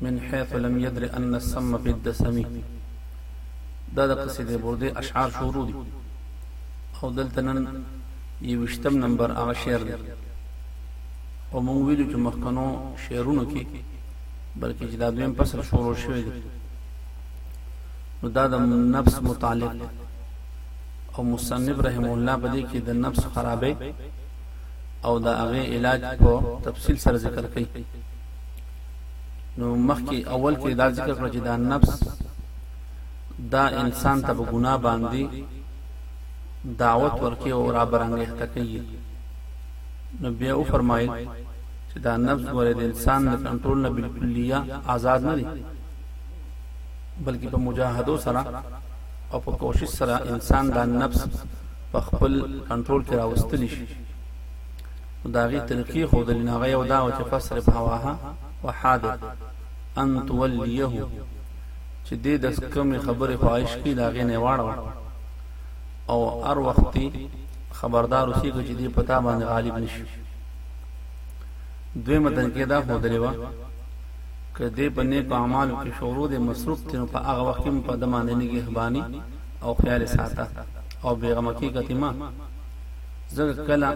من حيث لم يدر ان السم في الدسم دا د قصیدې برده اشعار شروع دي او دلته نن یوشتم نمبر هغه شعر دی او مونږ ویلو چې مخکنو شعرونو کې بلکې چې دا دویم فصل شروع شوی دی نو دا د نفس متعلق او مصنف رحم الله په دې کې د نفس خرابې او د هغه علاج په تفصیل سره ذکر کړي نو مخکې اول کې دا ذکر کړ چې دا نفس دا انسان ته په ګناه باندې دعوت ورکې او را برنګې تکي نو بیا او فرمایل چې دا نفس ګوره د انسان د کنټرول نه بالکلیه آزاد نه دی بلکې په مجاهدو سره او په کوشش سره انسان دا نفس په خپل کنټرول کې راوستلی شي نو د هغې طریقې ښودلې نو هغه یو دا وه چې فصرف هواها وحادر ان تولیه چې دې د کومې خبرې خواهش کړي د هغې نه یې واړوه او هر وخت خبردار اوسېږه چې دې په تا باندې غالب نه شي دویمه طریقه دا ښودلې وه که دې په نیکو اعمالو کې شروع دی مصروف دی نو په هغه وخت کې هم په ده باندې نګهباني او خیال ساته او بېغمه کېږه ته ما ځکه کله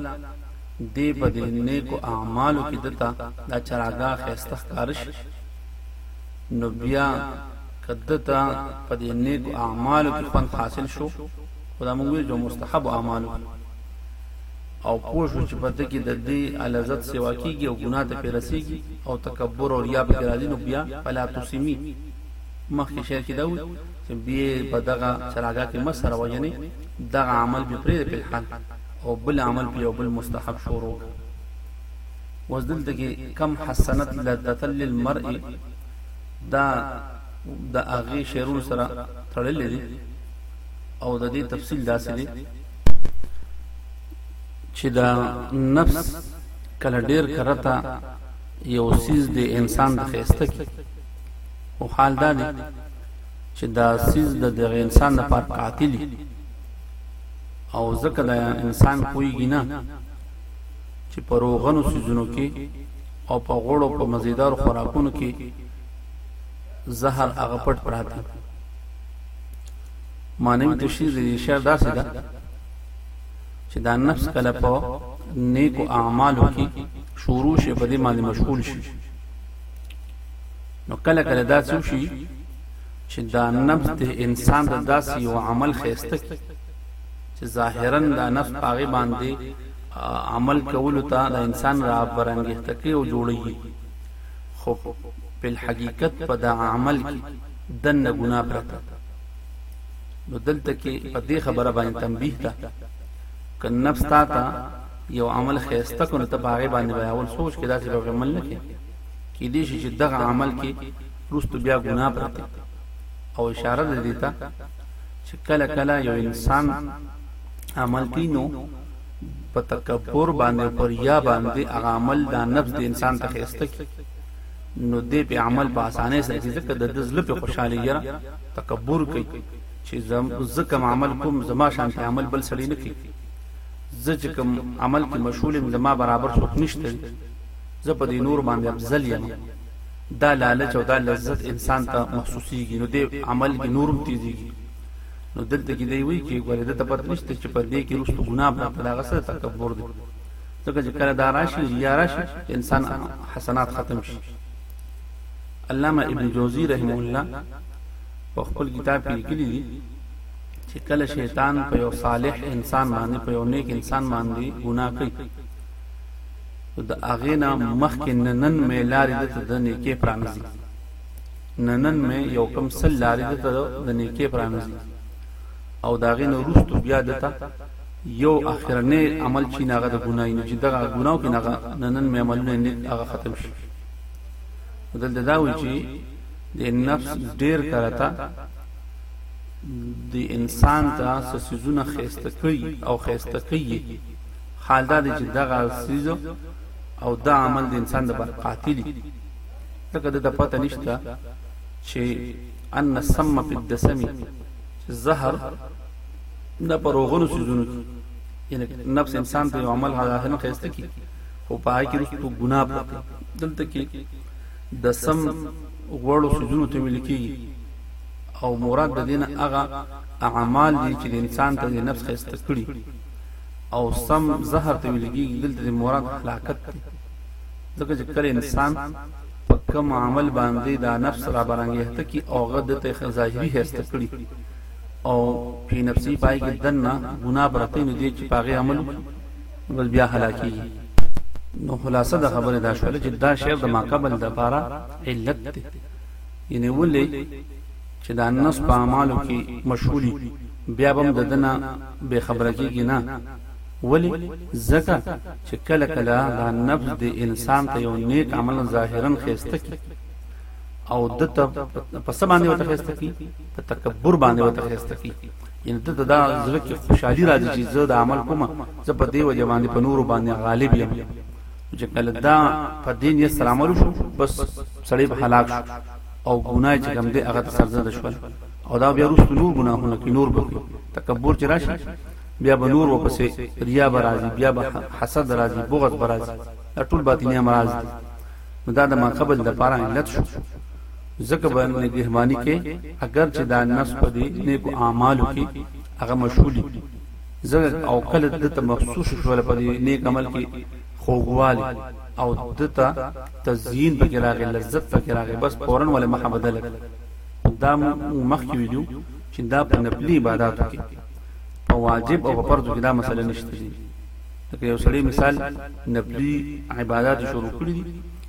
دې په دې نیکو اعمالو کې دته دا چراګاه خسته ښکار شي نو بیا کدته په دې نیکو اعمالو کې خوند حاصل شو خدا موږ جو مستحب اعمالو او پوه شو چې په دې کې د دې الزت سیوا کیږي او ګناه ته پیرسیږي او تکبر او ریا په کې راځي نو بیا فلا تسمی مخکې شعر کې دا وي چې بی په دغه چراګه کې مسره وجنې دغه عمل به پرې په حال او بل عمل به او بل مستحب شروع وز دلته کې کم حسنت لذت للمرء دا د اغه شعرونو سره تړلې دي او د دې تفصیل داسې دي چې دا نفس کله ډیر کرتا یو سیز د انسان د خسته کې او حال دا دی چې دا سیز د دغه انسان د پاره قاتل او ځکه دا انسان پویږي نه چې په روغنو سیزونو کې او په غوړو په مزیدار خوراکونو کې زهر هغه پټ پراته مانوي تشریح د شعر داسې ده دا چې دا نفس کله په نیکو اعمالو کې شروع شي په دې باندې مشغول شي نو کله کله دا څه شي چې دا نفس د انسان د داسې یو عمل خیسته کی چې ظاهرا دا نفس پاغه باندې عمل کولو ته د انسان را برانګیخته کوي او جوړیږي خو په حقیقت په دا عمل کې دنه ګناه پرته نو دلته کې په دې خبره باندې تنبیه ده ک نفس تا ته یو عمل خیسته کو نو ته باغې باندې بیا اول سوچ کې داسې به عمل نه کې کې دې شي چې دغه عمل کې روستو بیا ګناه پرته او اشاره ده دیتا چې کله کله یو انسان عمل کینو په تکبر باندې پر یا باندې هغه عمل د نفس د انسان ته خسته کی نو دې په عمل په اسانه سره چې ځکه د دزل په خوشحالي یره تکبر کوي چې زم زکم عمل کوم زما شان عمل بل سړی نه کوي زه چې کوم عمل کې مشغول زما برابر څوک نشته زه په دې نور باندې افضل یم دا لالچ او دا لذت انسان ته محسوسیږي نو دې عمل کې نورم تیزیږي نو دلته کې دی وی چې ګوره د تپت نشته چې په دې کې رستو ګناه په تلا غسه تکبر دی ځکه چې کله دا راشي ریا راشي انسان حسنات ختم شي علامه ابن جوزی رحم الله په خپل کتاب کې لیکلي دي چې کله شیطان په یو صالح انسان باندې په یو نیک انسان باندې ګناه کوي خو د هغې نه مخکې نه نن مې لارې ده ته د نیکې پرانوزي نه نن مې یو کم سل لارې ده ته د نیکې پرانوزي او د هغې نه وروستو بیا ده ته یو اخرنې عمل چې ناغه د ګناي نو چې دغه ګناو کې ناغه ننن مې عملونه نه هغه ختم شي دلته دا وی چې د نفس ډیر کرتا د انسان ته سسیزونه خېسته کوي او خېسته کوي حال دا دی چې دغه سیز او دا عمل د انسان د بر قاتلی ځکه د پته نشته چې ان سم په دسمی چې زهر نه پر وغونو سيزونو کې یعنی نفس انسان ته یو عمل حاضر نه خسته کی خو پای کې رسو ګناه پته دلته کې د سم غوړو سيزونو ته ویل کېږي او مراد د دین هغه اعمال دي چې د انسان ته د نفس خسته کړي او سم زهر ته ویل کېږي دلته د مراد هلاکت دی ځکه چې کله انسان په کوم عمل باندې دا نفس را برانګېخته کی او هغه د ته ظاهري هسته کړي او په نفسي پای کې دنه ګناه برته نه دی چې پاغه عمل بس بیا هلاکی نو خلاصه د خبره دا شول چې دا شعر د ماقبل د پاره علت دی یعنی ولې چې دا نس په اعمالو کې مشغولي بیا به هم د ده نه بې خبره کېږي نه، ولې؟ ځکه چې کله کله دا نفس دې انسان ته یو نېک عمل ظاهراً ښایسته کړي او ده ته په څه باندې ورته ښایسته کړي؟ په تکبر باندې ورته ښایسته کړي، یعنې ده ته دا زړه کې خوشحالي راځي چې زه دا عمل کوم، زه په دې وجه باندې په نورو باندې غالب یم، نو چې کله دا په دې نیت سره عمل وشو، بس سړی به هلاک شو او ګناه یې چې کوم دی هغه ته سرزده شول. او دا بیا رسو نور ګناهونه کې نور بوکي تکبر چې راشي بیا به نور وپسې ریا به راځي بیا به حسد راځي بغض به راځي دا ټول باطنی امراض دي نو دا د ما قبل د پاره علت شو ځکه به نگهبانی کې اگر چې دا نفس په دې نیکو اعمالو کې هغه مشغولي ځکه او کله د ته مخصوص شول په دې نیک عمل کې خوګواله او دته تزیین پکې راغی لذت پکې راغی بس فورن ولې مخه بدل کړ دا مو مخکې ویلو چې دا په نپلي عباداتو کې په واجب او په فرضو کې دا مسله نشته دي لکه یو سړی مثال نپلي عبادت شروع کړی دي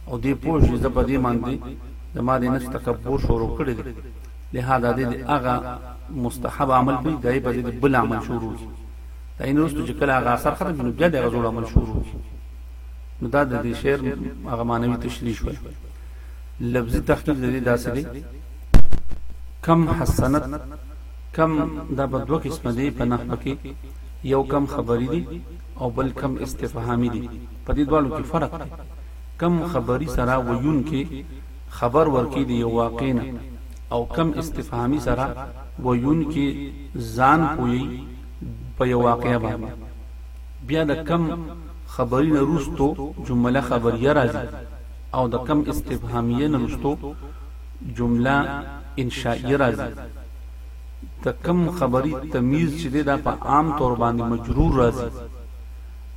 او دې پوه شي زه په دې باندې زما د نفس تکبر شروع کړی دی لهدا دې هغه مستحب عمل به دای په دې بل عمل شروع کی دا ان رستو چې کله هغه اثر ختم شنو بیا دغه جوړ عمل شروع کی نو دا د دې شعر هغه معنوي تشریح شوی لفظي تخفیف د دې داسې دی کم حسنت کم دا په دوه قسمه دی په نحو کې یو کم خبری دی او بل کم استفهامی دی په دې دوالو کې فرق دی کم خبری سره ویون کې خبر ورکی دی یو واقع نه او کم استفهامی سره ویون کې ځان پوي په یو واقع باندې بیا د کم خبری نه روستو جمله خبریه راځي او د کم استفهامیه نه رستو جمله انشائیه راځي د کم خبری تمیز چې دی دا په عام طور باندې مجرور راځي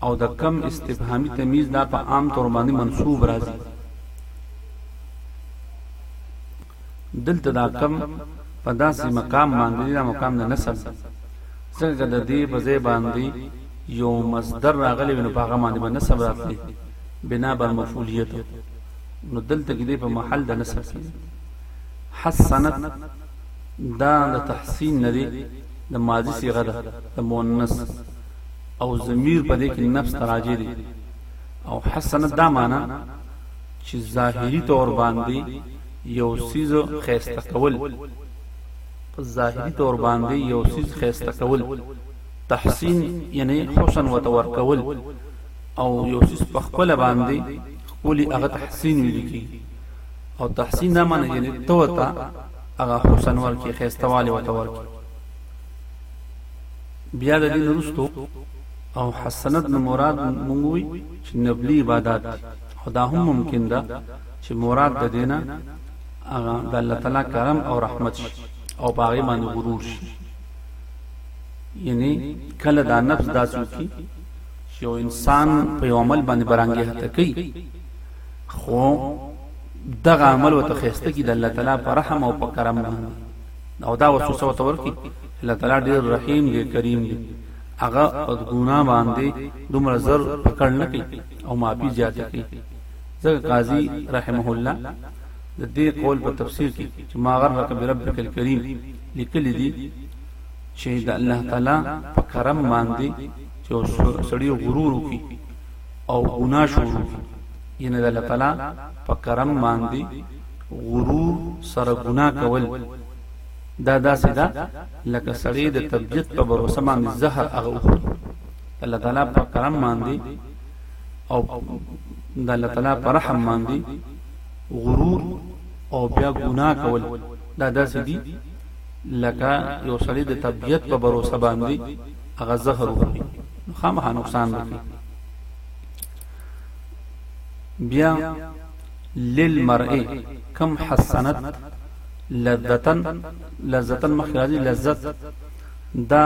او د کم استفهامی تمیز دا په عام طور باندې منصوب راځي دلته دا کم په داسې مقام باندې دي، دا مقام د نسب دی، ځکه که د دې په ځای باندې یو مصدر راغلی وي نو په هغه باندې به نسب راتلی بنا بر مفعولیت نو دلته کې دی په محل د نسب کې حسنت دا د تحسین نه دی د ماضی صيغه ده د مؤنث او ضمیر په دې کې نفس تراجه دي او حسنت دا معنا چی ظاهری طور باندی یو سیز خیسته کول په ظاهری طور باندی یو سیز خیسته کول تحسین یعنی حسن وتور کول او یو سیز په خپل باندی خپل هغه تحسین ویل کی او تحسین دا معنی یعنی تو تا هغه حسن ورکی خیستواله وته ورکی بیا د دین رستو او حسنت نه مراد موږ وی چې نبلی عبادت خو دا هم ممکن ده چې مراد د دې نه هغه د الله تعالی کرم او رحمت شي او په هغې باندې غرور شي یعنی کله دا نفس دا څوکي چې یو انسان په یو عمل باندې برانګېهته کوي خو دغه عمل ورته ښایسته کړي د الله تعالی په رحم او په کرم باندې او دا وسوسه ورته ورکړي الله تعالی ډېر رحیم دی کریم دی هغه په ګناه باندې دومره زر پکړ نه کوي او معافي زیاته کوي ځکه قاضي رحمه الله د دې قول په تفسیر کې چې ما غرق بربک الکریم لیکل دي چې د الله تعالی په کرم باندې چې سړی غرور وکي او ګناه شروع وکي ینه د الله تعالی په کرم باندې غرور سره ګناه کول دا داسې ده لکه سړی د طبیعت په بروسه باندې زهر هغه وخوري الله تعالی په کرم باندې او د الله تعالی په رحم باندې غرور او بیا ګناه کول دا داسې دي لکه یو سړی د طبیعت په بروسه باندې هغه زهر وخوري خامخا نقصان وکړي بیا للمرء کم حسنت لذتن لذتن مخکې راځي لذت دا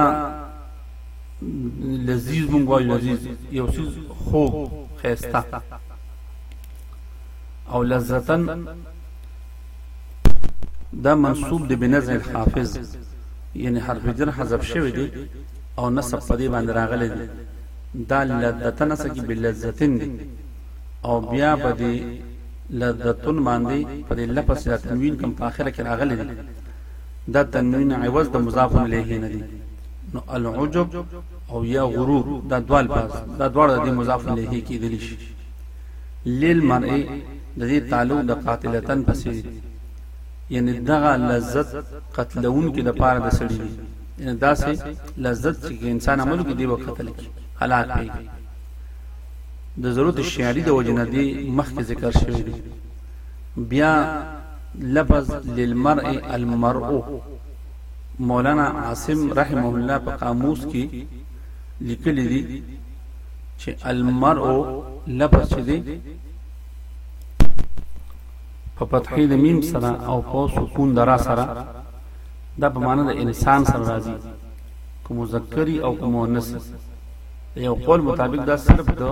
لذیذ مونږ وایو لذیذ یو څیز خوږ ښایسته او لذتن دا منصوب دی بنظم الحافظ یعنی حرف جر حذف شوی دی او نسب په دې باندې راغلی دی دا لذتن سکی بلذتن دی او بیا به دی لذتون باندې په دې لفظ سره تنوین کوم په اخره کې راغلی دی دا تنوین عوض د مضاف الیه نه دی نو العجب او یا غرور دا دوال پاس دا دوړ د مضاف الیه کې دلی شي لیل مرء د دې تعلق د قاتلتن پسې یعنی دغه لذت قتلون کې د پاره د سړی دی یعنی دا سه لذت چې انسان عمل کې دی وقتل کی حالات پیږي د ضرورت شعري د وجه نه دی مخکې ذکر شوی دی بیا لفظ للمرء المرء مولانا عاصم رحمه الله په قاموس کې لیکلي دي چې المرء لفظ چې دی په فتحې د میم سره او په سکون د را سره دا په معنی د انسان سره راځي کوم مذکری او کوم مؤنث د یو قول مطابق دا صرف د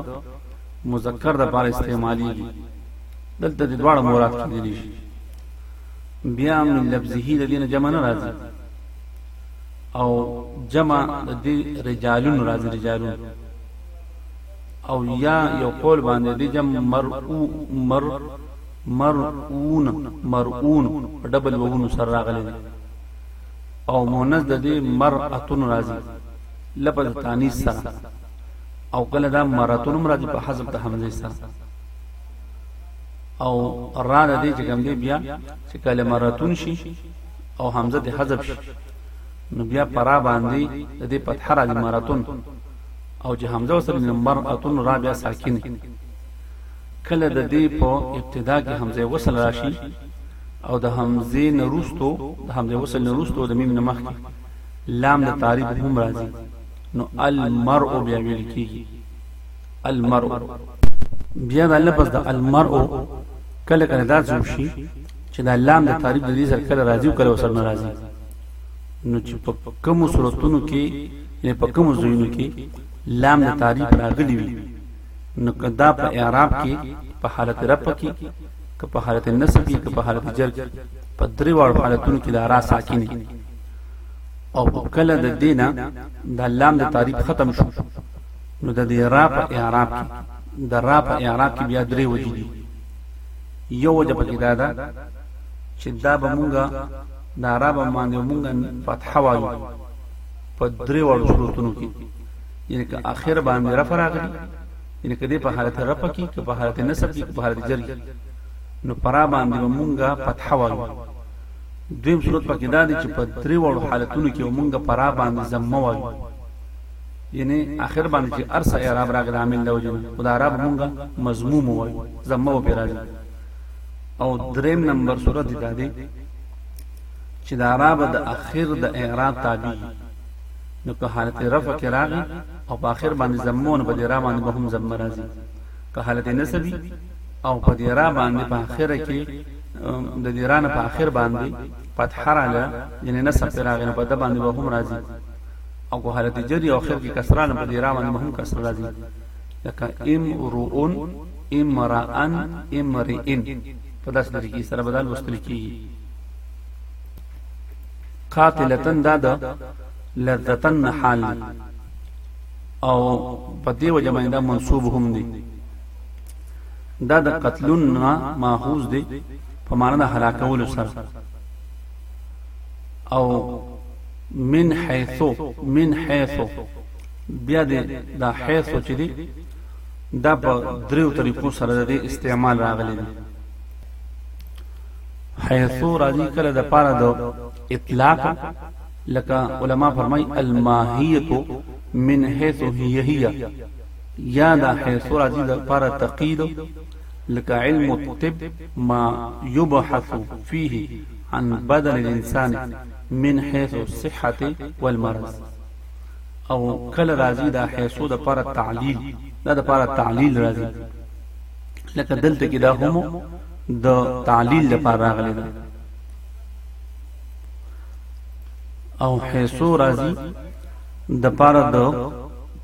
مذکر د لپاره استعماليږي دلته د دواړو مراد کېدلی شي بیا من لفظه د دین جمع نه راځي او جمع د دې رجالون راځي رجالون او یا یو قول باندې د جمع مرءو مر مرعون مرعون په ډبل وونو سره راغلي او مونث د دې مرأتون راځي لپس تانیس سره او کله دا مراتون هم راځي په حذف د حمزه سره او را د دې چې کوم دی بیا چې کله مراتون شي او حمزه د حذف شي نو بیا پرا باندې د دې فتح راځي مراتون او چې حمزه وسره نمبر اتون را بیا ساکن کله د دې په ابتدا کې حمزه وصل راشي او د حمزه نروستو د حمزه وصل نروستو د میم نمخ کې لام د تعریب هم راځي نو المرء بیا ویل کیږي المرء بیا د لفظ د المرء کله کله دا څه شي چې دا لام د تعریب د دې سره کله راځي او کله وسره ناراضي نو چې په کوم صورتونو کې یا په کوم ځایونو کې لام د تعریب راغلی وي نو کدا په اعراب کې په حالت رب کې که په حالت نصب کې که په حالت جر کې په درې واړو حالتونو کې دا را ساکینه او کله د دینه د لام د تعریف ختم شو نو د دې را په اعراب کې د را په اعراب کې بیا درې وجې دي یو وجه پکې دا ده چې دا به مونږه د عرب باندې مونږه فتح وایو په درې وړو صورتونو کې یعنی که اخر باندې رفع راغلی یعنی که دې په حالت رفع کې که په حالت نصب کې که په حالت جر کې نو پرا باندې مونږه فتح وایو دویم صورت پکې دا دی چې په درې وړو حالتونو کې ومونږ په را باندې زمه وایو یعنی اخر باندې چې ارسه اعراب راغی د عامل د وجنه او دا عرب مونږه مضموم وایو زمه و پیرازي او دریم نمبر صورت دا دی چې د عرب د اخر د اعراب تابع نو که حالت رفع کې راغی او په اخر باندې زمون په دې را باندې به هم زم راځي که حالت نسبی او په دې را باندې په اخر کې د دې رانه په اخر باندې فتح رااله یعنی نصب پر راغی نو په د باندې به هم راځي او کو حالت جری او اخر کې کسره نه په دې را باندې هم کسره راځي لکه ام رؤن امران امرئن په داسې طریقې سره بدل وستل کیږي قاتلتن دا د لذتن حال او په دې وجه باندې منصوب هم دي دا د قتلون نه ماخوذ دی په معنا د هلاکولو سره او من حيث من حيث بیا د دا حيث چې دی دا په دریو طریقو سره د استعمال راغلی دی حيث راځي کله د پاره د اطلاق لکه علما فرمای الماهیت من حيث هي هي یا دا حیثو راځي د پاره تقید لکه علم الطب ما يبحث فيه عن بدن الانسان من حيث الصحه والمرض او کله راځي دا حیثو د پاره تعلیل دا د پاره تعلیل راځي لکه دلته کې دا هم د تعلیل لپاره راغلی ده او حیثو راځي د پاره د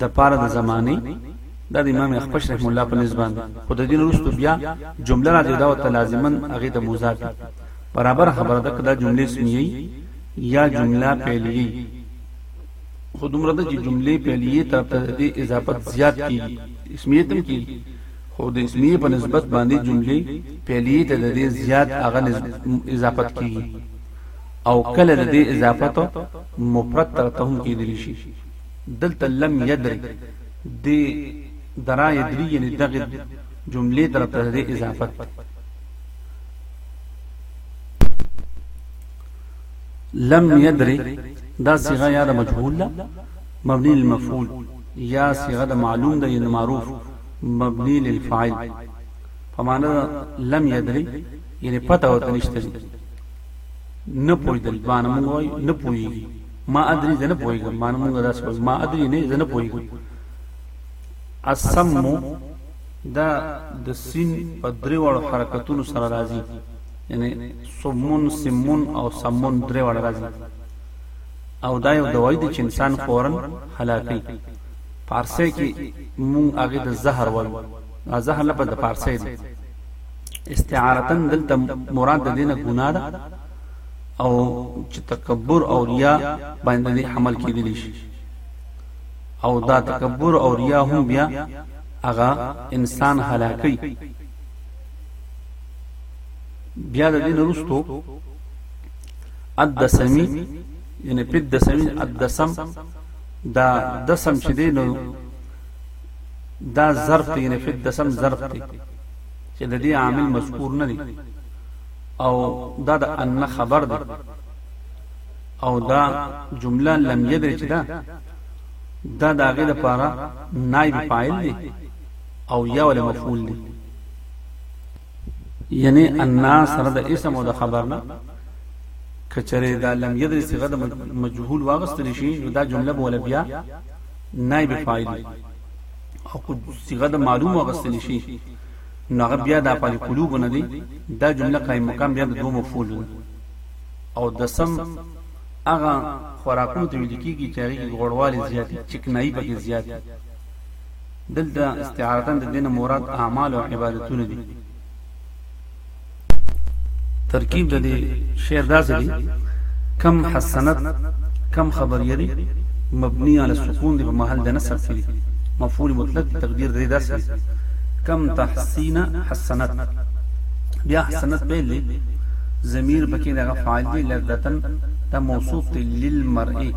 د پاره د زماني دا د امام اخپش رحم الله په نسبت باندې خو د دین وروسته بیا جمله راځي دا ته لازمن هغه ته مضاف برابر خبره ده کدا جمله اسمیه یا جمله فعلیه خو دومره ده چې جملې فعلیه طرف ته د اضافت زیات کی اسمیت هم کی خو د اسمیه په نسبت باندې جملې فعلیه ته د زیات هغه اضافت کی او کله د اضافت مفرد طرف ته هم کیدلی شي دلته لم يدري د درا يدري یعنی دغه جملې طرف ته د اضافت لم يدري دا صيغه یا د مجهول ده مبني للمفعول یا صيغه د معلوم ده یا معروف مبني للفاعل فمانه لم يدري یعنی پته وته نشته نه پویدل باندې موږ نه پویږي ما ادري زه نه پوهېږم معنی مونږ داسې وایو ما ادري نه زه نه پوهېږم السمو دا د سین په درې واړو حرکتونو سره راځي یعنی سمون سمون او سمون درې واړه راځي او دا یو دوايي دی چې انسان فورا هلاکي پارسه کې مونږ هغه د زهر وایو دا زهر لپاره د پارسه دی استعارتن دلته مراد د دینه ګناه ده او چې تکبر او ریا باندې دې حمل کېدلی شي او دا تکبر او ریا هم بیا هغه انسان هلاکي بیا د دې نرستو الدسمی یعنی په دسمی الدسم دا دسم چې دی نو دا ظرف یعنی په دسم ظرف دی چې د دې عامل مذکور نه دی او دا د ان خبر دی او دا جمله لم یدری چې دا دا د هغې لپاره نایب فاعل دی او یا ول مفعول دی یعنی انا سره د اسم او د خبر نه کچره دا لم یدری صيغه د مجهول واغستل شي نو دا جمله بوله بیا نایب فاعل او کو صيغه د معلوم واغستل شي نو هغه بیا د افعال قلوب نه دی دا جمله قائم مقام بیا د دوه مفعول ده او د سم هغه خوراکونو ته ویل کیږي چې هغه غوړوالی زیات چکنایي پکې زیات دلته استعارتن د دین مراد اعمال او عبادتونه دي ترکیب د دې شعر داسې دی کم حسنت کم خبریه دی مبنی علی السکون دی په محل د نصب کې دی مفعول مطلق تقدیر دی داسې دی کم تحسین حسنت بیا حسنت پیل دی ضمیر پکې دغه فاعل دی لذتن دا موصوف دی للمرئی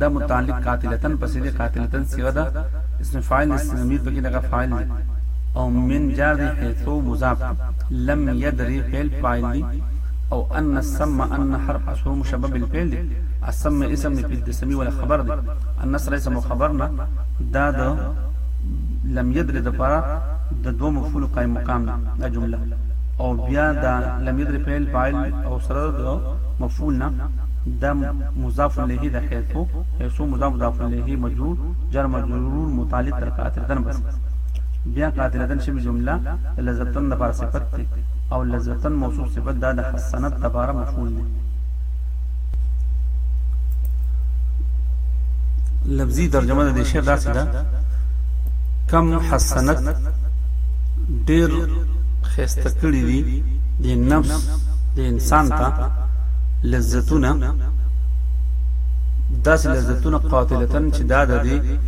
دا متعلق قاتلتن پسې دی قاتلتن صيغه ده اسم فاعل ضمیر پکې دغه فاعل دی او من جار دی حيث مضاف لم يدري فعل فاعل دي او ان السم ان حرف عصر مشبه بالفعل دي السم اسم دي فعل دسمي ولا خبر دي النصر اسم او خبرنا دا د لم يدري د پارا د دو مفعول قائم مقام دا جمله او بیا دا لم يدري فعل فاعل او سره د مفعولنا دا مضاف الیه د حيث حيث مضاف مضاف الیه مجرور جر مجرور متعلق تر قاتل دن بس بیا قاتلتن شوی جمله د لذتن لپاره صفت دی او لذتن موصوف صفت دا د حسنت لپاره مفعول دی لفظي ترجمه د دې شعر داسې ده کم حسنت ډیر خسته کړی دی د نفس د انسان ته لذتونه داس لذتونه قاتلتن چې دا د دې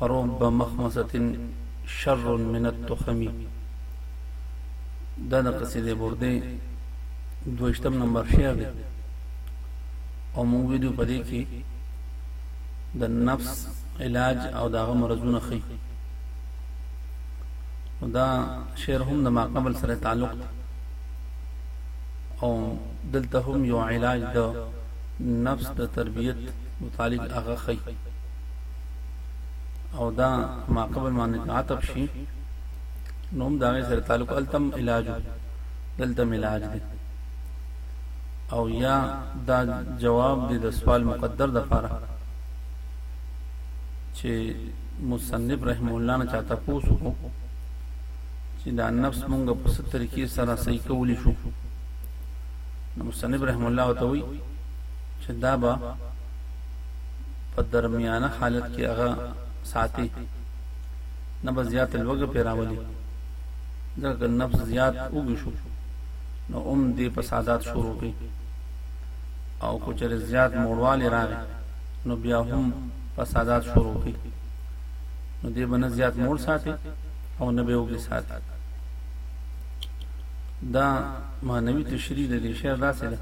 ورب مخمصة شر من التخم دا د قصیدې بردې دویشتم نمبر شعر دی او موږ ویلو په دې کې د نفس علاج او داغه مرزونه خي دا شعر هم د ما قبل سره تعلق دی او دلته هم یو علاج د نفس د تربیت متعلق هغه خي او دا ما قبل باندې عطب شي نو هم دا غي سره تعلق التم علاج دلتم علاج دی او یا دا جواب دی د سوال مقدر د فاره چې مصنف رحم الله نه چاته پوسو چې دا نفس مونږ په ست طریقې سره صحیح کولی شو نو مصنف رحم الله ته وی چې دا به په درمیانه حالت کې هغه ساتي نه به زیات لوږه پې راولي ځکه که نفس زیات وږي شو نو هم دې په سادات شروع کوي او که چېرې زیات موړوالی راغی نو بیا هم په سادات شروع کوي نو دې به نه زیات موړ ساتي او نه به وږي ساتي دا معنوي تشریح د دې شعر داسې ده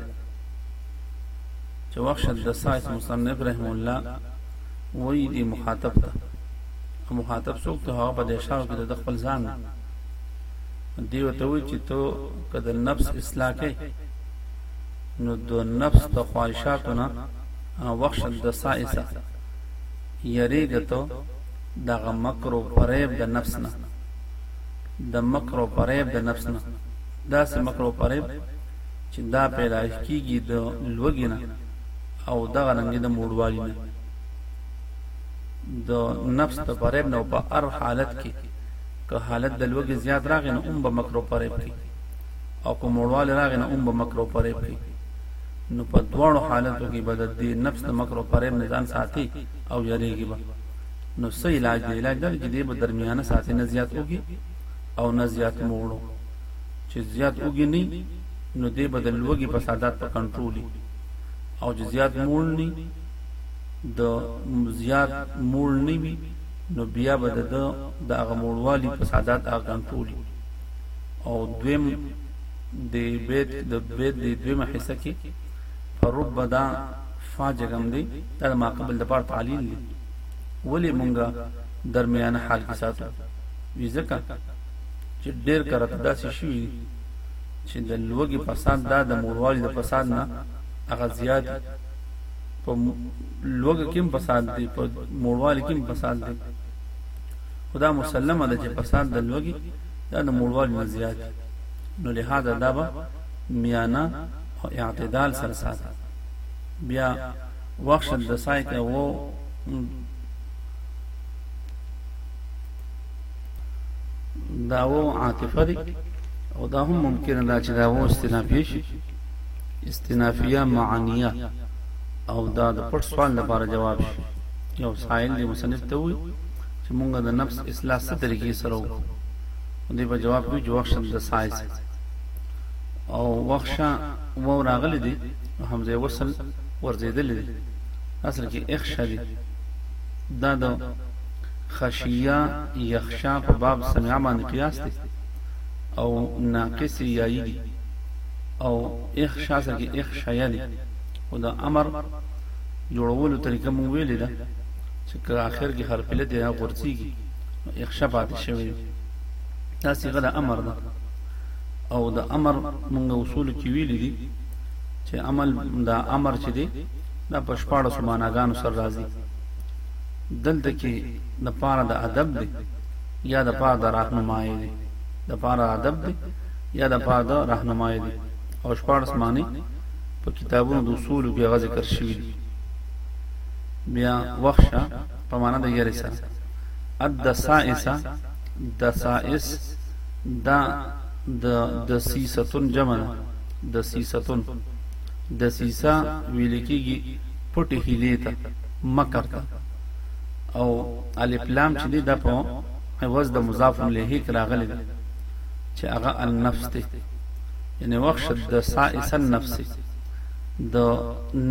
چې وخشد د سایس مصنف رحم الله وی دی مخاطب ته مخاطب څوک ته هغه په دې شاو کې د خپل ځان دی وته وی چې ته کده نفس اصلاح کې نو د نفس د خواهشاتو نه وخشد د سایسه یریږه ته دغه مکر او فریب د نفس نه د مکر او فریب د نفس نه داسې مکر او فریب چې دا پیدایش کیږي د لوګي نه او دغه رنګ د موړوالي نه د نفس د فریب نه په هر حالت کې که حالت د لوګي زیات راغی نو هم به مکرو فریب کی او که موړوالي راغی نو هم به مکرو فریب کی نو په دواړو حالتو کې به د دې نفس د مکرو فریب نه ځان ساتي او یریږي به نو صحیح علاج دی علاج دا چې دې په درمیانه ساتي نه زیات وږي او نه زیات موړو چې زیات وږي نی نو دی به د لوږې فسادات په کنټرولي او چې زیات موړ نی د زیات موړ نی وي نو بیا به د د هغه موړوالي فسادات هغه کنټرولي او دویم د بیت د بیت د دویمه حصہ کې فرب دا فاجګم دی دا ما قبل د پار تعلیل دی ولی مونږه درمیان حال کې ساتو وی ځکه چې ډېر کرت داسې شوي چې د لوګي فساد دا د موروالي د فساد نه هغه زیات په لوګي کې فساد دی په موروالي کې فساد دی خدا مسلمه ده چې فساد د لوګي دا د موروالي نه زیات نو لهدا دا به میانه او اعتدال سره ساتي بیا وخت د سایت وو دا و عاطفه دی او دا هم ممکن ده چې دا و استنافیه شي استنافیه معنیه او دا د پټ سوال لپاره جواب شي یو سائل دی مصنف ته وي چې مونږ د نفس اصلاح څه طریقې سره وکړو دې په جواب کې جواب شد د سائل او وخشا و راغلی دی حمزه وصل ورزیدل دی اصل کې اخشا دی دا د خشیه یخشا په باب سمع باندې قیاس دی او ناقص یایی دی او اخشا سره کې اخشیا دی او دا امر جوړولو طریقه مو ویلې ده چې که آخر کې حرف علت یا غورځيږي نو اخشا پاتې شوی دا صيغه د امر ده او د امر مونږ اصول کې ویلې دي چې عمل دا امر چې دی دا په شپاړسو معناګانو سره راځي دلته کې د پاره د ادب دی یا د پاره د راهنمایي دی د پاره ادب دی یا د پاره د راهنمایي دی او شپارس معنی په کتابونو د اصولو کې غزه کر شوی دی بیا وخشه په معنا د یری سره الدسائسه دسائس دا د دسیستون جمع ده دسیستون دسیسه ویل کېږي پټې هیلې ته مکر ته او الف لام چې دی دا په عوض د مضاف الیه کې راغلی دی چې هغه النفس دی یعنی وخت د سائس النفس د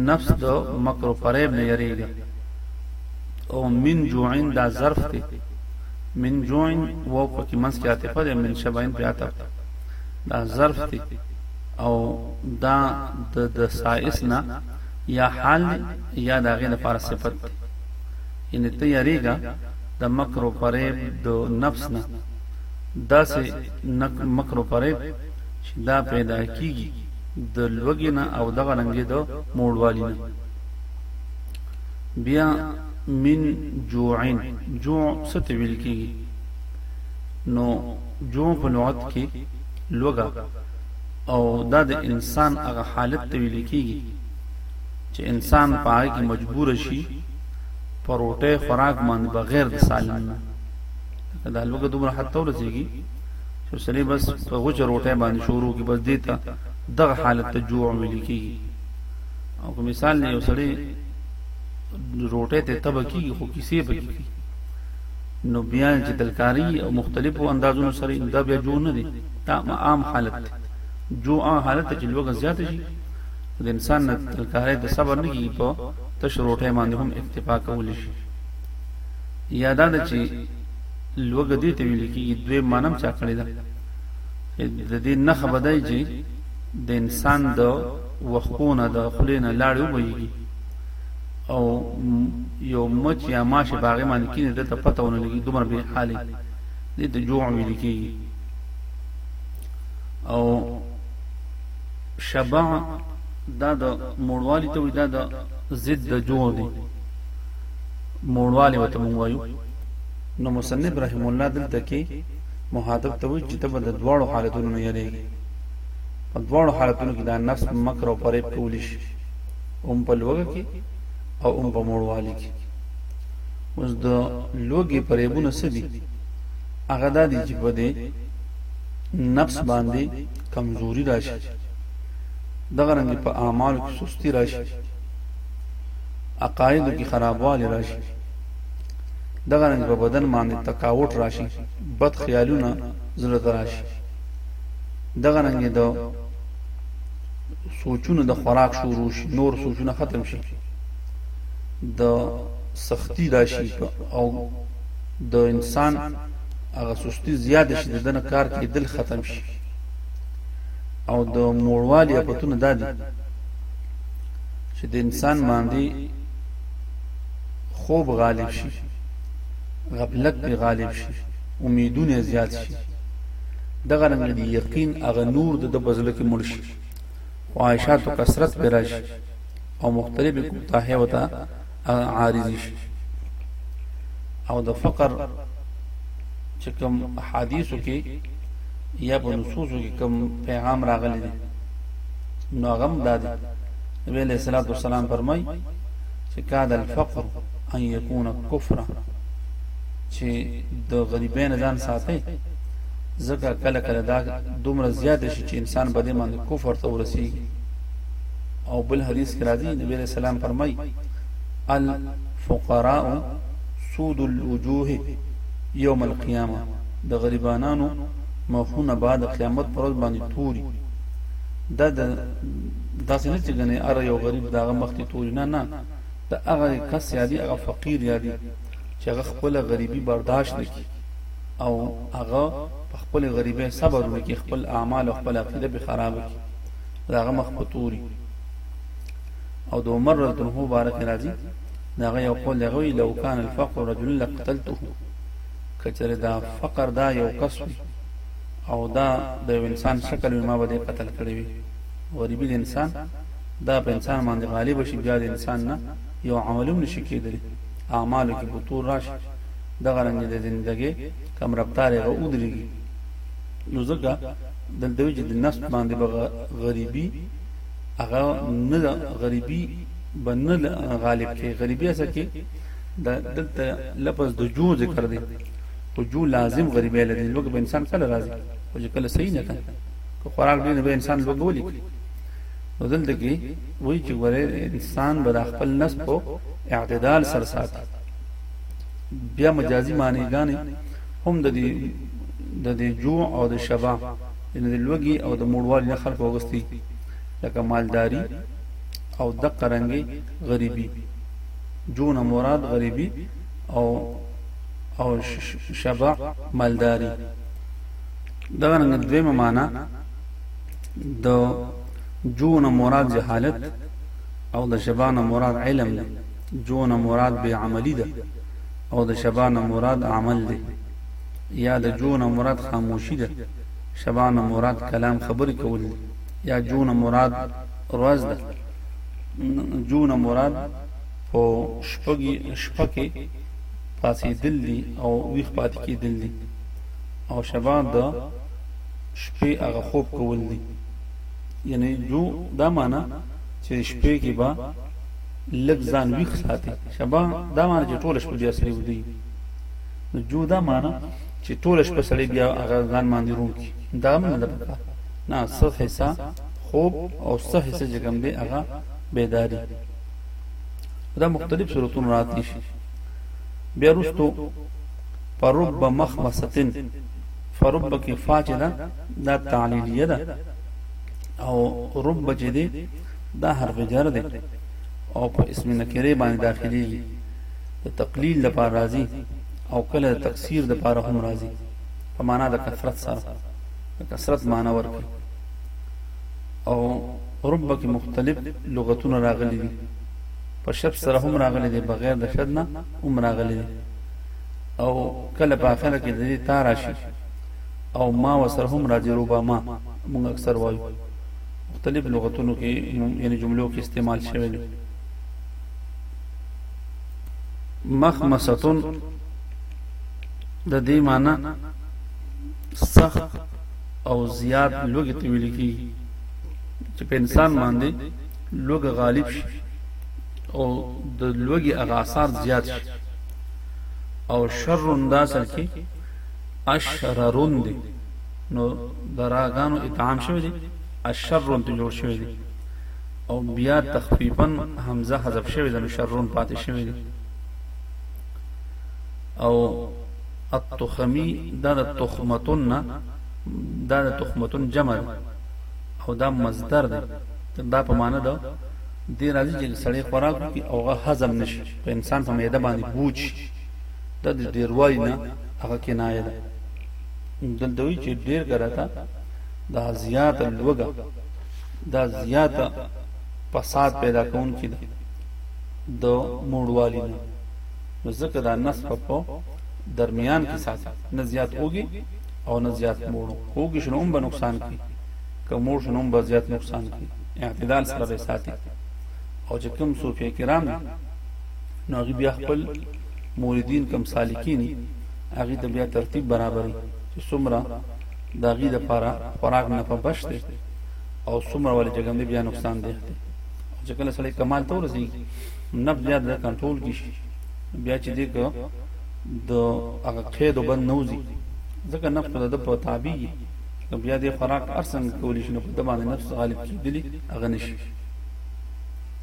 نفس د مکر او فریب نه یریږي او من جوعین دا ظرف دی من جوعین و په کې منځ کې عاطفه ده من شبعین په عاطف دا ظرف دی او دا د سائس نه یا حال دی یا د هغې لپاره صفت دی یعنی ته یریږه د مکر او فریب د نفس نه داسې مکر او فریب چې دا پیدا کیږي د لوګي نه او دغه رنګې د موړوالي نه بیا من جوعن جوع ست ویل کیږي نو جوع په لغت کې لوګه او دا د انسان هغه حالت ته ویل کېږي چې انسان په هغه کې مجبور شي په روټۍ خوراک باندې بغیر د سالم نه لکه د لوګه دومره حتی ورسېږي چې سړی بس په غوچه روټۍ باندې شروع کې بس دې ته دغه حالت ته جوع ویل کېږي او که مثال یو سړی روټۍ ته تبه کېږي خو کیسې به کېږي نو بیا چې دلکاری او مختلفو اندازونو سره دا بیا جوړ نه دي دا عام حالت دی جو هغه حالت ته چې لوږه زیاته شي د انسان نه تلکاره د صبر نه کیږي په تش روټۍ باندې هم اکتفا کولی شي یا دا ده چې لوږه دې ته ویل کېږي دوی مانم چا کړې ده د دې نښه به دی چې د انسان د وښکونه د خولې نه لاړې وبهیږي او یو مچ یا ماشه باغې باندې کینې ده ته پته ونه لګي دومره بې حالې دې ته جوع ویل کېږي او شبع دا د موړوالي ته وي دا د ضد د جوع دی موړوالي ورته مونږ وایو نو مصنف رحم الله دلته کې مخاطب ته وایي چې ته به د دواړو حالتونو نه یریږي په دواړو حالتونو کې دا نفس مکر او فریب کولی شي هم په لوګه کې او هم په موړوالي کې اوس د لوګي فریبونه څه دي هغه دا دي چې په دې نفس باندې کمزوري راشي دغه رنګ په اعمالو کې سستی راشي عقایدو کې خرابوالی راشي دغه رنګ په بدن باندې تکاوت راشي بد خیالونه زړه ته راشي دغه رنګ د سوچونه د خوراک شروع شي نور سوچونه ختم شي د سختی راشي او د انسان هغه سستی زیاته شي د دنه کار کېدل ختم شي او د موړوالي اپتونه دادي چې د انسان باندې خوب غالب شي غفلت په غالب شي امیدونه زیات شي دغه رنګ دی یقین هغه نور د بزل کې مړ شي خواهشات او کثرت پیرا شي او مختلفې کوتاهه وتا عارضی شي او د فقر چې کوم حدیثو کې یا په نصوصو کې کوم پیغام راغلی دی نو هغه هم دا دی نبی علیه الصلاة والسلام فرمایي چې کاد الفقر ان یکون کفرا چې د غریبین ځان ساتي ځکه کله کله دا دومره زیات شي چې انسان بده باندې کفر ته ورسیږي او بل حدیث کې راځي نبی عليه السلام فرمای الفقراء سود الوجوه يوم القيامه د غریبانانو مخونه بعد قیامت پر ورځ باندې توري دا د داسې نه چې غني اره یو غریب داغه مخ ته توري نه نه د هغه کس یادي هغه فقیر یادي چې هغه خپل غریبي برداشت نکي او هغه په خپل غریبه صبر وکي خپل اعمال او خپل عقیده به خراب کړي د هغه مخ په توري او د عمر رضی الله عنه بارک راضي دا هغه یو قول هغه وی لو کان الفقر رجل لقتلته کچره دا فقر دا یو کس وی او دا د یو انسان شکل وی ما به قتل کړی وی غریبی د انسان دا په انسان باندې غالب شي بیا د انسان نه یو عملوم نشي کېدل اعمالو کې بطور راشي دغه رنګ د زندګي کم رفتار هغه ودرېږي نو ځکه دلته وی چې د نفس باندې به غریبي هغه نه غریبي بنل غالب کې غریبي اسه کې د دلته لفظ د جو ذکر دی او جو لازم غریبي لري لوګ به انسان کله راضي او چې کله صحیح نه کړي که خوراک دې به انسان لوګ ولي نو دلته کې وایي چې ګوره انسان به د خپل نفس په اعتدال سره ساتي بیا مجازي معنی ګانې هم د دې د دې جوع او د شبا یعنی د لوګي او د موړوالي نه خلق وغستی لکه مالداری او د قرنګي غریبي جون مراد غریبي او او شبع مالداری دغه رنګ دویمه معنا د جون مراد جهالت او د شبانه مراد علم ده جون مراد به عملی ده او د شبا نه مراد عمل دی یا د جو نه مراد خاموشی ده شبا نه مراد کلام خبرې کول دی یا جو نه مراد روز ده جو نه مراد په شپږی شپکه پاسې دل دی او ویخ پات کې دل دی او شبا د شپې هغه خوب کول دی یعنی جو دا معنی چې شپې کې با لږ ځان ویخ ساتي شبا دا معنی چې ټوله شپه بیا سړی ودی نو جو دا معنی چې ټوله شپه سړی بیا هغه ځان باندې روم کی دا من نه پکا نه صف حصہ خوب او صف حصہ چې کوم دی هغه بیداری دا مختلف صورتونه راتلی شي بیا رستو فرب مخمستن فرب کې فاجدا دا تعلیلیه ده او رب چې دی دا حرف جر دی او په اسم نکره باندې داخليږي د تقلیل د پار راضي او کله د تکثیر د پار هم راضي په معنا د کثرت سره د کثرت معنا ورکړي او رب کې مختلف لغتونه راغلي دي په شپ سره هم راغلي دي بغیر د شد نه هم راغلي دي او کله په اخر کې د دې تاراشي او ما وسره هم راځي ربما موږ اکثر وایو مختلف لغتونو کې یعنی جملو کې استعمال شوی دی مخمستون د دې معنی سخت او زیات لوګي ته ویل کی چې په انسان باندې لوګ غالب شي او د لوګي اغاثار زیات شي او شر انداز کې اشررون دي نو دراګانو اطعام شوی دی الشرون ته جوړ شوی دی او بیا تخفیفا حمزه حذف شوی ده نو شرون پاتې شوی دی او التخمی دا د تخمتون نه دا د تخمتون جمع ده او دا مصدر ده دا په معنی ده دې راځي چې سړی خوراک کوي او هغه هضم نشي په انسان په معده باندې بوج د دې ډیروالي نه هغه کنایه ده دلته وی چې ډیر ګرته دا زیات لوګه دا زیات فساد پیدا کون کی ده د موړوالی نه نو ځکه دا نصب په درمیان کې ساتي نه زیات اوږي او نه زیات موړ اوږي شنو هم به نقصان کوي که موړ شنو هم به زیات نقصان کوي اعتدال سره به ساتي او چې کوم صوفي کرام نو هغه بیا خپل موردین کم سالکین هغه ته بیا ترتیب برابرې چې څومره د هغې لپاره خوراک نه په بش دی او څومره ولې چې کوم بیا نقصان دی او چې کله سړی کمال ته ورسېږي نفس بیا د کنټرول کې شي بیا چې دی که د هغه قید او بند نه وځي ځکه نفس د ده په تابع وي نو بیا دې خوراک هر څنګه کولی شي نو په ده باندې نفس غالب کېدلی هغه نه شي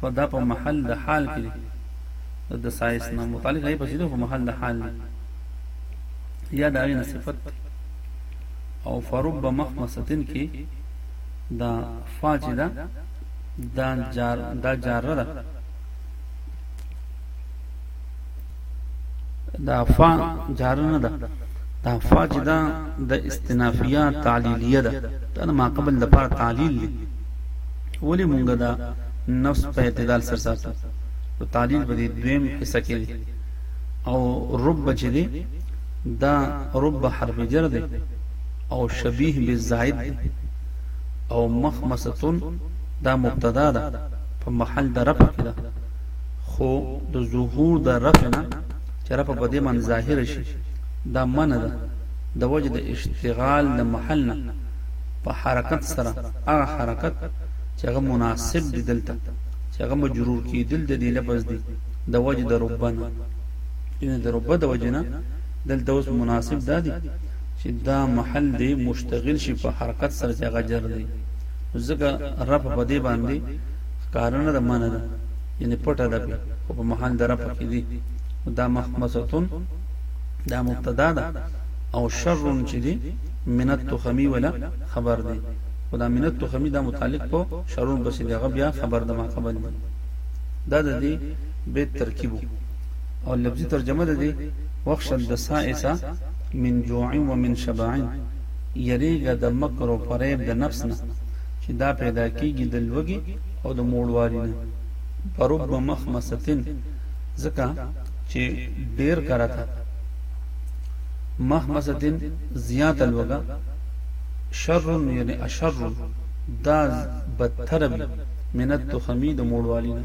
په دا په محل د حال کې دی د دسایس نه متعلق هغې پسې دی خو محل د حال دی یا د هغې نه صفت دی او فرب مخمستن کې دا فا چې ده دا جار دا جاره ده دا فا جارنه ده دا فا چې دا د استنافیه تعلیلیه ده دا ما قبل د پاره تعلیل دی ولی مونږ دا نفس په اعتدال سره ساتو نو تعلیل به دویم حصہ کې او رب چې دی دا رب حرف جر دی او شبیه بالزائد دی او مخمستون دا مبتدا ده په محل د رفع کې ده خو د ظهور د رفع نه چې رفع په دې باندې ظاهره شي دا منع ده د وجه د اشتغال د محل نه په حرکت سره هغه حرکت چې هغه مناسب دی دلته چې هغه مجرور کېدل د دې لفظ دی د وجه د ربنا یعنی د رب د وجه نه دلته اوس مناسب دا دی چې دا محل دی مشتغل شي په حرکت سره چې هغه جر دی ځکه رب په دې باندې ښکاره نه ده منع ده یعنی پټه ده پی خو په محل د رفع کې دي نو دا مخمصتون دا مبتدا ده او شر چې دي من التخمی ولا خبر دي خدا من التخمی دا متعلق په شرون بس دی غبیا خبر د ما قبل دی دا د دې به ترکیب او لفظي ترجمه ده دي وخشد د سائسا من جوع ومن شبع یریګه د مکر او فریب د نفس نه چې دا پیدا کیږي د لوږې او د موړوالي نه پرب مخمستن ځکه چې ډیر کرته مخمستن زیات لوګه شر یعنی اشر دا بدتر بی من التخمی د موړوالی نه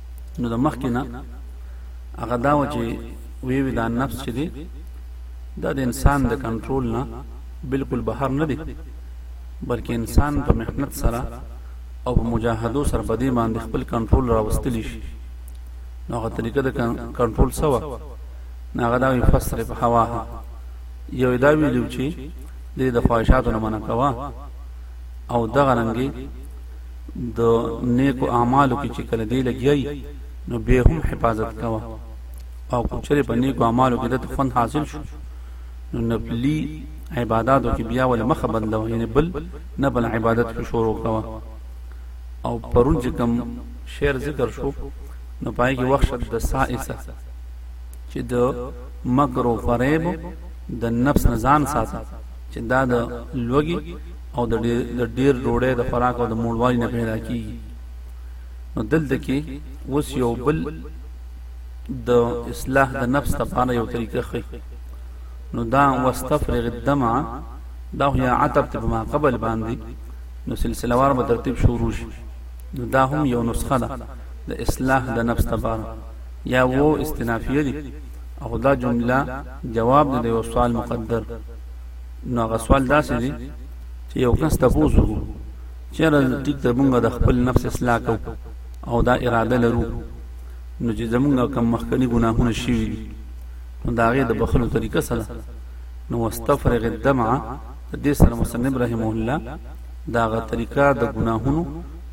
نو د مخکې نه هغه دا و چې وی وی دا نفس چې دی دا د انسان د کنټرول نه بالکل بهر نه دی بلکې انسان په محنت سره او په مجاهدو سره په دې باندې خپل کنټرول راوستلی شي نو هغه طریقه د کنټرول سوا نه هغه دا وی فسر په هوا یو دا ویلو چې د خواهشاتو نه منع کوا او دغه رنګي د نیکو اعمالو کې چې کله دی لګیای نو به هم حفاظت کوه او کوچره په نیکو اعمالو کې د خوند حاصل شو نو نفلی عبادتو کې بیا ول مخه بدلو یعنی بل نه بل عبادت کې شروع کوه او پرون چې کوم شعر ذکر شو نو پای کې وخت د سائسه چې د مکر او فریب د نفس نه ځان ساته چې دا د لوګي او د ډیر ډوډۍ د خوراک او د موړوالي نه پیدا کیږي نو دلته کې اوس یو بل د اصلاح د نفس لپاره یو طریقه خي نو دا واستفرغ الدم دا هي عتب ته ما قبل باندې نو سلسله وار به ترتیب شروع شي نو دا هم یو نسخه ده د اصلاح د نفس لپاره یا وو استنافیه دي او دا جمله جواب دی د یو سوال مقدر نو هغه سوال داسې دی چې یو کس تپوس وکړو چېرې ټیک ته مونږ د خپل نفس اصلاح کو او دا اراده لرو نو چې زمونږ کم مخکنی ګناهونه شوي دي نو د هغې د بخلو طریقه څه ده نو واستفرغ الدمع د دې سره مصنف رحمه الله دا غ طریقه د ګناهونو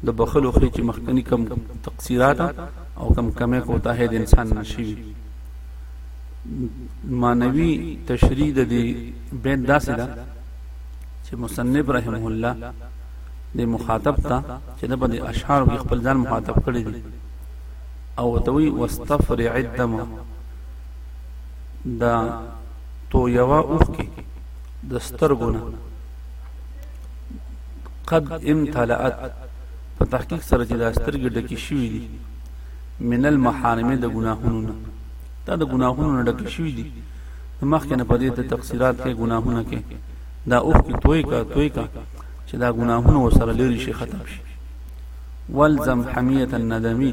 د بخلو خو چې مخکنی کم تقصیرات او کم کمه کوتاه د انسان نشي معنوي تشریح د دې بیت داسې ده چې مصنف رحمه الله د مخاطب ته چې د بده اشعار کې خپل ځان مخاطب کړی دی او توي واستفرع الدم دا تو یوا اوخ کې د سترګونه قد امتلأت په تحقیق سره چې دا سترګې ډکې شوې دي من المحارم د ګناهونو نه دا د ګناهونو نه ډکې شوې دي د مخکې نه په دې ته تقصیرات کې ګناهونه کې دا اوف کې توی کا توی کا چې دا ګناهونه وسره لري شي ختم شي والزم حمیه الندمی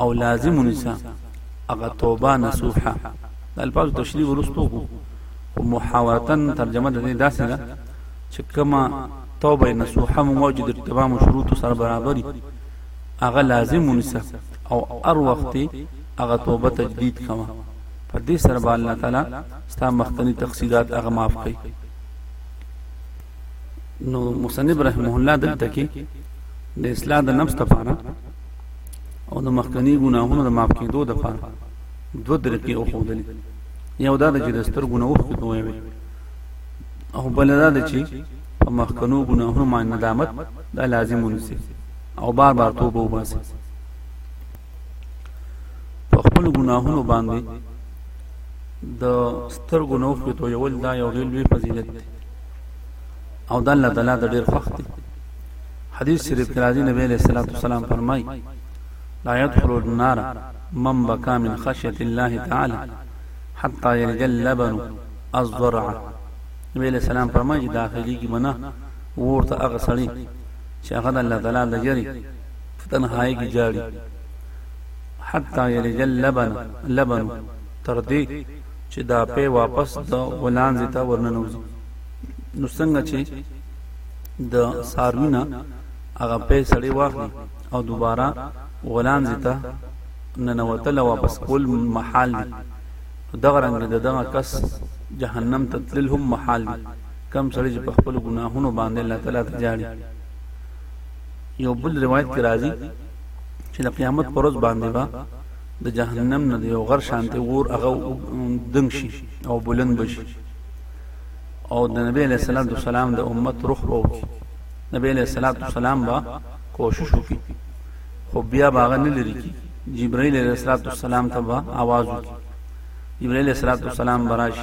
او لازم نساء اغه توبه نصوحه د الفاظ تشریح ورستو کو او محاورتن ترجمه د دې داسې ده چې کما توبه نصوحه موجود د تمام شروط سره برابرۍ اغه لازم نساء او ار وخت هغه توبه تجدید کوه په دې سره به الله تعالی ستا مختنی تقصیرات هغه معاف کړي نو مصنف رحمه الله دلته کې د اصلاح د نفس لپاره او د مخکنی ګناهونو د معاف کېدو لپاره دوه طریقې او خودلې یو دا چې د ستر ګناهو ختمو وي او بل دا چې په مخکنو ګناهونو باندې ندامت دا لازم ونسي او بار بار توبه وباسي په خپل ګناهونو باندې د سترګو نوخ کې تویول دا یو ډېر لوی فضیلت دی او د الله تعالی د ډېر خوښ دی حدیث شریف کې راځي نبی علیہ الصلوۃ والسلام فرمایي لا يدخل النار من بكى من خشية الله تعالى حتى يلج اللبن الضرع نبی علیہ السلام فرمایي داخلي کې منه ورته هغه سړی چې هغه د الله تعالی د جری په تنهایی کې جاړي حتا یلج اللبن لبن تر دې چې دا په واپس د غلانځ ته ورننوځي نو څنګه چې د ساروینه هغه په سړی واخلي او دوباره غلانځ ته ننوتل واپس کول محال دي دغه رنګ د دغه کس جهنم ته تلل هم محال دي کم سړی چې په خپل ګناهونو باندې الله تعالی ته جاړي یو بل روایت کې راځي چې د قیامت پر ورځ باندې با د جهنم نه یو غر شانته ور هغه دنګ شي او بلند بشي او د نبی علیہ السلام د سلام د امت روح وو نبی علیہ الصلوۃ والسلام با کوشش وکړي خو بیا باغ نه لري کی جبرائیل علیہ الصلوۃ والسلام ته با आवाज وکړي جبرائیل علیہ الصلوۃ والسلام براش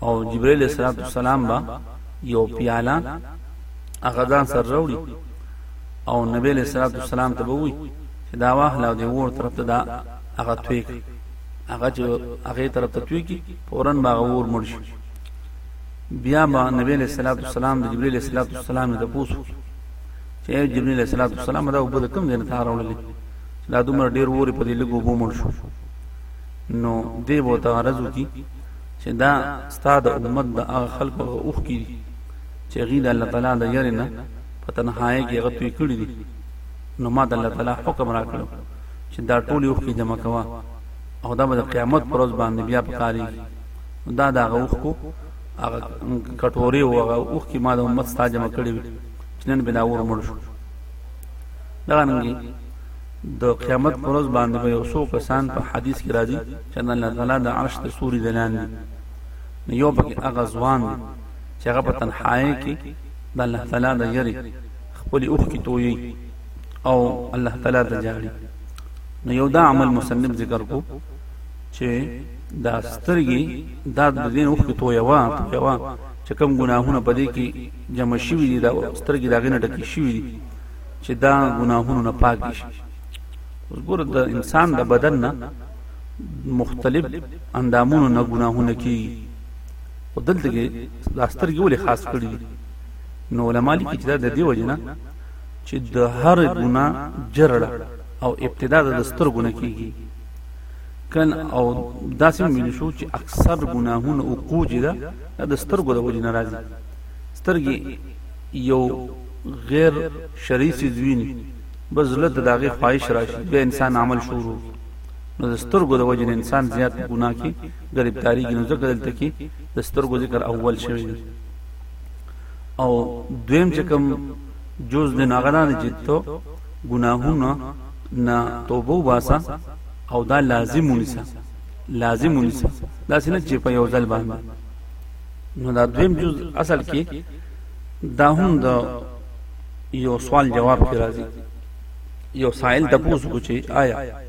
او جبرائیل علیہ الصلوۃ والسلام با یو پیاله هغه ځان سره راوړي او نبی له سلام والسلام ته ووي چې دا واهله او د ور طرف ته دا هغه تویک هغه چې هغه طرف ته تویک فورا ما غور مړ شي بیا ما نبی له سلام والسلام د جبرئیل له سلام والسلام ته پوښتنه چې جبرئیل له سلام والسلام دا وبد کوم دین ته راوړل دا دومره ډیر ووري په دې لګو بو مړ شو نو دی وو ته عرض وکي چې دا ستاد امت د هغه خلکو اوخ کیږي چې هغوی د الله تعالی د یری نه په تنهایې کې هغه توی کړي دي نو ما د الله تعالی حکم راکړو چې دا ټول یو کې جمع کوا او دا د قیامت پر ورځ باندې بیا پکاري دا دا غوخ کو هغه کټوري او هغه اوخ کې ما د امت ستا جمع کړي چې نن بنا ور مړ شو دا رنګي د قیامت پر ورځ باندې به یو څو کسان په حدیث کې راځي چې الله تعالی د عرش د سوري دلان دي یو پکې هغه ځوان دی چې هغه په تنهایی کې د الله تعالی د یری خپل اوخ کې توي او الله تعالی ته جاړي نو یو دا عمل مصنف ذکر کو چې دا سترګي دا د دین اوخ کې توي وا توي وا چې کوم ګناهونه پدې کې جمع شوي دي دا سترګي دا غنه ټکی شوي دي چې دا ګناهونه نه پاک شي اوس ګوره د انسان د بدن نه مختلف اندامونو نه ګناهونه کیږي او دلته کې دا سترګې ولې خاص کړې دي نو علما لیکي چې دا د دې وجه نه چې د هر ګناه جرړه او ابتدا د سترګو نه کیږي کن او داسې ویل شو چې اکثر ګناهونه او کوجې ده د سترګو د وجه نه راځي سترګې یو غیر شرعي څیز ویني بس زړه ته د هغې خواهش راشي بیا انسان عمل شروع نو د سترګو د وجې نه انسان زیات ګناه کې ګرفتاری کې نو ځکه دلته کې د سترګو ذکر اول شوی دی او دویم چې کوم جز د ناغران چې ته ګناهونه نه توبه واسه او دا لازم ونیسه لازم ونیسه دا څنګه چې په یو ځل باندې نو دا دویم جز اصل کې دا هم د یو سوال جواب کې راځي یو سائل د پوسو چې آیا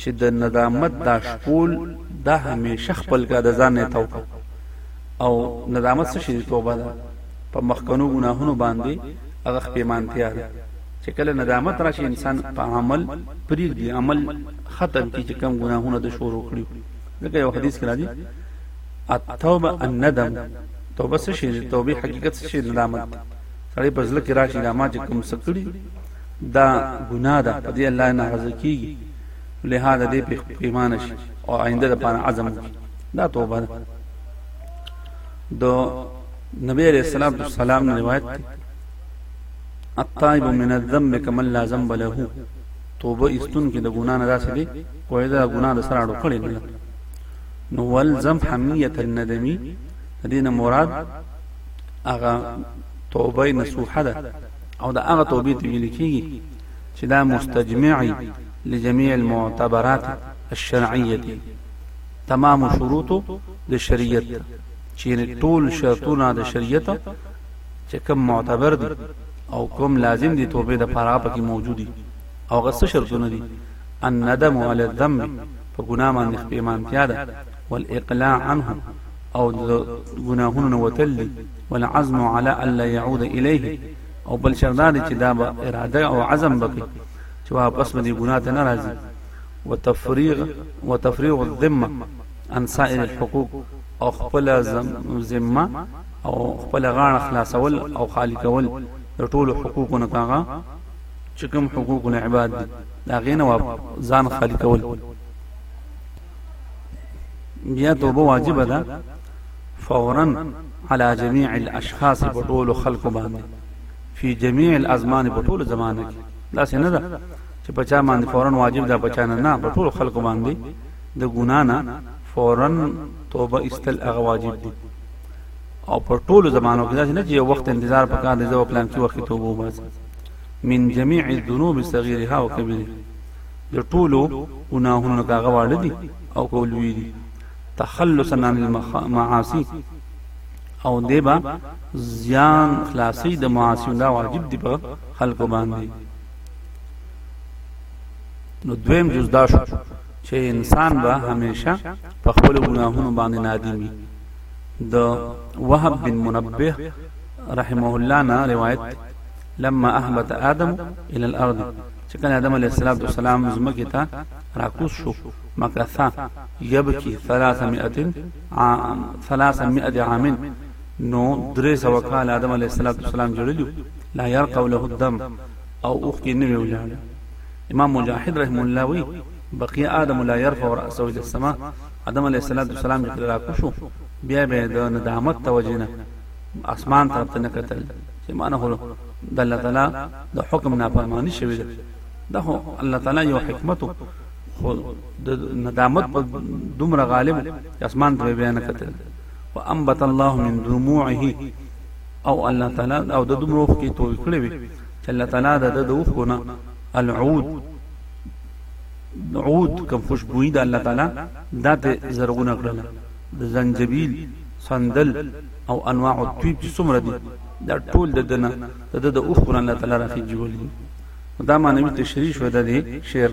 چې د ندامت دا شپول دا همیشه خپل کا د ځان نه توبه او ندامت څه شي توبه ده په مخکنو ګناهونو باندې هغه پیمانتیا ده چې کله ندامت راشي انسان په عمل پریږدي عمل ختم کی چې کم ګناهونه د شروع کړی لکه یو حدیث کې راځي التوبه الندم توبه څه شي توبه حقیقت څه شي ندامت سړی په ځل کې راشي دا ما چې کوم سکړي دا ګناه ده په دې الله نه راضي کیږي لهدا دې په پیمانه شي او آینده لپاره عزم وکړي دا توبه ده د نبی علیہ السلام والسلام نے روایت تھی الطائب من الذنب كمن لا ذنب له توبه استون کې د ګنا نه داسې دي کوی دا ګنا د سره اړو کړی نه نو ول ذم حمیت الندمی دین مراد هغه توبه نصوحه ده او دا هغه توبې ته ویل کیږي چې دا مستجمعي لجميع المعتبرات الشرعيه تمام شروط د شریعت چې ټول شرطونه د شریعت چې کوم معتبر دي او کوم لازم دي توبې د پاره پکې موجودي او غصه شرطونه دي ان ندم علی الذنب په ګناه باندې پیمانتیا ده والاقلاع عنه او د ګناهونو نه وتل دي والعزم على الا يعود اليه او بل شردار چې دا به اراده او عزم وکړي چې واپس به دې ګناه ته ناراضي وتفريغ وتفريغ الذمه عن سائر الحقوق او خپل ذمه او خپل غاړه خلاصول او خالی کول د ټولو حقوقو نه کاغه چې کوم حقوق العباد دي دا غینه ځان خالی کول بیا توبه واجب ده فورا على جميع الاشخاص په ټولو خلکو باندې فی جميع الازمان په ټولو زمانه کې دا څنګه ده چې په چا باندې فورا واجب ده په چا نه نه په ټولو خلکو باندې د ګنا نه فورا توبه استل هغه واجب دي او په ټولو زمانو کې دا نه چې یو وخت انتظار پکار دی زه پلان کې وخت توبه وباسم من جميع الذنوب صغيرها وكبيرها د ټولو ګناهونو نه کاغه واړه دي او کولوي دي تخلصا عن المعاصي او دیبا زیان خلاصي د معاصي دا واجب دی په خلکو باندې نو دویم جز دا شو چې انسان به همیشه په خپل ګناهونو باندې نادمي د وهب بن منبه رحمه الله نه روایت لما اهبط ادم الى الارض چې کله ادم علیه السلام زمکه ته راکوس شو مکثا یبکی 300 عام 300 عام نو درې سو کال ادم علیه السلام جوړلیو لا يرقى له الدم او اوخ کې نه ویل امام مجاهد رحم الله وی بقي ادم لا يرفع راسه الى السماء ادم علیه السلام چې راکوشو بیا به د ندامت توجینه اسمان طرف ته نه کتل چې معنی هو د الله تعالی د حکم نافرمانی شوی ده دا هو الله تعالی یو حکمت خو د ندامت په دومره غالب اسمان ته بیان کتل وانبت الله من دموعه او الله تعالی او د دومره وخت کې توې کړې وي چې الله تعالی د د وخونه العود عود کوم خوشبوئی د الله تعالی دته زرغونه کړل د زنجبیل، صندل او انواع الطیب چې څومره دي دا ټول د دنه د د اوخ قران الله تعالی راخیجول دي دا معنوي تشریح شو د دې شعر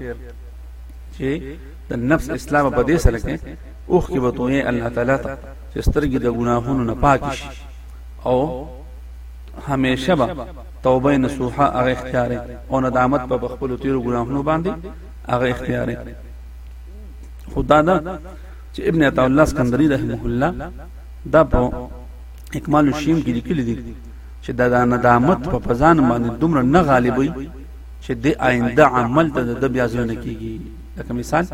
چې د نفس اسلام په دې سره کې اوخ کې وتوې الله تعالی ته چې سترګې د ګناهونو نه پاک شي او همیشه به توبه نصوحه هغه اختیار او ندامت په خپل تیر ګناهونو باندې هغه اختیار خدا دا چې ابن عطا الله اسکندری رحمه الله دا په اکمال الشیم کې لیکلي دي چې دا د ندامت په پزان باندې دومره نه غالبوي چې د آینده عمل ته د بیا ځای نه کیږي لکه مثال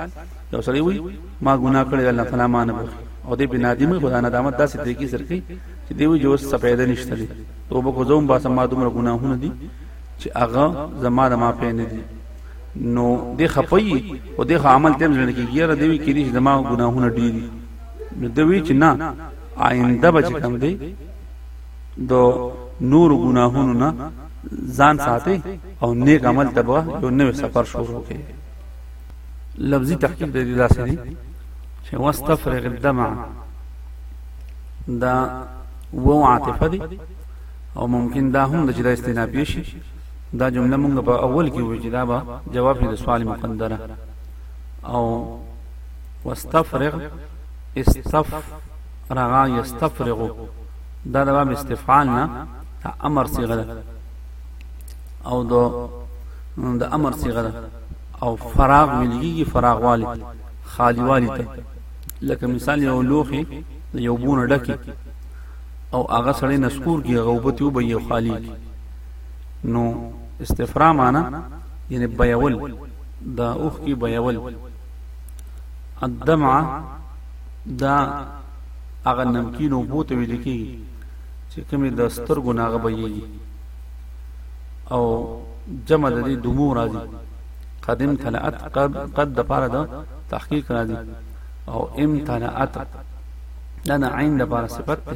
یو سړی وي ما ګناه کړی الله تعالی ما نه بخي او دې بنا دې مې خدا ندامت داسې طریقې سره کوي چې دی جو سپیده نشته لري توبه کوم با سم ما دومره ګناهونه دي چې هغه زما د معافی نه دي نو د خپي او د عمل تم ځنه کیږي را دوی کې دي چې دما ګناهونه ډیری نو دوی چې نه آینده بچ کم دی د نور ګناهونو نه ځان ساتي او نیک عمل ته به یو نوې سفر شروع کوي لفظي تحقیق د دې داسې دی چې واستفرغ الدمع دا وو عاطفه دي او ممکن دا هم د جدا استنابي شي دا جمله مونږ په اول کې وې چې دا به جواب شي د سوال مقدره او واستفرغ استف رغا یستفرغ دا د باب استفعال نه دا امر صيغه ده او د د امر صيغه ده او فراغ ملګي فراغ والي خالی والي ته لکه مثال یو لوخي یو بونه ډکی او هغه سړی نسکور کی غوبتی وبې خالی کی نو استفرا معنا یعنی بیول دا اوخ کی بیول الدمع دا هغه نمکین او بوته ویل کی چې کومې د سترګو ناغه بېږي او جمع د دې دمو راځي قدم تلعت قد قد د پاره د تحقیق راځي او امتلعت دا د عین د پاره صفت ده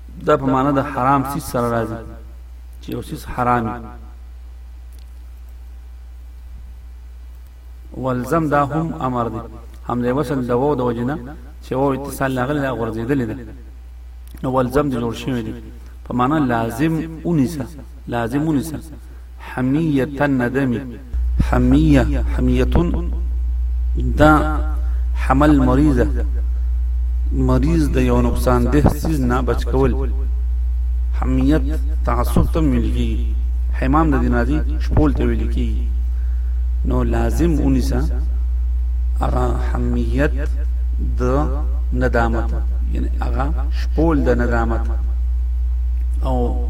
دا په معنا د حرام سیس سره راځي چې یو سیس حرام والزم دا هم امر دی هم د وصل د وو د وجنه چې وو اتصال نه غلې غورځېدلې ده نو والزم د جوړ شوی دی په معنا لازم اونیسه لازم اونیسه حمیتن نه دمی حمیه حمیتون دا حمل مریضه مریض د یو نقصان ده سیز نه بچ کول حمیت تعصب ته ویل کیږي حمام د دینادي شپول ته ویل کیږي نو لازم اونیسا هغه حمیت د ندامت یعنی هغه شپول د ندامت او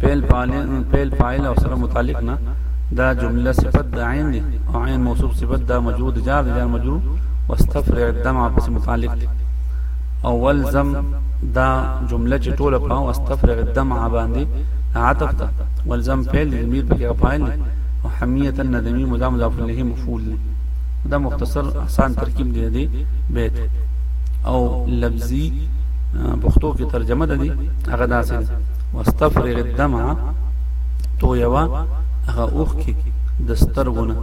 فعل فاعل فعل فاعل او سره متعلق نه دا جمله صفت د عین دی او عین موصوف صفت دا مجرور د جار د جار مجرور واستفرع الدمع پس متعلق دی او ولزم دا جمله چې ټوله په واستفرع الدمع باندې عطف ده ولزم فعل د ضمیر په کې فاعل دی او حمیه الندمی مضاف مضاف الیه مفعول دی دا مختصر آسان ترکیب دی دی بیت او لفظي پښتو کې ترجمه ده دي هغه داسې دی واستفرغ الدمع تو یوا هغه اوښکې د سترګونه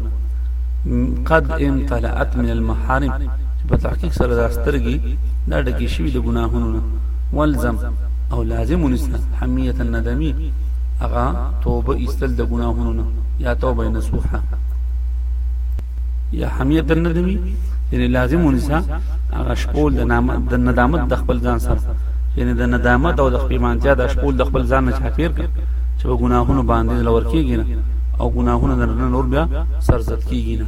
قد امتلأت من المحارم چې په تحقیق سره دا سترګې دا ډکې شوي د ګناهونو نه والزم او لازم ونیسه حمیت الندمی هغه توبه ایستل د ګناهونو نه یا توبه نصوحه یا حمیت د ندوی یعنی لازم ونیسه هغه شپول د نام د ندامت د خپل ځان سره یعنی د ندامت او د خپلمانتیا د شپول د خپل ځان نه چاپیر کړه چې په ګناهونو باندې لور کیږي نه او ګناهونه د نور بیا سرزت کیږي نه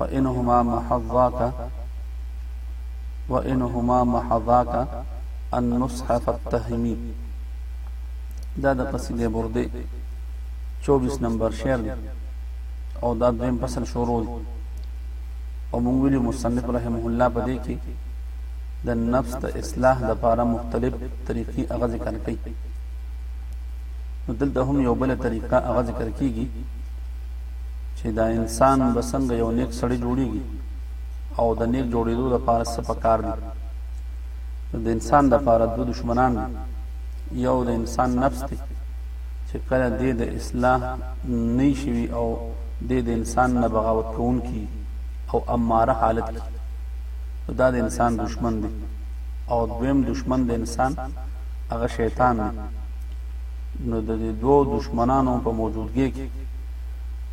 وانهما محضاك وانهما محضاك النصح فاتهمي دا د قصیده برده 24 نمبر شعر دی او دا دویم فصل شروع دی او مونږ ویلي مصنف رحمه الله په دې کې د نفس د اصلاح لپاره مختلف طریقې هغه ذکر کړي نو دلته هم یو بل طریقه هغه ذکر کیږي چي دا انسان به څنګه یو نیک سړی جوړیږي او د نیک جوړیدو د پاره څه پکار دي د انسان د پاره دوه دشمنان دي یو د انسان نفس دی چې کله دې د اصلاح نه شي او دې د انسان نه بغاوت کوونکی او اماره حالت کی دا د انسان دشمن دی او دویم دشمن د انسان هغه شیطان دی نو د دې دوو دښمنانو په موجودګۍ کې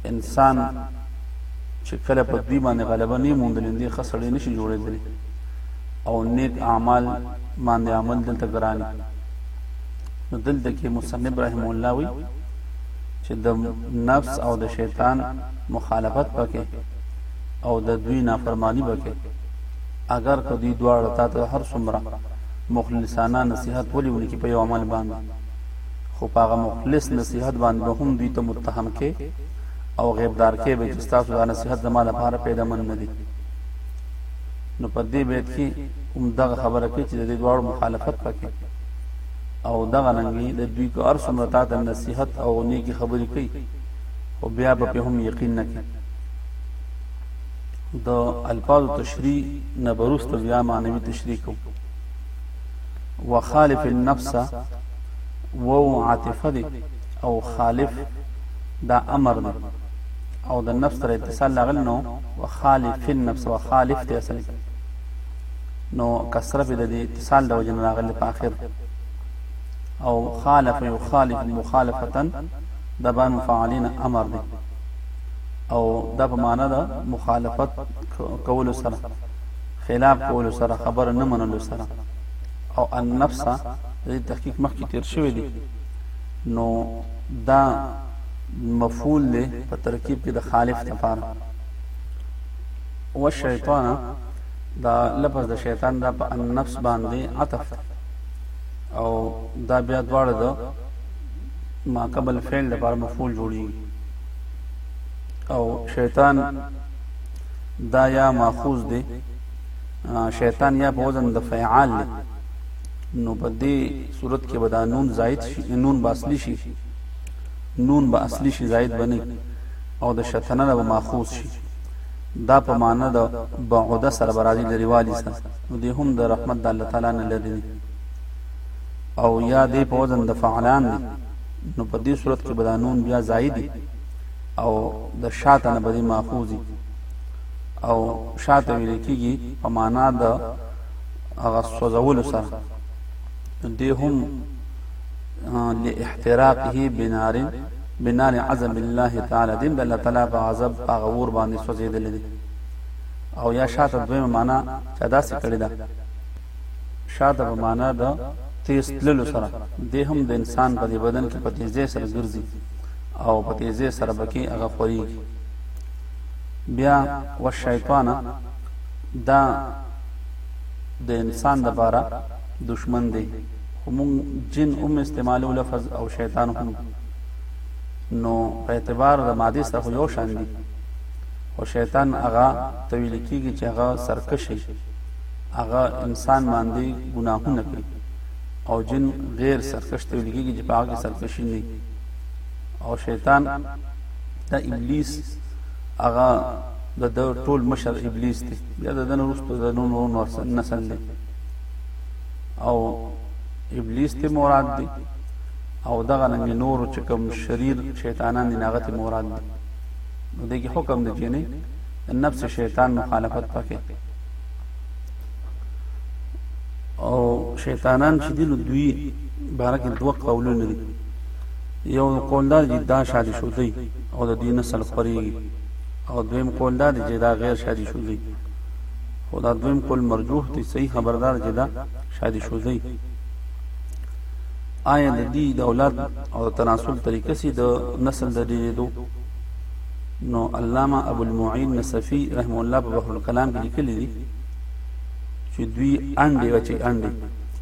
انسان چې کله په دوی باندې غلبه نه موندلې دې ښه سړی نشي جوړېدلی او نیک اعمال باندې عمل دلته ګران نو دلته کې مصنف رحم الله وی چې د نفس او د شیطان مخالفت پکې او د دوی نافرمانی پکې اگر کدی دواړه تا ته هر څومره مخلصانه نصيحت ولې ونی کې په یو عمل باندې خو په هغه مخلص نصیحت باندې به هم دوی ته متهم کې او غیبدار کې به چې ستاسو دا نصیحت زما لپاره پیدا من نه دی نو په دې بیت کې هم دغه خبره کوي چې د دې دواړو مخالفت پکې او دغه ننګي د دوی کو ار سمرتا د نصيحت او نیکی خبرې کوي او بیا به هم یقین نه کوي د الفاظ تشریح نه بروست بیا معنوي تشریح کوي وخالف النفس وو عاطفه دی او خالف دا امر دی او د نفس سره اتصال لاغل نو وخالف النفس وخالف دی اصل نو کسره به د اتصال د وجن راغل په اخر او خالف يخالف مخالفه د بان مفعلین امر دی او دا په معنا د مخالفت کولو سره خلاف کولو سره خبره نه منلو سره او النفس د تحقیق مخکې تیر شوی دی نو دا مفعول دی په ترکیب کې د خالف لپاره او شیطان دا لفظ د شیطان دا په النفس باندې عطف او دا بیا دواړه د ما قبل فعل لپاره مفعول جوړیږي او شیطان دا یا ماخوذ دی شیطان یا په وزن د فعال دی نو په دې صورت کې به دا نون زائد شي نون به اصلي شي نون به اصلي شي زائد بني او د شتنه به ماخوذ شي دا په معنا د بعوده سره برازي لري والی سره نو دې هم د رحمت د الله تعالی نه لري او یا دې په وزن د فعلان دی نو په دې صورت کې به دا نون بیا زائد دی او د شاته نه بدی ماخوذي او شاته ویل کیږي په معنا د هغه سوزول سره دی هم لاحتراقه بنار بنار عزم الله تعالی دیم د الله تعالی په عذاب هغه ور باندې سوزیدل دي او یا شاته دویمه معنا چې داسې کړی ده شاته په معنی د تیز تللو سره دی هم د انسان په دې بدن کې په تیزې سره ګرځي او په تیزې سره بکی هغه خوري بیا و شیطان دا د انسان د بارا دشمن دی خو مونږ جن هم استعمالو لفظ او شیطان هم نو په اعتبار د ماده سره خو یو شان دي او شیطان هغه تویل کیږي چې هغه سرکشي هغه انسان باندې ګناهونه کوي او جن غیر سرکش ته ویل کېږي چې په هغه کې سرکشي نه او شیطان د ابلیس هغه د د ټول مشر ابلیس دی بیا د دنه وروسته د نور نور نسل دی او ابلیس ته مراد دی او دغه رنګ نور چې کوم شریر شیطانان دی هغه ته مراد دی نو دغه حکم دی چې نه نفس شیطان مخالفت پکې او شیطانان چې دي نو دوی باره کې دوه قولونه دي یو قول دا چې دا شادي شو دی او د دې نسل خوريږي او دویم قول دا دی چې دا غیر شادي شو دی خو دا دویم قول مرجوح دی صحیح خبردار چې دا شادي شو دی آیا د دې د اولاد او تناسل طریقې سي د نسل د ډېرېدو نو علامه ابو المعين نصفي رحم الله په بحر الكلام کې لیکلي دي چې دوی انډي وچي انډي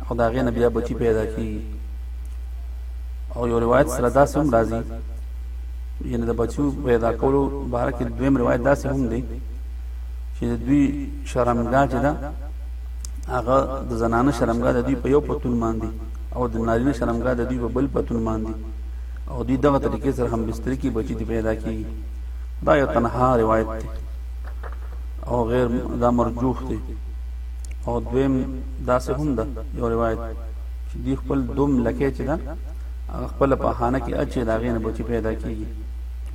او دا غي نه بیا بچي پیدا کیږي او یو روایت سره دا سم راځي یعنی د بچو پیدا کولو باره کې دویم روایت دا سم هم دی چې دوی شرمګا چې دا هغه د زنانه شرمګا د دوی په یو پتون باندې او د نارینه شرمګا د دوی په بل پتون باندې او دوی دغه طریقې سره هم بستر کې بچی دی پیدا کیږي دا یو تنها روایت دی او غیر دا مرجوح دی او دویم داسې هم ده یو روایت چې دی خپل دوم لکه چې دا هغه خپل په خانه کې اچي دا غینه بچی پیدا کیږي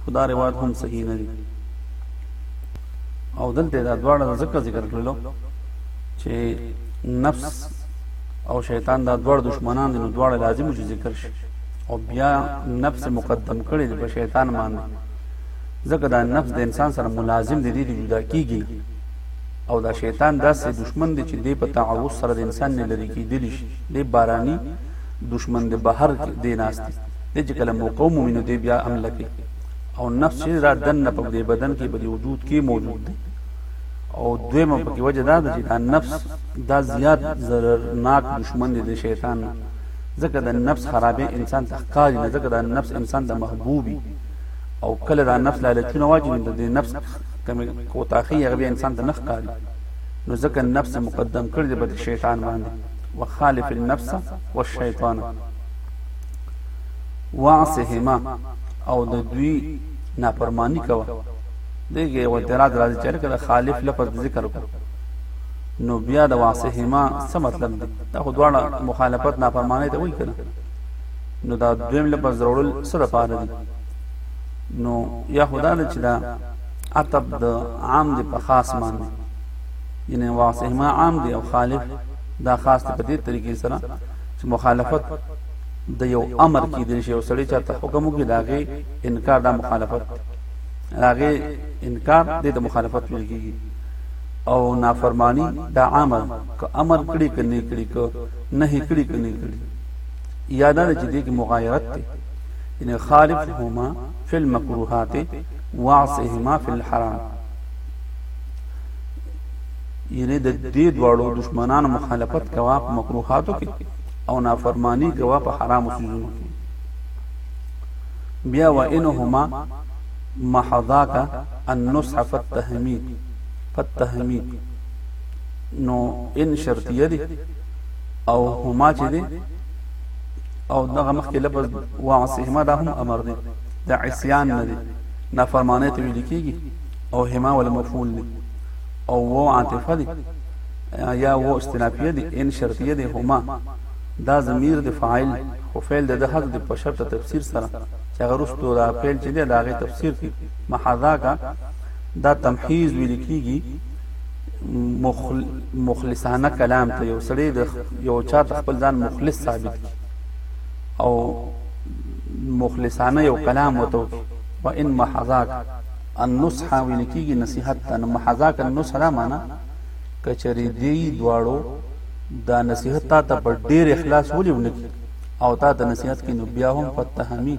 خدا روایت هم صحیح نه دی او دلته دا دواړه ذکر ذکر کړلو چې نفس او شیطان دا دواړه دشمنان دي نو دواړه لازم چې ذکر شي او بیا نفس مقدم کړی دی په شیطان باندې ځکه دا نفس د انسان سره ملازم دی دی جدا کیږي او دا شیطان داسې دشمن دی چې دی په تعوذ سره د انسان نه لري کیدلی شي دی بارانی دشمن دی بهر کې دی ناست دی چې کله موقع مومینو دی بیا عمل کوي او نفس چې را دن په دې بدن کې په دې وجود کې موجود دی او دویمه په کې وجه دا ده چې دا نفس دا زیات ضررناک دشمن دی د شیطان نه ځکه د نفس خرابې انسان ته ښکاري نه ځکه د نفس انسان د محبوبي او کله د نفس لالچونه واجب نو د نفس کمی کوتاخي هغه انسان ته نه ښکاري نو ځکه نفس مقدم کړی دی بلکې شیطان باندې وخالف النفس والشیطان واعصهما او د دوی نافرمانی کوه دغه و دراد راځي چې لکه د خالف لفظ ذکر وکړو نو بیا د واسهما څه مطلب دی دا خو دواړه مخالفت نافرمانی ته وایي کنه نو دا دویم لپس دروړل څه د پاره دی نو یا خدا د چې دا عتب د عام دی په خاص باندې یعنی واسهما عام دی او خالف دا خاص په دې طریقې سره چې مخالفت د یو امر کې دی چې وسړی چاته حکم وکړي داغه انکار دا مخالفت داغه انکار د مخالفت ویل کیږي او نافرمانی دا عامه ده که امر کړي که نه کړي که نهي کړي که نه کړي یا دا چې دې کې مغایرت دی ان خالفهما فی المکروهات واعصهما فی الحرام یعنی د دې دواړو دشمنانو مخالفت کوا په مکروهاتو کې او نافرمانی کوا په حرامو سيزونو کې بیا وانهما محضاک النصح فالتهمید فتهمی نو ان شرطیه دی او هما چې دی او دغه مخکې لفظ وعصهما دا هم امر دی د عصیان نه دی نافرمانه ته ویل کیږي او هما ول مفعول دی او و عاطفه دی یا و استنافیه دی ان شرطیه دی هما دا ضمیر د فاعل خو فعل د حذف د په شرط تفسیر سره چې هغه رستو دا فعل چې دی دا غي تفسیر کی محاذا کا دا تمحیز ویل کیږي مخل... مخلصانه کلام ته یو سړی د یو چا ته خپل ځان مخلص ثابت کی او مخلصانه یو کلام وته و ان محذاک النصح ویل کیږي نصيحت ته محذاک النصح را معنا کچری دی دواړو دا نصيحت تا ته په ډیر اخلاص ولې ونکي او تا ته نصيحت کینو بیا هم فتحمی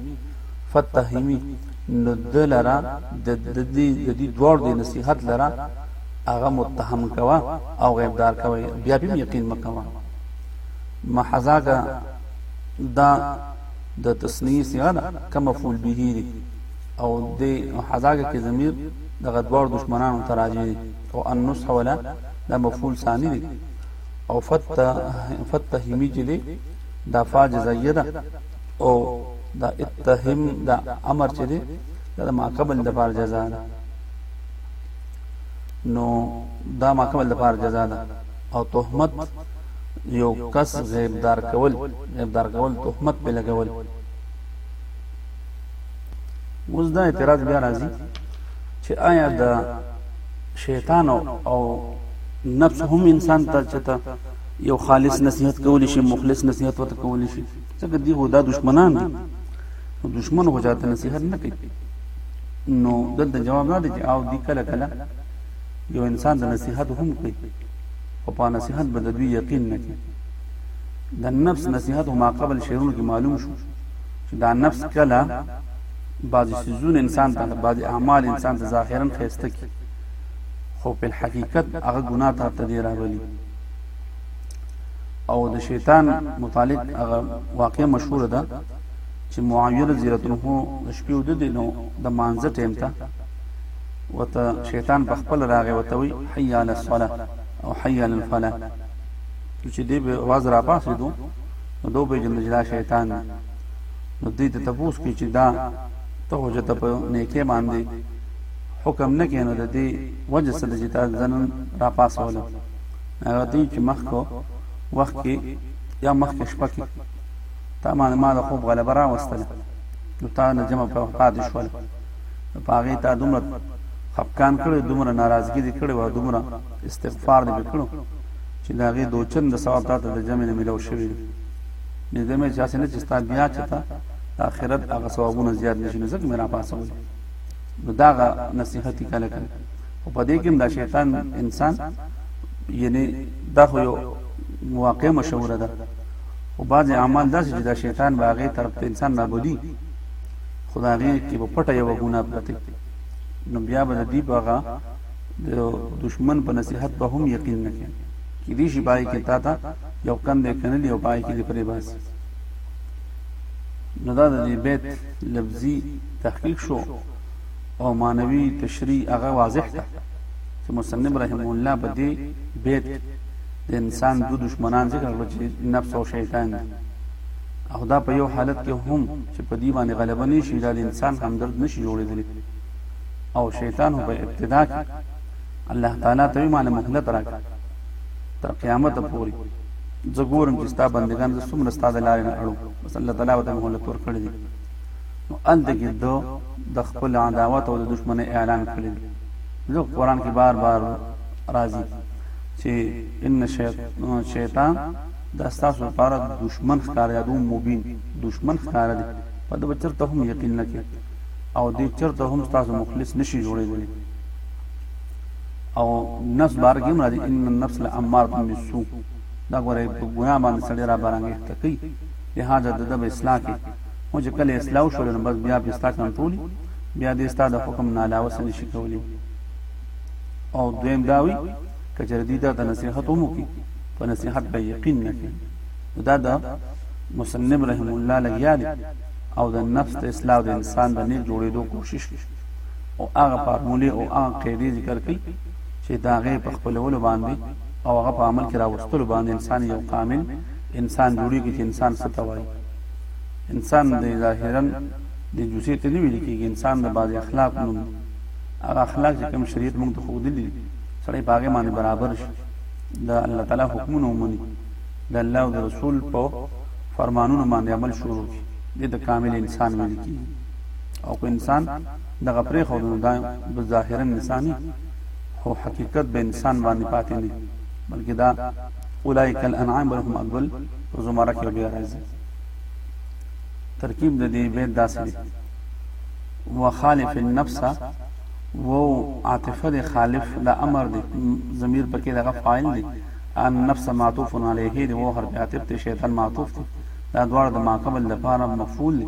فتحمی نو ده لره د ددی ددی دواړو دی نصیحت لره هغه متهم کوه او غیبدار کوه بیا بیم یقین مکوه محزاګه دا د تسنیه سیغه ده که مفعول به دی او د حزاګه کې ضمیر د غدوار دشمنانو تراجع دی او النصح ولا دا مفعول ثانی دی او فتح فتح همی چې دی دا فاجزیه ده او دا اتهم دا امر چې دی دا ما قبل د پار جزا ده نو دا ما قبل د پار جزا ده او تهمت یو کس غیب دار کول غیب دار کول تهمت په لګول اوس دا اعتراض بیا راځي چې آیا دا شیطان او نفس هم انسان ته چته یو خالص نصیحت کولی شي مخلص نصیحت ورته کولی شي ځکه دی خو دا دشمنان دي نو دشمن خو چاته نصیحت نه کوي نو دلته جواب نه دی چې او دی کله کله یو انسان د نصیحت هم کوي او په نصیحت به د دوی یقین نه کوي د نفس نصیحت ما قبل شعرونو کې معلوم شو چې دا نفس کله بعضی سيزونه انسان ته بعضی اعمال انسان ته ظاهرا خيسته کی خو په حقیقت هغه ګناه ته تدې راولي او د شیطان متعلق هغه واقع مشهور ده چې معاویه رضی الله عنه د شپې ود دي نو د مانزه ټیم ته وته شیطان په خپل راغی وته وی حي علی الصلاه او حي علی الفلاح چې دې به आवाज را پاسې دو نو دوه به جن جلا شیطان نو دې ته تپوس کی چې دا ته هوجته په نیکه باندې حکم نه کینو د دې وجه سره چې تا ځنن را پاسول هغه دی چې مخکو وخت کې یا مخکې شپه کې تا باندې ما د خوب غلبه راوستله نو تا نه جمع په پاتې شول په هغې تا دومره خفقان کړی دومره ناراضګي دې کړې وه دومره استغفار دې کړو چې د هغې دوچن د ثواب تا ته د جمع نه میلاو شوي دي نږدې مې چې هسې نه چې ستا بیا چې تا د آخرت هغه ثوابونه زیات نه شي نو ځکه مې راپاڅولې نو دغه نصیحت یې کله کړی او په دې کې دا شیطان انسان یعنی دا خو یو واقع مشوره ده او بعض اعمال داسې چې دا شیطان باغې طرف ته انسان نابودي خدای غیر کې په پټه یو ګناه پرته نو بیا به دی باغه د دشمن په نصيحت به هم یقین نه کوي کې دې شي پای کې تا ته یو کندې کنلی او پای کې دې پرې باس نو دا د بیت لفظي تحقیق شو او معنوي تشريح هغه واضح ده چې مصنف رحمه الله په دې بیت کې د انسان دو دشمنان ذکر کړل چې نفس او شیطان دي او دا په یو حالت کې هم چې په دې باندې غلبه نشي دا د انسان همدرد نشي جوړېدلی او شیطان په ابتدا کې الله تعالی ته مال مهلت راکړي تر قیامت پورې زه ګورم چې ستا بندگان زه څومره ستا د لارې نه اړو بس الله تعالی ورته مهلت ورکړی دی نو هلته کې ده د خپل عداوت او د دشمنۍ اعلان کړی دی ځکه قرآن کې بار بار راځي چې ان شیطان دا ستاسو لپاره دشمن ښکار یادو مبین دشمن ښکار دی په دې چرته هم یقین نه کې او دې چرته هم ستاسو مخلص نشي جوړېدلی او نفس بار کې هم راځي ان النفس لاماره بالسوء دا ګوره په ګناه باندې سړی را برانګې تکي لهذا دده به اصلاح کې او چې کله اصلاح وشول نو بس بیا پستا کنټرولي بیا دې ستا د حکم نه علاوه څه نشي کولی او دویم داوي کچره دې ته نصيحت هم وکي په نصيحت به یقین نه کوي دا د مصنف رحم الله لګیا دي او د نفس د اصلاح د انسان د نیک جوړېدو کوشش کوي او هغه فارمولې او هغه قاعده ذکر کوي چې دا غي په خپلولو باندې او هغه په عمل کې راوستلو باندې انسان یو کامل انسان جوړیږي چې انسان څه ته وایي انسان د ظاهرا د جوسې ته نه ویل کېږي انسان د بعضې اخلاق نوم هغه اخلاق چې کوم شریعت موږ ته ښودلي دي سړی په هغې باندې برابر شي د الله تعالی حکمونه ومني د الله او د رسول په فرمانونو باندې عمل شروع کړي دې ته کامل انسان ویل کېږي او که انسان دغه پرېښود نو دا به ظاهرا انساني خو حقیقت به انسان باندې پاتې نه بلکې دا اولئک الانعام بل هم اکبل په زمره کې بیا راځي ترکیب د دې بیت داسې دی وخالف النفس وو عاطفه د خالف د امر د ضمیر پکې دغه فاعل دی ان نفس معطوف علیه دی وو حرف عاطف ته شیطان معطوف دی دا دواړه د ماقبل لپاره مفعول دی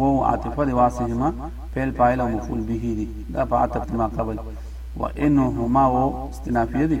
وو عاطفه د واسهما فعل فاعل او مفعول به دی دا په عاطف ما قبل وانهما وو استنافیه دی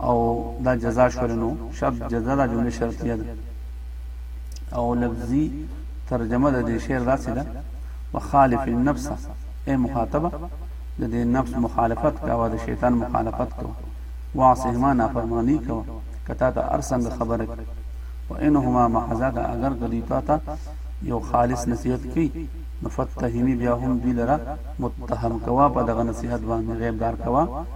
او دا جزا شول نو شرط جزا دا جمله شرطیه ده او لفظي ترجمه د دې شعر داسې ده وخالف النفس اے مخاطبه د دې نفس مخالفت کاوه د شیطان مخالفت کوه واسهما نافرمانی کوه کتا ته ارسنګ خبره وانهما محزاک اگر کدی تا ته یو خالص نصیحت کی نفتهمی بیا هم دی لرا متهم کوا په دغه نصیحت باندې غیب دار کوا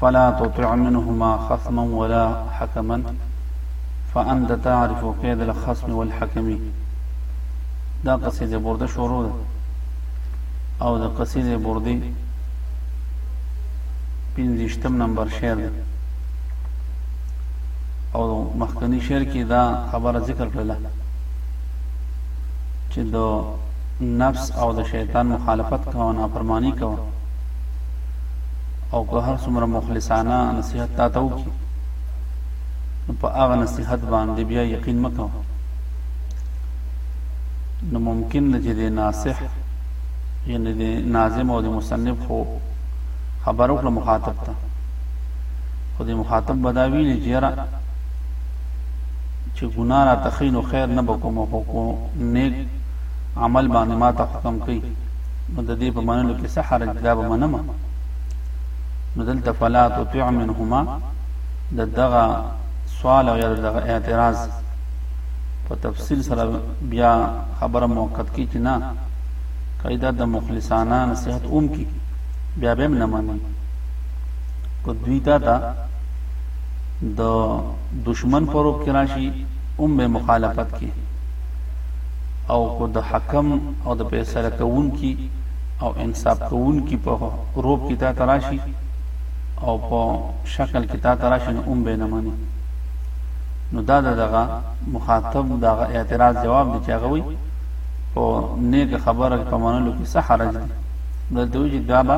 فلا تطع منهما خصما ولا حكما فانت تعرف قيد الخصم والحكم دا قصيده برده شروع ده او د قصيده برده پنځشتم نمبر شعر ده او مخکنی شعر کې دا خبره ذکر کړله چې د نفس او د شیطان مخالفت کوه نافرمانی کوه او که هر څومره مخلصانه نصیحت تا ته وکړي نو په هغه نصیحت باندې بیا یقین مه کوه نو ممکن ده چې د ناصح یعنې د ناظم او د مصنف خو خبر وکړه مخاطب ته خو د مخاطب به دا ویلي چې یاره چې ګناه راته ښي نو خیر نه به کوم خو کو نیک عمل باندې ما ته حکم کوي نو د دې په منلو کې څه حرج دا به منمه نو دلته فلا تطع منهما د دغه سوال او دغه اعتراض په تفصیل سره بیا خبره موقت کی چې نه قاعده د مخلصانه نصيحت اوم کی بیا به نه مانی کو دوی تا تا د دشمن پروب کې راشي اوم به مخالفت کی او کو د حکم او د فیصله کوونکی او انصاف کوونکي په روب کې تا ته راشي او په شکل کې تا ته راشي نو هم به نه مني نو دا دغه مخاطب دغه اعتراض جواب دی چې هغه وي په نیکه خبره په منلو کې څه حرج دی دلته وی چې دا به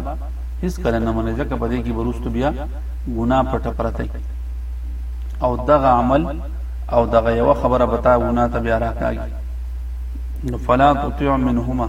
هیڅ کله نه منې ځکه په دې کې بروست بیا ګناه پټه پرته او دغه عمل او دغه یو خبره بتا ګناه ته بیا راکاږي نو فلا تطيع منهما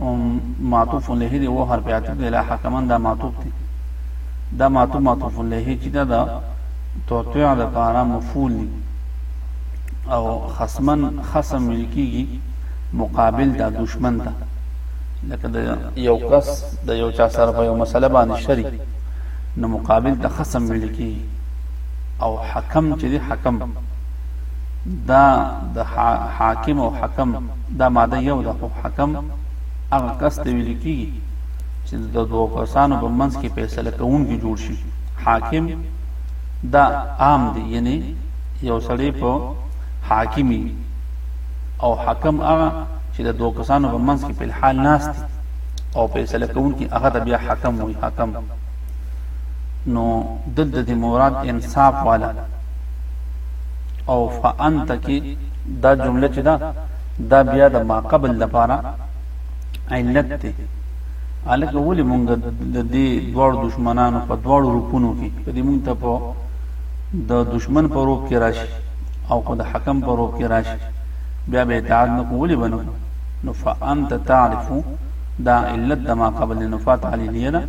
هم معطوف له دی او حرف عطف دی لا حکمن دا معطوف دی دا معطوف معطوف له چې دا دا توتوع د پارا مفعول دی او خصمن خصم ملکیږي مقابل دا دشمن ته لکه د یو کس د یو چا سره په یو مسله باندې شری نو مقابل ته خصم ملکی او حکم چې دی حکم دا د حاکم او حکم دا ماده یو ده خو حکم هغه کس ته ویل کیږي چې د دوو کسانو په منځ کې فیصله کوونکی جوړ شي حاکم دا عام دی یعنی یو سړی په حاکمی او حکم هغه چې د دوه کسانو په منځ کې په حال ناست او فیصله کوونکی هغه د بیا حکم وي حکم نو دلته د مراد انصاف والا او فانت کې دا جمله چې دا دا بیا د ما قبل لپاره علت دی الکه ولې مونږ د دې دوړ دشمنانو په دوړ روپونو کې په دې مونږ ته په د دشمن په روپ کې راشي او کو د حکم په روپ کې راشي بیا به اطاعت نه کولی بنو نو فانت تعرف دا علت د ما قبل نفات علی نه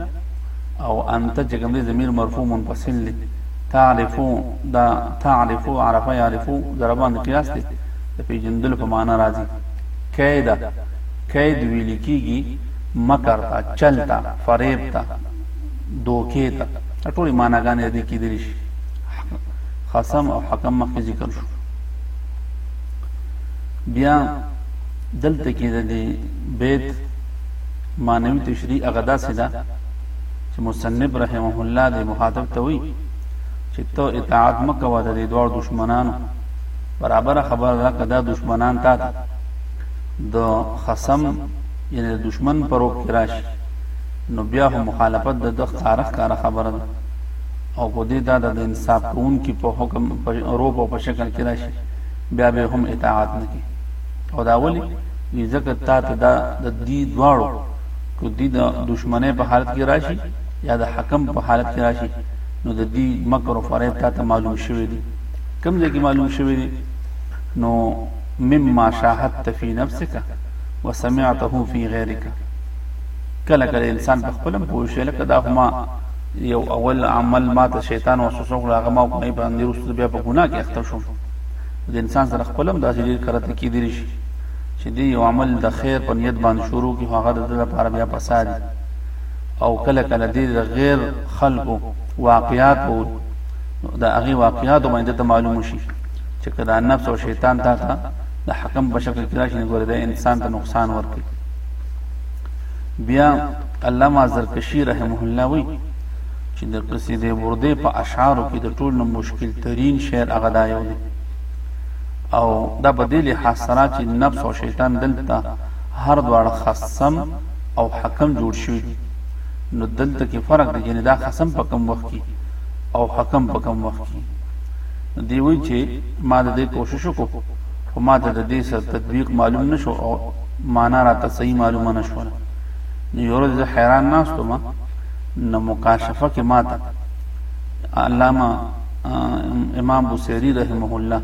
او انت چې کوم دې ضمیر مرفوع منفصل دی تعرفو، دا تعرفو، عرفه يعرفو، زره باندې قياس دی د پېژندلو په معنا راځي کيده کيد ویل کېږي مکر ته چل ته فریب ته دوکې ته دا ټولې معناګانې دې کېدلی شي خصم او حکم مخکې ذکر شو بیا دلته کې د بیت معنوي تشریح هغه داسې ده چې مصنف رحمه الله د مخاطب ته وی چې ته اطاعت مکوه د دې دوه دشمنانو برابر خبر را کدا دشمنان تا ته د خصم یعنی د دشمن پر روپ کې راشي نو بیا هم مخالفت د دغه کارخ کار خبره ده او کو دې دا د انصاف کوونکي په حکم په روپ او په شکل کې راشي بیا به هم اطاعت نه کوي او دا ولي ځکه تا ته دا د دې دواړو کو دی د دشمنه په حالت کې راشي یا د حکم په حالت کې راشي نو د دې مکر او فریب ته معلوم شوی دی کوم ځای کې معلوم شوی دی نو مما شاهدت فی نفسک وسمعته فی غیرک کله کله انسان په خپل پوه شي لکه دا هما یو اول عمل ما ته شیطان وسوسه کړه هغه ما په نه باندې رسول بیا په ګناه کې اخته شوم د انسان سره خپلم داسې ډیر کرته کې دي شي چې دی یو عمل د خیر په نیت باندې شروع کی هغه د ده لپاره بیا فساد او کله کله دی د غیر خلکو واقعیات وو د هغه واقعیات باندې ته معلوم شي چې کدا نفس او شیطان تا ته د حکم په شکل کې راشي ګوره د انسان ته نقصان ورکړي بیا علامه زرکشی رحمه الله وی چې د قصیدې برده په اشعارو کې د ټولو مشکل ترين شعر هغه دا یو دی او دا په دې لحاظ سره چې نفس او شیطان دلته هر دواړه خصم او حکم جوړ شوي دي نو دلته کې فرق دی یعنی دا خصم په کم وخت کې او حکم په کم وخت کې دی وی چې ما د دې کوشش وکړو خو ما ته د دې سر تطبیق معلوم نشو او معنا را ته صحیح معلومه نشوله نو یو ورځ زه حیران ناستم نو مکاشفه کې ما ته علامه امام بوسیری رحمه الله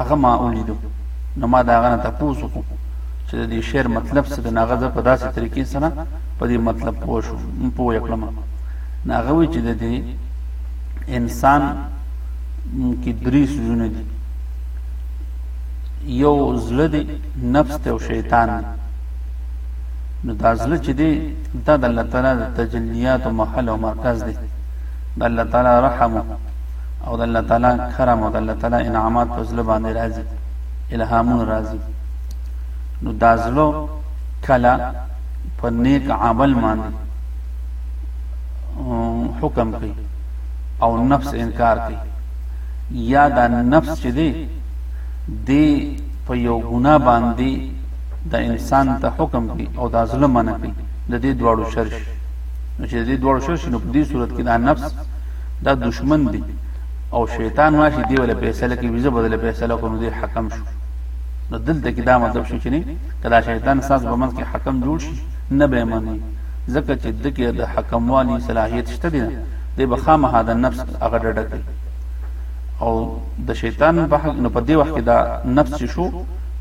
هغه ما ولیدو نو ما دا غنه تاسو کو چې د دې شعر مطلب څه د ناغزه په داسې طریقې سره په دې مطلب پوه شو پوه یکړم ناغوي چې د دې انسان کې درې سوزونه دي یو زړه دی نفس ته او شیطان دی نو دا زړه چې دی دا د الله تعالی د تجلیات او محل او مرکز دی د الله تعالی رحم او د الله تعالی کرم او د الله تعالی انعامات په زړه باندې راځي الهامون راځي نو دا زړه کله په نیک عمل باندې حکم کوي او نفس انکار کوي یا دا نفس چې دی دی په یو ګناه باندې د انسان ته حکم کوي او دا ظلم نه کوي د دې دواړو شرش نو چې دې دوړ شو شنو په دې صورت کې دا نفس دا دشمن دی او شیطان راشي دی ولا فیصله کې ویزه بدله فیصله کوم دی حکم شو نو دلته کې دا مطلب شو چې نه کله شیطان ساز په منځ کې حکم جوړ شي نه به مانی ځکه چې د کې د حکم والی صلاحیت شته دی دی به خامه د نفس هغه ډډه کوي او د شیطان په حق نو په دې وخت کې دا نفس شو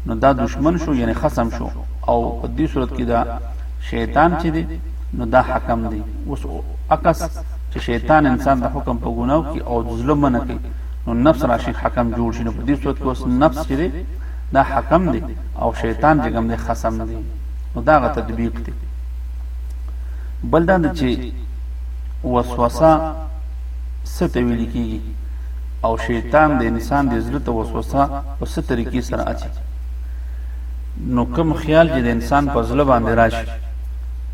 نو دا دشمن شو یعنی خصم شو او په دې صورت کې دا شیطان چی دی نو دا حکم دی اوس عکس چی شیطان انسان ته حکم په ګناو کی او د ظلم نه کوي نو نفس راشي حکم جوړ شي نو په دې صورت کې اوس نفس چی دی دا حکم دی او شیطان چې کوم دی خصم دی نو دا غ تطبیق دی بل دا چې وسوسه څه ته ویل کیږي او شیطان د انسان د زړه ته وسوسه په څه طریقې سره اچي نو کوم خیال چې د انسان په زړه باندې راشي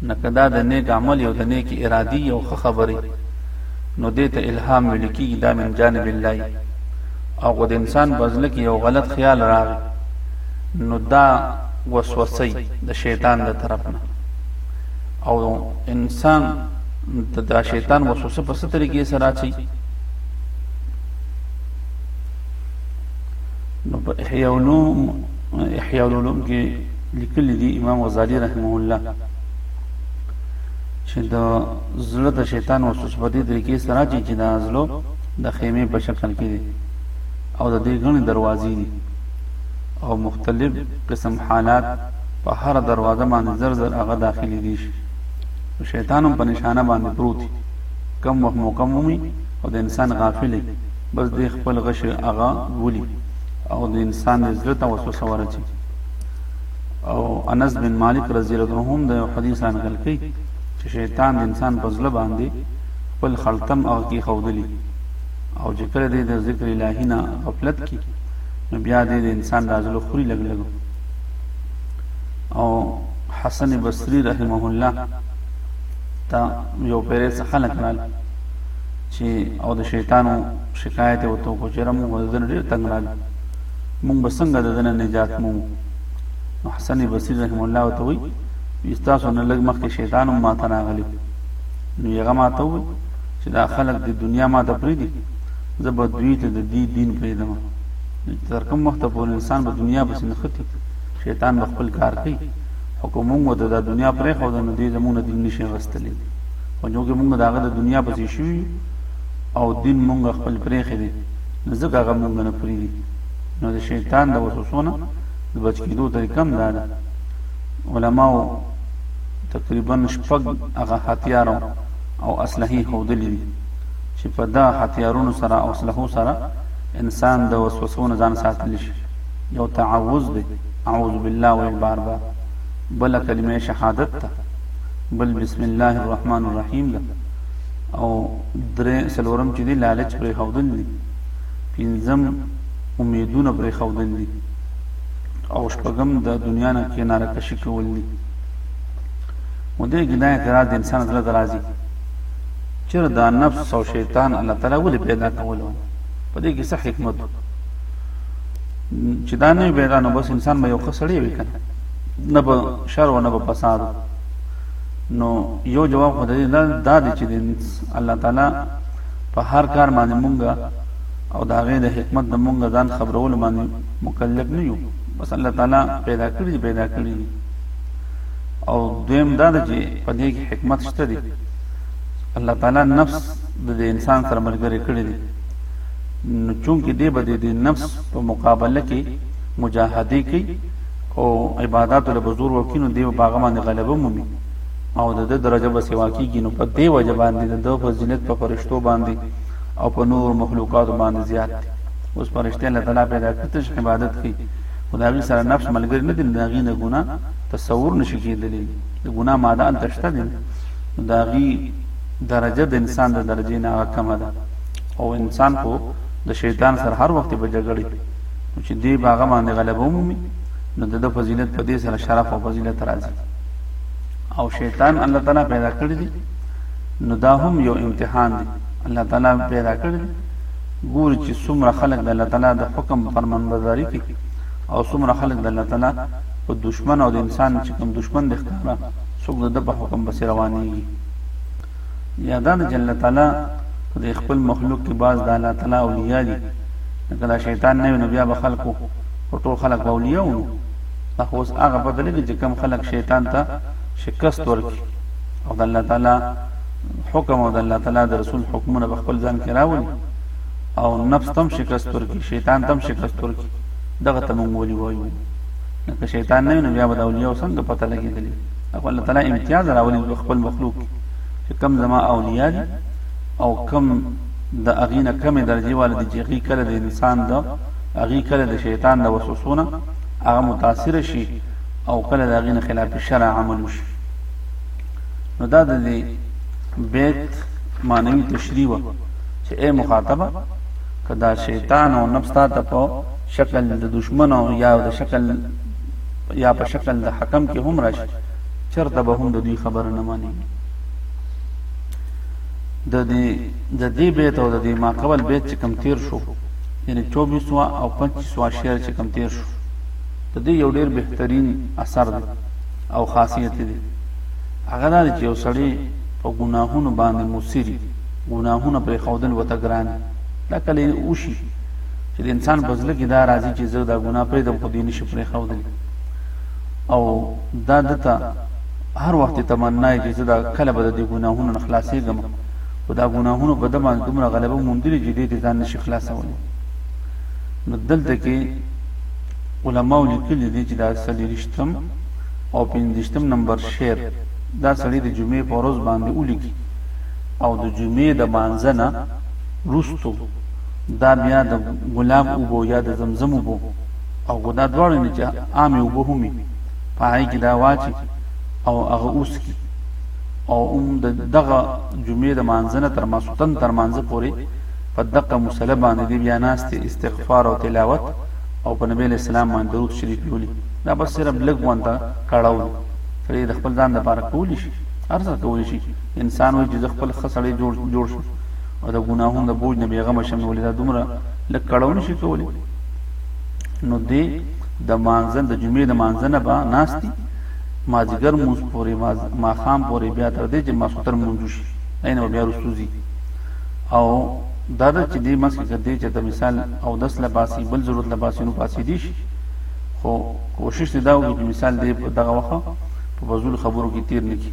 نکه دا د نیک عمل او د نیک ارادي او ښه خبرې نو دې ته الهام ویل کېږي دا من جانب الله او غو د انسان په زړه کې یو غلط خیال راغی نو دا وسوسه د شیطان د طرف نه او انسان ته دا شیطان وسوسه په ستر کې سره راځي نو په احیاء علوم احیاء العلوم کې لیکل دي امام غزالی رحمه الله چې د زړه د شیطان او سوسبدي طریقې سره چې جنازلو د خیمه په شکل کې دي او د دې غني دروازې دي او مختلف قسم حالات په هر دروازه باندې زر زر هغه داخلي دي شیطانم په نشانه باندې پروت کم وخت مو کم ومي او د انسان غافل بس د خپل غش هغه ولي او د انسان د زړه ته وسوسه ورچي او انس بن مالک رضی الله عنه هم د حدیث را نقل کړي چې شیطان د انسان په زړه باندې خپل خلتم او کی خودلی او چې کله دې د ذکر الهی نه غفلت کی نو بیا دې د انسان د ازلو خوري لګ لګو او حسن بصری رحمه الله تا یو پیرې څخه خلک راغله چې او د شیطانو شکایت یې ورته وکړو چې یاره موږ د ده نه ډېر تنګ راغلو موږ به څنګه د ده نه نجات مومو نو حسن بصري رحم الله ورته وایي چې ستاسو نه لږ مخکې شیطان هم ماته راغلی نو هغه ماته وویل چې دا خلک د دنیا ماته پرېږدي زه به دوی ته د دې دین پرېږدم تر کوم وخته پورې انسان به دنیا پسې نښتي شیطان به خپل کار کوي حکومت ورته د دنیا پرېښوده نو دوی زموږ نه دین نشي اخیستلی خو جو کې مونږ داغه د دنیا پسې شوی او دین مونږ خپل پرې خېدي نو ځکه هغه مونږ نه پرې دي نو د شیطان د وسوسونه د بچ کېدو طریقه هم دا ده علماو تقریبا شپږ هغه هتیار او اسلحې هودلې دي چې په دا هتیارونو سره او اسلحو سره انسان د وسوسو نه ځان ساتل شي یو تعوذ دی اعوذ بالله ویل بار بار بل کلمه شهادت ته بل بسم الله الرحمن الرحیم ده او درې سلورم چې دی لالچ پرې خودل دي پنځم امیدونه پرې خودل دي او شپږم د دنیا نه کناره کشي کول دي او دې کې دا اعتراض د انسان زړه درازي چې دا نفس او شیطان الله تعالی ولې پیدا کولو په دې کې څه حکمت چې دا نه پیدا نو بس انسان به یو خسړی وي کنه نه شر او نه په فساد نو یو جواب خو دې نه دا دي چې الله تعالی په هر کار باندې مونږه او دا غي د حکمت د مونږ ځان خبرول باندې مکلف نه یو بس الله تعالی پیدا کړی پیدا کړی او دویم دا ده چې په دې کې حکمت شته دی الله تعالی نفس د انسان سره ملګری کړی دی نو چونکه دې بده دې نفس په مقابله کې مجاهده کوي او عباداتو له به زور ورکړي نو دی به په هغه باندې غلبه ومومي او د ده درجه به سوا کېږي نو په دې وجه باندې د ده فضیلت په فرشتو باندې او په نور مخلوقاتو باندې زیات دی اوس فرشتې الله تعالی پیدا کړي ته عبادت کوي خو د هغوی سره نفس ملګری نه دی نو د هغوی نه ګناه تصور نه شي کېدلی د ګناه ماده هلته شته دی نو د هغوی درجه د انسان د درجې نه هغه کمه ده او انسان خو د شیطان سره هر وخت په جګړه نو چې دی باغه باندې غلبه ومومي نو د ده فضیلت په دې سره شرف او فضیلت راځي او شیطان الله تعالی پیدا کړی دی نو دا هم یو امتحان دی الله تعالی پیدا کړی دی ګور چې څومره خلک د الله تعالی د حکم فرمانبرداري کوي او څومره خلک د الله تعالی په دشمن او د انسان چې کوم دشمن د ښکاره څوک د په حکم بس رواني یا دا د جل تعالی په دې خپل مخلوق کې باز د الله تعالی اولیاء دي لکه دا شیطان نه نو بیا به خلکو او ټول خلک به اولیاء وو دا خو اوس هغه پته لګي چې کم خلک شیطان ته شکست ورکړي او د الله تعالی حکم او د الله تعالی د رسول حکمونه په خپل ځان کې راولي او نفس تم شکست ورکړي شیطان تم شکست ورکړي دغه ته مونږ ولي وایو لکه شیطان نه نو بیا به د اولیاء څنګه پته لګېدلی هغه الله تعالی امتیاز راولي په خپل مخلوق چې کم زما اولیاء دي او کم د اغینه کم درجه والے دي چې غي کله د انسان د اغي کله د شیطان د وسوسونه هغه متاثر شي او کله د اغینه خلاف شرع عمل شي نو دا د بیت معنوي تشریح و چې اے مخاطبه کدا شیطان او نفس تا ته په شکل د دشمن او یا د شکل یا په شکل د حکم کې هم راشي چرته به هم د دوی خبره نه مانی د دې د دې بیت او د دې ما قبل بیت چې کم تیر شو یعنی 24 وا او 25 وا شعر چې کم تیر شو د دې یو ډیر بهترین اثر دی او خاصیت دی هغه دا چې یو سړی په ګناهونو باندې مصری ګناهونه پر خودل وته ګران دا کله وشي چې د انسان په ځل کې دا راځي چې زه دا ګناه پرې د خو دې نشي پرې خو دې او دا دته هر وخت تمنا یې چې دا کله به د ګناهونو نه خلاصېږم او دا ګناهونو په دمه دومره غلبه موندلې چې دې ځان نشي خلاصولې نو دلته کې علماء لیکلي دي چې دا سلیریشتم او پنځشتم نمبر شعر دا سړی د جمعې په ورځ باندې ولیکي او د جمعې د مانځنه روستو دا بیا د ګلاب اوبو یا د زمزم اوبو او خدا دواړو نه چې عامې اوبه هم وي په هغې کې دا واچي او هغه اوسکي او هم د دغه جمعې د مانځه نه تر ماسوتن تر مانځه پورې په دقه مسله باندې دی بیا ناستې استغفار او تلاوت او په نبی علیہ السلام باندې درود شریف لولي دا بس صرف لږ وانته کړهول سړی د خپل ځان لپاره کولی شي هر څه کولی شي انسان وایي چې زه خپل ښه سړی جوړ جوړ شم او د ګناهونو د بوج نه بیغمه شم ولې دا دومره لږ کړو نشي کولی نو دې د مانځن د جمعې د مانځنه با ناشتي مازیګر موز پورې ما خام پورې بیا تر دې چې ماسوتر مونږ شي اینه بیا رسوزي او دا د چې دې مسکه کړي چې د مثال او دس لباسي بل ضرورت لباسي نو پاسې دي شي خو کوشش دا وکړي چې مثال دې په دغه وخت په بزول خبرو کې تیر نکړي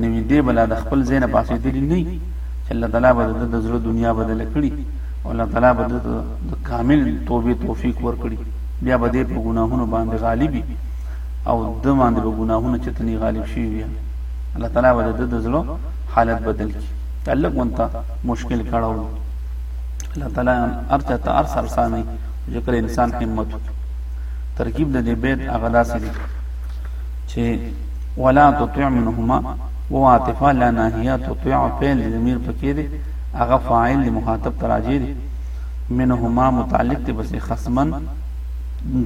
نو دې بل د خپل زینه پاسې دي نه چې الله تعالی به د د زړه دنیا بدل کړي او الله تعالی به د کامل توبې توفیق ورکړي بیا به دې په ګناهونو باندې غالبي او د باندې به ګناهونه چې تني غالب شي بیا الله تعالی به د د زړه حالت بدل کړي الله ګونتا مشکل کړه الله تعالی ارته ته ارس ارسانه ذکر انسان همت ترکیب د دې بیت اغدا سری چې ولا تطع منهما وو عاطفه لا ناهیه تطیع فعل ضمیر پکې دی هغه فاعل دی مخاطب تراجی دی منهما متعلق دی بس خصمن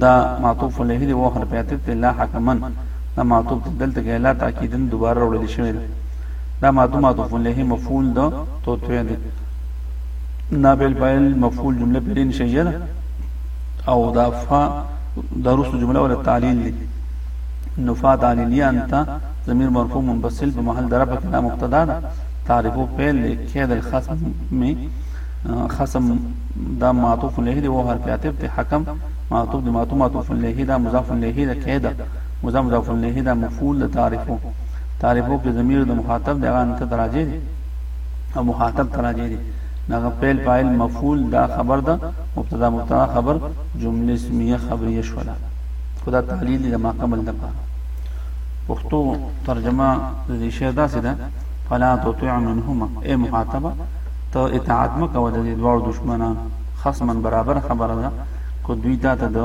دا معطوف علیه دی وو حرف عطف لا حکمن دا معطوف دلته کې لا تاکیدن دوباره وړل شوی دی دا معطوف معطوف علیه مفعول ده تطیع دی نابل فاعل مفعول جمله پرین شیئه او دا فا دا رسو جمله ولا تعلیل دی نفا تعلیلیه انت ضمیر مرفوع منفصل په محل د رفع کې دا مبتدا ده تعریفو پیل دی کید الخصم می خصم دا معطوف له دی او هر کاتب ته حکم معطوف دی معطوف معطوف له دا مضاف له دی کید مضاف مضاف له دا مفعول د تعریفو تعریفو کې ضمیر د مخاطب دی هغه انت تراجه دی او مخاطب تراجه دی دغه پیل فاعل مفعول دا خبر ده مبتدا مبتدا خبر جمله اسمیه خبریه شولا خدا تعلیل د ما قبل د پاره پښتو ترجمه د دې شعر داسې ده فلا تطع منهما اے مخاطبه ته اطاعت مکوه د دې دواړو دشمنانو خصما برابر خبره ده کو دوی تا ته د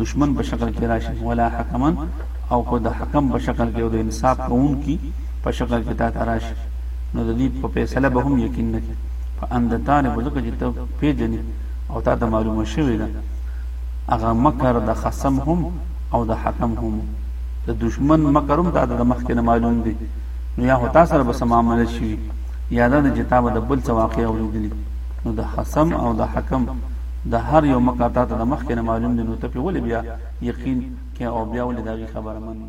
دشمن په شکل کې راشي ولا حکمن او کو د حکم په شکل کې او د انصاف کوونکی په شکل کې تا ته راشي نو د دې په فیصله به هم یقین نه کوي په اند طالب ځکه چې ته پیژنې او تا ته معلومه شوې ده هغه مکر د خصم هم او د حکم هم د دشمن مکر هم تا ته د مخکې نه معلوم دی نو یا خو تا سره به څه معامله شوي یا دا د چې تا به د بل څه واقع اورېدلي نو د حسم او د حکم د هر یو مکر تا ته د مخکې نه معلوم دی نو ته پې ولې بیا یقین کې او بیا ولې د هغې خبره منې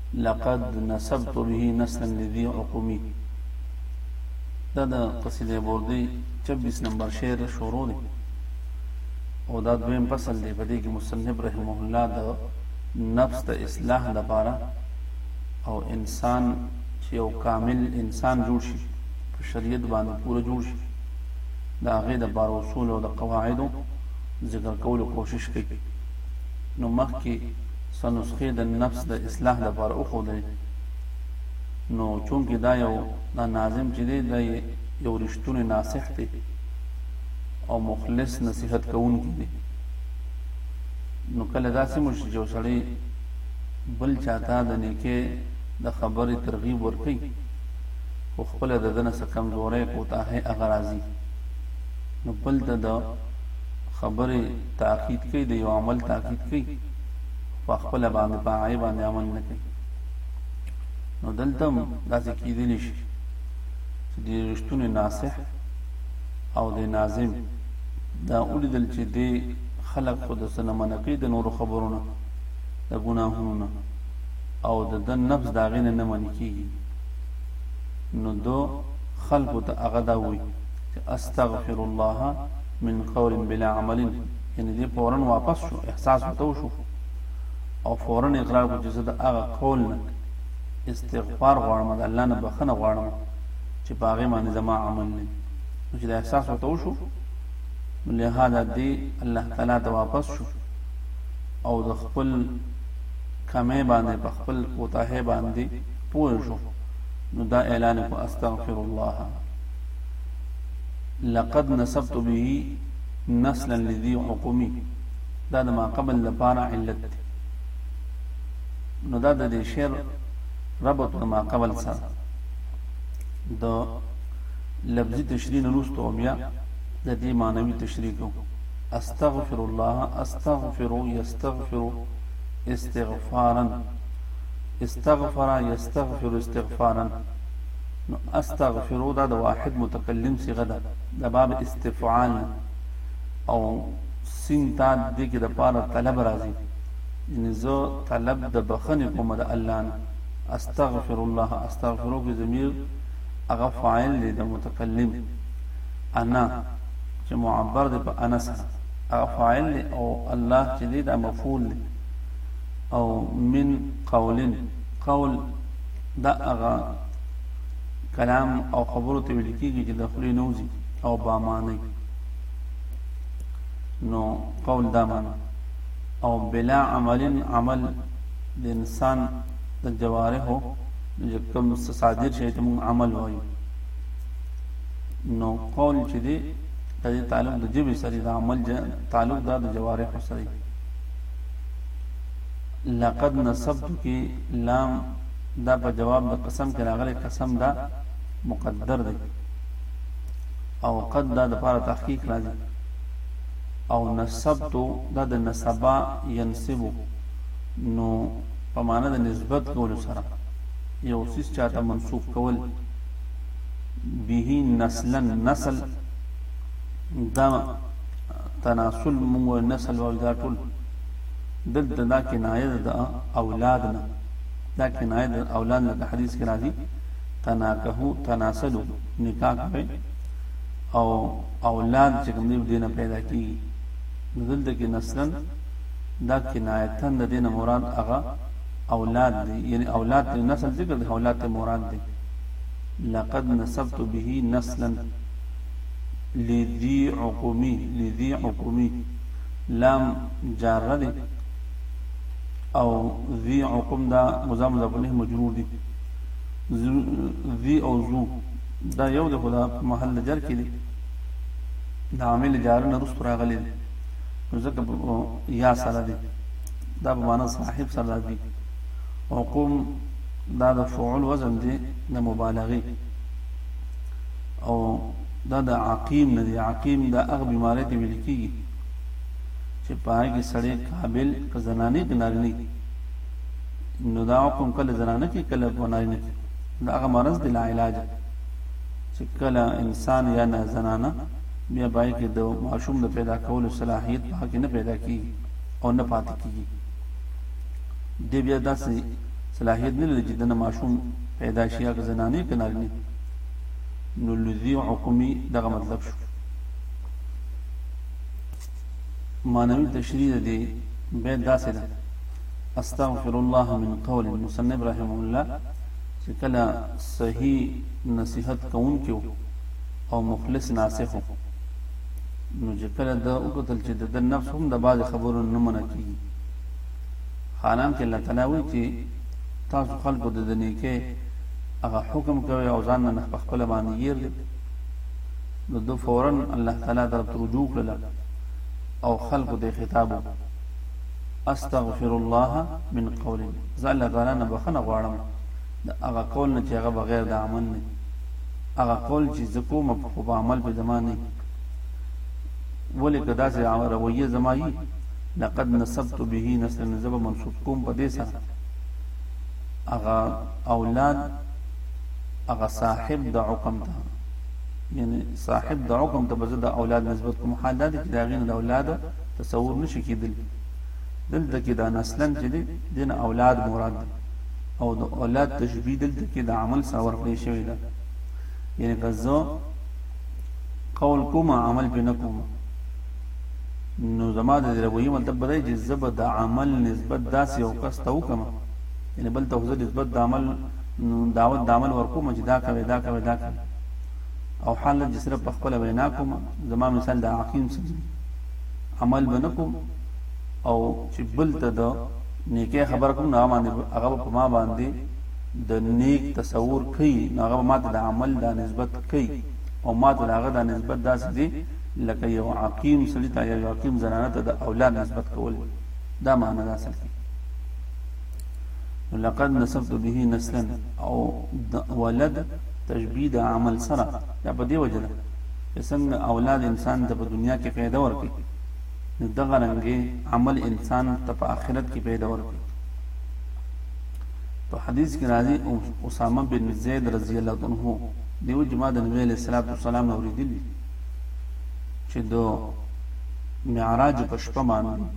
لقد نسبت به نسلا لذي عقمي دا د قصیده بردی چبیس نمبر شعر شروع دی او دا دویم فصل دی په دې کې مصنف رحمه الله د نفس د اصلاح لپاره او انسان چې یو کامل انسان جوړ شي په شریعت باندې پوره جوړ شي د هغې د بار اصول او د قواعدو ذکر کولو کوشش کوي نو مخکې څه نسخې د نفس د اصلاح لپاره وښودلې نو چونکې دا یو دا ناظم چې دی دا یو رښتونی ناصح دی او مخلص نصیحت کوونکی دی نو کله داسې مو شي چې یو سړی بل چاته د نیکه د خبرې ترغیب ورکوي خو خپله د ده نه څه کمزوری کوتاهی هغه راځي نو بل ته د خبره تاکید کوي د یو عمل تاکید کوي په خپل باندې په هغه باندې عمل نه کوي نو دلته داسې کیدلی شي چې د رښتونی ناصح او د ناظم دا ولیدل چې د خلق خود سره منقي د نور خبرونه د ګناهونو او د د نفس دا غینه نه منې کیږي نو دو خلقو ته هغه دا وایي چې استغفر الله من قول بلا عمل یعنی دې فورا واپس شو احساس ورته وشو او فورا اقرار کو چې زه د هغه قول نه استغفار غواړم د الله نه بخنه غواړم چې په هغه باندې زما عمل نه نو چې د احساس ورته وشو نو لهدا دی الله تعالی ته واپس شو او د خپل کمې باندې په خپل کوتاه باندې پوه شو نو دا اعلان کو استغفر الله لقد نسبت به نسلا لذي حکم دا د ما قبل لپاره علت دی نو دا د دې شعر ربط د ما قبل سره د لفظي تشریح نه وروسته بیا د دې معنوي تشریح کو استغفر الله استغفر یستغفر استغفارا استغفر یستغفر استغفارا نو استغفرو دا د واحد متکلم صيغه ده د باب استفعال او سين تا دې کې د پاره طلب راځي یعنی زه طلب د بخنې کوم د الله نه استغفر الله استغفرو کې ضمیر هغه فاعل دی د متکلم انا چې معبر دی په انا سره هغه فاعل دی او الله چې دی دا مفعول دی او من قول قول دا هغه کلام او خبرو ته ویل کېږي چې د خولې نه وځي او با معنی نو قول دا معنی او بلا عمل عمل د انسان د جوارحو چې کوم صادر شي ته موږ عمل وایو نو قول چې دی د دې تعلق د جبه سره د عمل تعلق دا د جوارح سره لقد نصبتک لام دا په جواب د قسم کې راغلی قسم دا مقدر دی او قد دا د پاره تحقیق راځي او نسبت دا د نسبا ينسب نو په معنا د نسبت کول سره یو سیس چاته منسوب کول به نسلا نسل دا تناسل موږ نسل او دا ټول دلته دا کنایه ده د اولاد نه دا کنایه ده اولاد لکه حدیث کې راځي تناکه تناسلو نکاح کوي او اولاد چې کوم دی دینه پیدا کیږي نو دلته کې نسلن دا کنایتن د دینه مراد هغه اولاد دی یعنی اولاد ته نسل ذکر دی اولاد ته مراد دی لقد نسبت به نسلا لذي عقومي لذي عقومي لام جاره دی او ذی عقم دا مضاف مضاف الیه مجرور دی ذی او ذو دا یو د خدا په محل جر کې دی دا عامل جار نه رست راغلی دی نو ځکه یا سره دی دا په معنا صاحب سره راځي او قوم دا د فعل وزن دی د مبالغه او دا د عقیم نه دی عقیم دا هغه بیماری ته ویل کیږی چه په هغه کې سړی قابل که زنانه که نارینه نو دا حکم کله زنانه کې کله په نارینه کې دا هغه مرض دی لا علاج چې کله انسان یا نه زنانه بیا پای کې د ماشوم د پیدا کولو صلاحیت په کې نه پیدا کیږي او نه پاتې کیږي د بیا داسې صلاحیت نه لري چې د ماشوم پیدا شي هغه زنانه کنارني نو لذي حکم يي دغه مطلب شو. معنوي تشريح د دې بيت داسې ده، استغفر الله من قول مصنف رحمه الله چې کله صحيح نصيحت کوونکی او مخلص ناصح و نو چې کله ده وکتل چې د ده نفس هم د بعضې خبرو نه منع کېږي حالانکه الله تعالی وایي چې تاسو خلکو ته د نیکۍ هغه حکم کوئ او ځان نه په خپله باندې ګیر دی نو ده فورا الله تعالی طرف ته رجوع کړله او خلکو ته خطاب استغفر الله من قول زه الله تعالی نه بخنه غواړم د هغه قول نه چې هغه بغیر د عمل نه هغه قول چې زه کوم په عمل په زمانه ولې کدا سه رویه زمایي لقد نسبت به نسل نه زبه منصوب کوم په دې سره هغه اولاد هغه صاحب د حکم ته یعنی صاحب د حکم ته بزد اولاد نسبت کوم حال دا چې دا غین د اولاد تصور نشي کېدل دلته کې دا نسلن چې دي دین اولاد مراد او د اولاد تشبیه دلته کې د عمل سره ورکړې شوی ده یعنی غزو قول کوم عمل بنکوم نو زما د زیربویي مطلب به دا وي چې زه به د عمل نسبت داسې یو کس ته وکړم یعنې بل ته خو زه نسبت د عمل دعوت د عمل ورکوم چې دا کوې دا کوې دا کوې او حال چې صرف په خپله وینا کوم زما مثال د عقیم څنګه دی عمل به نه کوم او چې بل ته د نیکه خبر کوم نه باندې هغه په ما باندې د نیک تصور کوي نو هغه ماته د عمل د نسبت کوي او ماته د هغه د نسبت داسې دي لکه یو عقیم سړي ته یا یو عقیم زنانه ته د اولاد نسبت کول دا معنی ده اصل کې لقد نسبت به نسلا او ولد تشبیه د عمل سره دا په دی وجه ده چې څنګه اولاد انسان ته په دنیا کې پیدا ورکړي نو دغه رنګې عمل انسان ته په آخرت کې پیدا ورکړي په حدیث کې راځي اسامه بن زید رضی الله عنه دیو جماعت نبی علیہ الصلوۃ والسلام اوریدلی چې د معراج په شپه باندې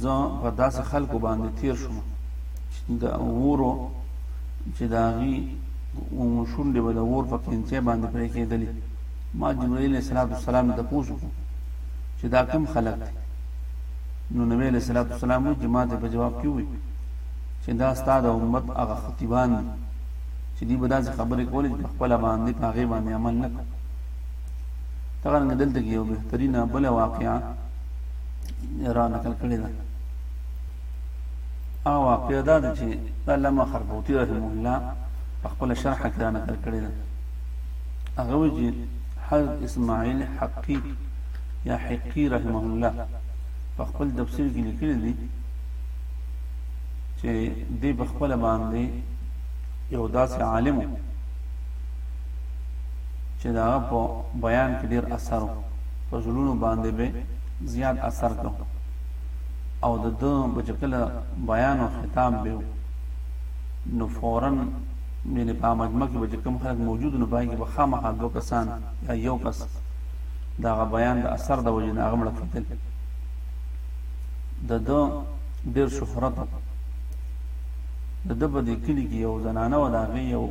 زه په داسې خلکو باندې تیر شوم چې د وورو چې د هغوی شونډې به د وور په کینچې باندې پرې کېدلې ما جبرائیل علیه السلام نه تپوس وکړو چې دا کوم خلک دی نو نبی علیه السلام وایي چې ما ته په جواب کې وویل چې دا ستا د امت هغه خطیبان دي چې دوی به داسې خبرې کولې چې په خپله باندې په هغې باندې عمل نه کوو دغه رنګ دلته کې یو بهترینه بل واقعا را نقل کړی ده هغه واقعا دا ده چې د علامه خربوطي رحمه الله په خپل شرح کې را نقل کړی ده هغه وی چې حضرت اسماعیل حقی یا حقی رحمه الله په خپل تفسیر کې لیکلی دی چې دې په خپل باندې یو داسې عالم و چې د هغه په بیان کې ډېر اثر و په زړونو باندې به زیات اثر کو او د ده به چې کله بیان او خطاب به و نو فورا یعنې په مجمع کې به چې کوم خلک موجود نو په هغې کې به خامخا دوه کسان یا یو کس د هغه بیان د اثر د وجې نه هغه مړه کېدل د ده ډېر شهرت و د ده په دې کلي کې یو زنانه وه، د هغې یو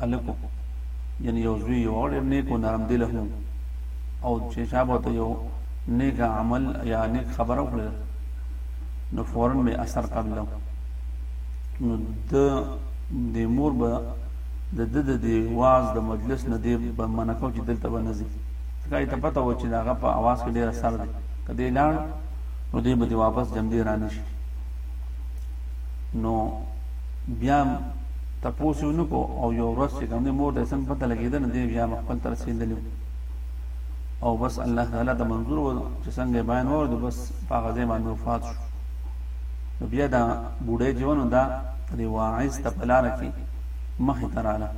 هلک و، یعنې یو زوی یې و، هغه ډېر نېک و، نرم دله هم و او چې چا به ورته یو نېک عمل یا نېک خبره وکړل، نو فوراً به یې اثر قبلو. نو د دې مور به د ده د دې وعظ د مجلس نه دې به منع کو چې دلته به نه ځي، ځکه هغې ته پته وه چې د هغه په اواز کې ډېر اثر دی، که دی لاړ، نو دی به دې واپس جمدې رانه شي. نو بیا تپوس یې ونه کړو او یو ورځ چې کوم دی مور ته یې څنګه پته لګېده نو دی بیا مخپل ته رسېدلی او بس الله تعالی ته منظور و چې څنګه یې بیان واورېدو بس په هغه ځای باندې وفات شو نو بیا دا بوډۍ چې ونه دا د واعظ ته په لاره کې مخې ته راله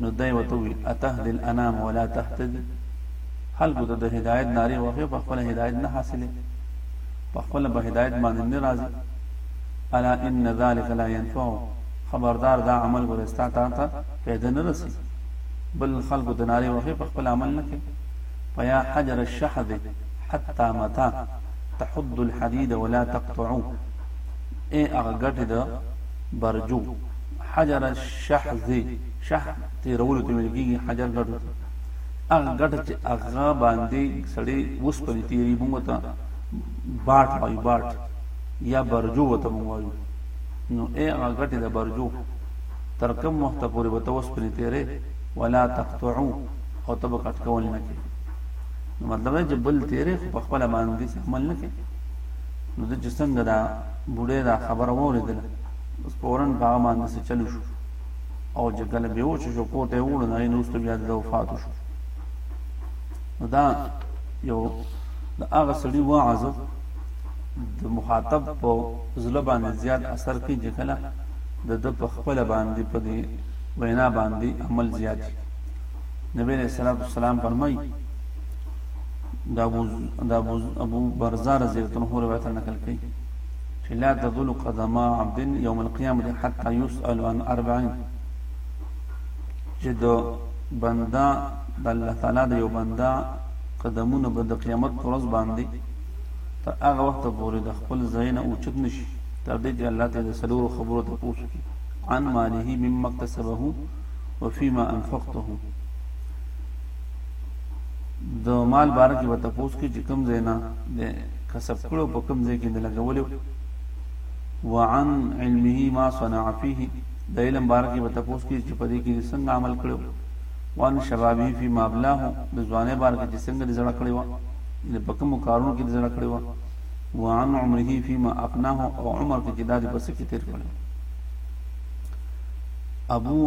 نو دی ورته وویل اتهدي الانام ولا تهتدي خلکو ته د هدایت نارې وهې په خپله هدایت نه حاصلې په خپله به هدایت باندې نه راځي الا ان ذلک لا ينفع خبردار دا عمل ګوره ستا کار ته پیدا نه رسی بل خلق د ناری وخی په خپل عمل نه کې فيا حجر الشحذ حتى متى تحد الحديد ولا تقطعو اي هغه ګټه د برجو حجر الشحذ شح تیرولو ته ویل کیږي حجر ګټو هغه ګټه چې هغه باندې سړی وسپنې تیری موږ ته باټ وایي باټ یا برجو وته مونږ وایو نو ای هغه ګټې د برجو تر کوم وخته پورې به ته اوسپنې تیرې ولا تقطعو او ته به کټ کول نه کې نو مطلب دی چې بل تیرې خو په خپله باندې عمل نه کې نو زه چې څنګه دا بوډۍ دا خبره واورېدله اوس فورا په هغه باندې څه چلو شو او چې کله بې وچه شو کور ته یې ووړو نو هغې نه وروسته بیا د ده وفات وشو نو دا یو د هغه سړي وعظ د مخاطب په زړه باندې زیات اثر کوي چې کله د د په خپل باندې په دې وینا باندې عمل زیات نبی علیہ الصلوۃ والسلام فرمایي دا ابو دا ابو برزه رضی الله عنه روایت نقل کوي چې لا تذل قدم عبد يوم القيامه حتى يسأل عن اربعين چې د بندا د الله تعالی د یو بندا قدمونه به د قیامت پر ورځ باندې تر هغه وخته پورې د خپل ځای نه اوچت نه شي تر دې چې الله ته یې د څلورو خبرو تپوس وکړي عن ماله مما اکتسبه وفيما انفقته د مال باره کې به تپوس کې چې کم ځای نه د کسب کړو په کم ځای کې د لګولو وعن علمه ما صنع فيه د علم باره کې به تپوس کې چې په دې کې څنګه عمل کړو وان شبابه فيما ابلاه د ځواني باره کې چې څنګه د زړه کړو یعنی په کومو کارونو کې دې زړه کړی وه وعن عمره فيما افناه او عمر کې چې دا دې پس کې تیر کړی ابو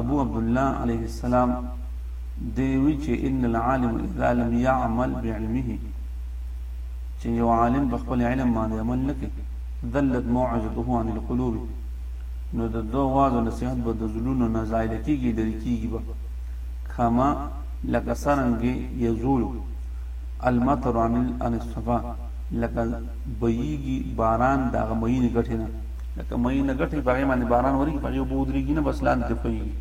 ابو عبد الله عليه السلام دی وی چې ان العالم اذا لم يعمل بعلمه چې یو عالم په خپل علم باندې عمل نه کوي ذلت موعظته عن القلوب نو د دوه واعظ نصيحت به د زلونو نه زایل کیږي لري کیږي به کما لکه څرنګه یزول المطر عن عن الصفا لکه بهیږي باران د هغه مینې ګټې نه لکه مینه ګټې په هغې باندې باران ورېږي په هغې اوبه ودرېږي نه بس لاندې ته خوېږي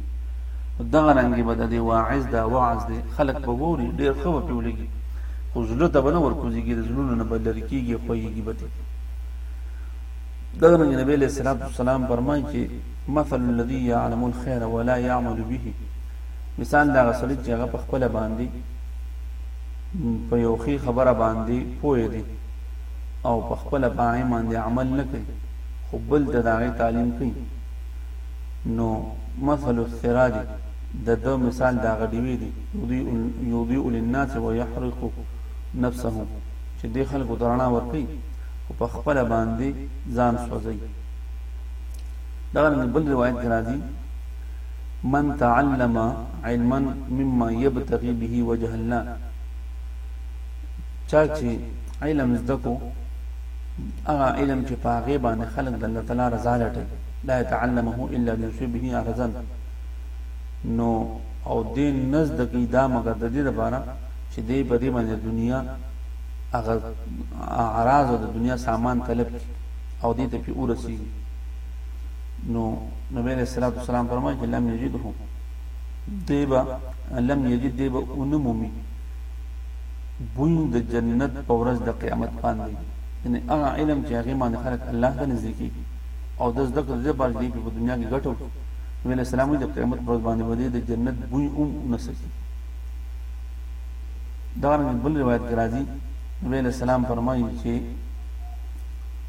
دغه رنګې به د دې واعظ دا وعظ دی خلک به ووري ډېر ښه به پرې ولګي خو زړه ته به نه ورکوزېږي د زړونو نه به لرې کېږي خوېږي به ترې دغه رنګې نبی علیه السلام فرمایي چې مثل الذي يعلم الخير ولا يعمل به مثال دهغه سړي چې هغه په خپله باندي په يو ښي خبره باندي پوه دي او په خپله په هغې باندي عمل نه کوي خو بل ته دهغې تعليم کوي نو مثل السراج دده مثال دهغه ډيوې دي يضيء للناس ويحرق نفسه چې دې خلکو ته رڼا ورکوي خو په خپله باندي ځان سوځوي دغه رنګ بل روایت کې راځي من تعلم علما مما يبتغي به وجه الله چا چې علم زده کو هغه علم چې په هغې باندې خلک د الله تعالی رضا لټوي لا يتعلمه الا ليصيب به عرضا نو او دې نزد کې دا مګر د دې لپاره چې دې په دې باندې دنیا هغه اعراض او د دنیا سامان طلب کی او دې ته پی ورسی نو نبی علیہ الصلوۃ والسلام فرمایي چې لم یجده دیبا لم یجد دیبا اونمومي بوی د جنت په ورځ د قیامت باندې یعنی هغه علم چې هغه باندې خلک الله ته نږدې کیږي او د زده کړې لپاره چې په دنیا کې ګټو نبی علیہ السلام د قیامت پر ورځ باندې ودی د جنت بوی اوم نسکی دا رنګ بل روایت کې راځي نبی علیہ السلام فرمایي چې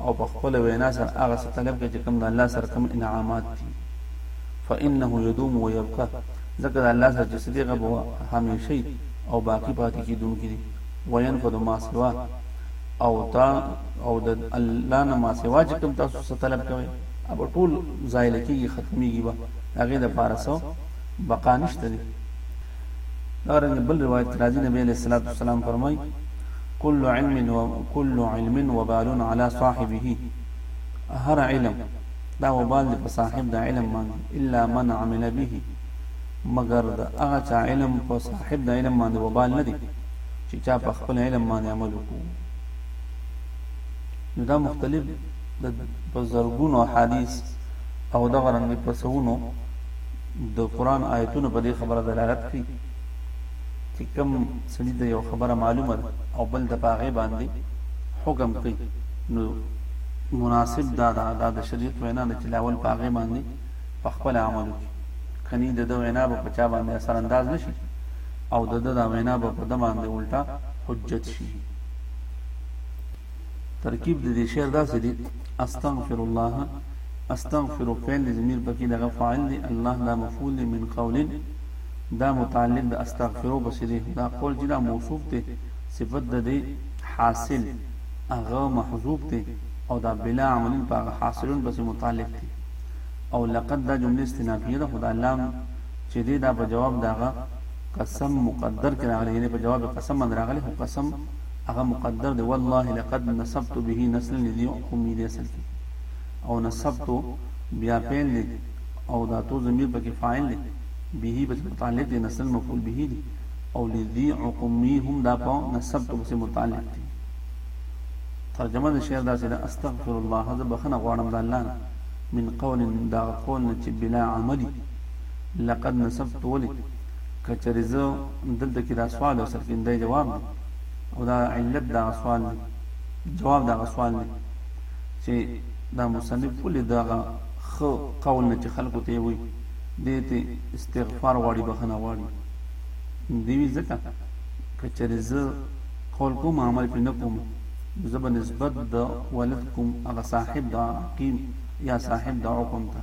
او په خپله وینا سره هغه څه طلب کړئ چې کوم د الله سره کوم انعامات دي فانه یدوم و یبقا ځکه د الله سره چې څه دي هغه به همیشئ او باقي پاتې کېدونکي دي وینفد ما سوا او تا او د الله نه ما سوا چې کوم تاسو څه طلب کوئ هغه به ټول زایل کېږي ختمېږي به د هغې دپاره څه بقا نشته دی دا رنګ بل روایت کې راځي نبی علیه السلام فرمایي کل علم و کل علم وبال علی صاحبه هر علم دا وبال دی په صاحب د علم باندې الا من عمل به مگر د هغه چا علم په صاحب د علم باندې وبال نه دی چې چا په خپل علم باندې عمل وکړو نو دا مختلف د په زرګونو احادیث او دغه رنګ په سونو د قران آیتونو په دې خبره دلالت کوي چی کوم سړی ته یو خبره معلومه ده او بل د په هغی باندی حکم کوي نو مناسب دا ده دا د شریعت وینا ده چی لاول په هغی باندی په خپله عمل وکړي کنی د ده وینا به په چا باندی اثر انداز نه شي او د ده دا وینا به په ده باندی الټه حجت شي ترکیب د دې شعر داسې دی استغفر الله استغفر فعل ضمیر پکې دغه فاعل دی الله دا مفعول من قول دا متعلق د استغفرو پسې دی خو دا قول چی دا موصوف دی صفت د دی حاصل هغه محذوف دی او دا بلا عمل په هغه حاصلون پسې متعلق دی او لقد دا جمله استنافیه ده خو دا لام چې دی دا په جواب داغه قسم مقدر کې راغلی یعنی په جواب قسم باندې راغلی خو قسم هغه مقدر دی والله لقد نصبت به نسل لذي عقومی دی اصل کې او نصبت بیا پیل دی او دا تو ضمیر پکې فاعل دی به بس متعلق دی نسلا مفعول به دی او لذی عقمی هم دا په نسب تو بس متعلق دی ترجمه د شعر داسې ده استغفر الله زه بخنه غواړم د الله نه من قول دا قول نه چې بلا عملی لقد نسبت ولي کچره زه دلته کې دا سوال او سرکینده جواب دی او دا علت دا سوال دی جواب دا سوال دی چې دا مصنف ولې دا خو قول نه چې خلکو ته وي دی ته استغفار غواړي بخنه غواړي دی وی ځکه کچره زه قول کوم عمل پې نه کوم زه به نسبت د ولد کوم هغه صاحب د عقیم یا صاحب د عقم ته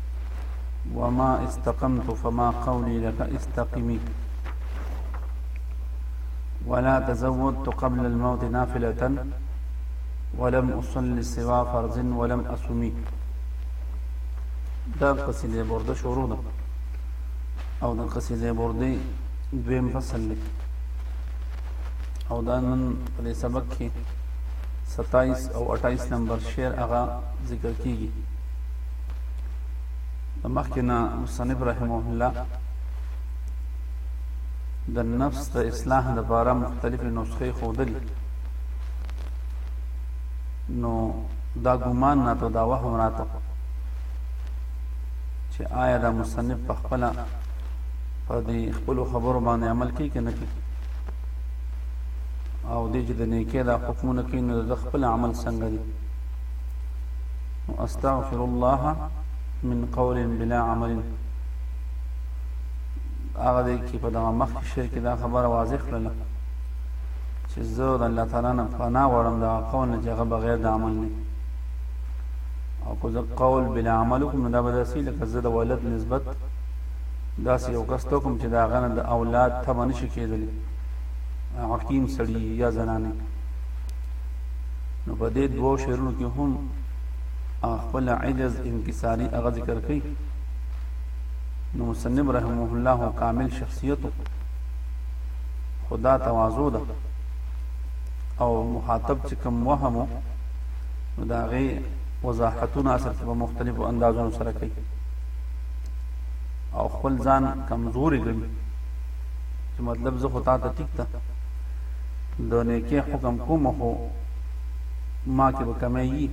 وما استقمت فما قولي لك استقمي ولا تزودت قبل الموت نافلة ولم أصلي سوى فرض ولم أصمي دا قصيدة برده شروع ده او د قصیدې برده دویم فصل دی او دا نن په دې سبق کې 27 او 28 نمبر شعر هغه ذکر کیږي د مخکنا مصنف رحمه الله د نفس د اصلاح لپاره مختلفې نسخې خودلې نو دا ګمان نه ته دا وهم راته چې آیا دا مصنف په خپل په دې خپل خبرو باندې عمل کوي کنه کوي او دې چې د نیکه دا حکمونه کوي نو د خپل عمل څنګه دي استغفر الله من قول بلا عمل هغه دی کې په دغه مخ کې شرک دا خبره واضح کړل چې زه د الله تعالی نه پناه غواړم دا قول نه چې هغه بغیر د عمل نه او کو زه قول بلا عمل کوم دا به داسې لکه زه د ولد نسبت داسې یو کس ته کوم چې دا غنه د اولاد ته باندې شي کېدلی عقیم سړی یا زنانه نو په دې دوو شعرونو کې هم خپل عجز انکساری هغه ذکر کړي نو مصنف رحمه الله کامل شخصیت خدا تواضع ده او مخاطب چې کوم وهم نو دا غي وضاحتونه اصل په مختلفو اندازونو سره کوي او خپل ځان کمزوري ګڼي چې مطلب زه خو تا ته ټیک ته د نيکۍ حکم کوم خو ما کې به کمی يي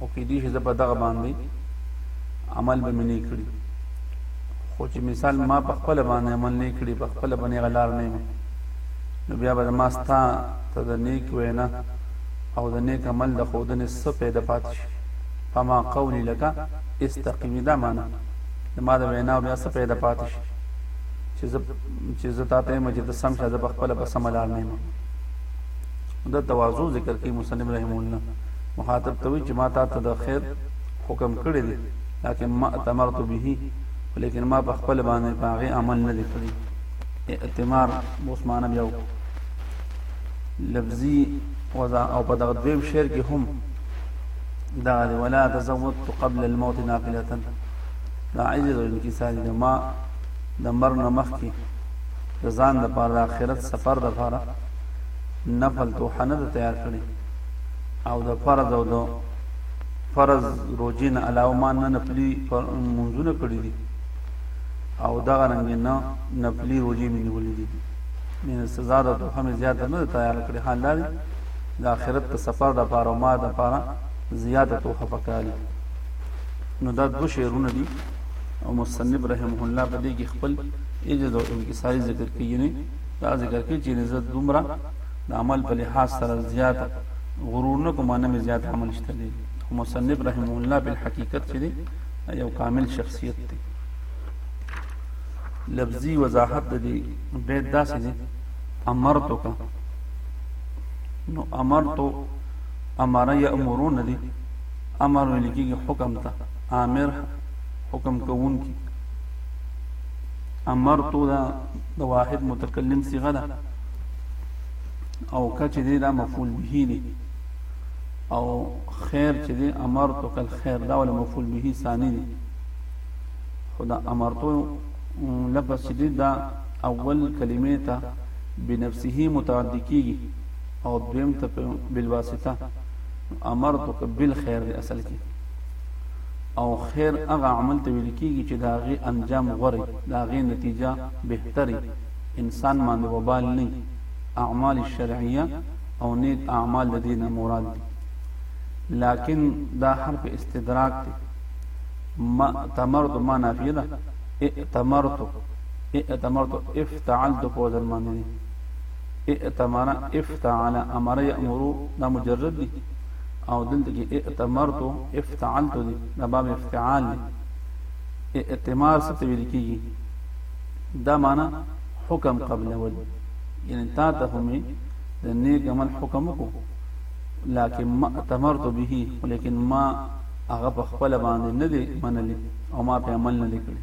او کېدی شي زه په دغه باندې عمل به مې نه کړي خو چې مثال ما په خپل باندې عمل نه کړي په خپل باندې غلار نه یم نو بیا به ما ستا ته د نیک وینا او د نیک عمل د خودنې څه پیدا پاتې شي فما قولی لکه استقیمی دا معنا د ما د وینا بیا څه پیدا پاتې شي چې چې زه تاته یم چې ته سم شه زه په خپل په سم لار نه یم د تواضع ذکر کوي مصنف رحم الله مخاطب ته وی چې ما تاته د خیر حکم کړی دی لکه ما اتمرت به ولیکن ما په خپل باندې پاغه عمل نه دی کړی اعتمار عثمان بیا لفظي وضع او په دغه دویم شعر کې هم دا ولا تزودت قبل الموت ناقله دا عجز او انکسار ما د مرګ نه مخکې د ځان لپاره د آخرت سفر لپاره نفل توحه نه ده تیار کړې او د فرض او د فرض روجې نه علاوه ما نه نفلي منځونه کړي دي او دغه رنګ نه نفلي روجې مې نیولې دي من سزا د توحه مې زیاته نه ده تیار کړې حال دا د آخرت د سفر د پاره ما د پاره زیاته توحه پکاري نو دا دوه شعرونه دي او مصنف رحمه الله په دې کې خپل عجز او انکساری ذکر کوي یعنی دا ذکر کوي چې نزد دومره د عمل په لحاظ سره زیات غرور نه کوم نه زیات عمل شته دي مصنف رحمه الله په حقیقت چې دی یو کامل شخصیت دی لفظي وضاحت دی بیت داسې دی امرتو کا نو امرتو امر یامرون دی امر لیکي حکم ته آمر حکم کوونکی امرت دا د واحد متکلم صيغه ده او کچ دې دا مفعول به دي او خیر چې دې امرت کل خیر دا ول مفعول به ثاني دي خدا امرت لفظ چې دې دا اول کلمې ته بنفسه متعدی کیږي او دویم ته بالواسطه امرتک بالخير دی اصل کې او خیر هغه عمل ته ویل کیږي چې دا غي انجام غوري دا غي نتیجه بهتري انسان باندې وبال نه اعمال الشرعيه او نیک اعمال د دینه مراد دي لکن دا حرف استدراک دی ما تمرت ما نافیه ده ائتمرت ائتمرت افتعلت فوزا معنی ائتمر افتعل امر یامرو دا مجرد دی او دلته کې ائتمرت افتعلت دی دا باب افتعال دی ائتمار څه ته ویل کیږي دا معنی حکم قبل ول یعنی تا ته هم د نیک عمل حکم کو لکه ما اتمرت به ولیکن ما هغه په خپل باندې نه دی منلی او ما په عمل نه دی کړی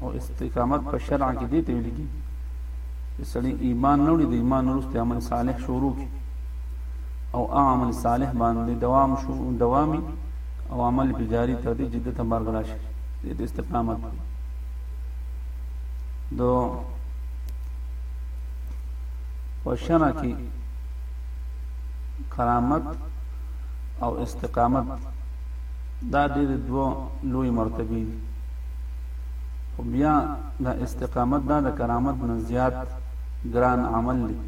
او استقامت په شرع کې دې ته ویل کېږي چې سړی ایمان نه وړي د ایمان وروسته عمل صالح شروع کړي او عمل صالح باندې دوام شو دوامي او عمل په جاری تر دې جدي ته مرګ راشي د استقامت دو په شرع کې کرامت او استقامت دا ډېرې دوه لوی مرتبې دي خو بیا دا استقامت دا د کرامت نه زیات ګران عمل دی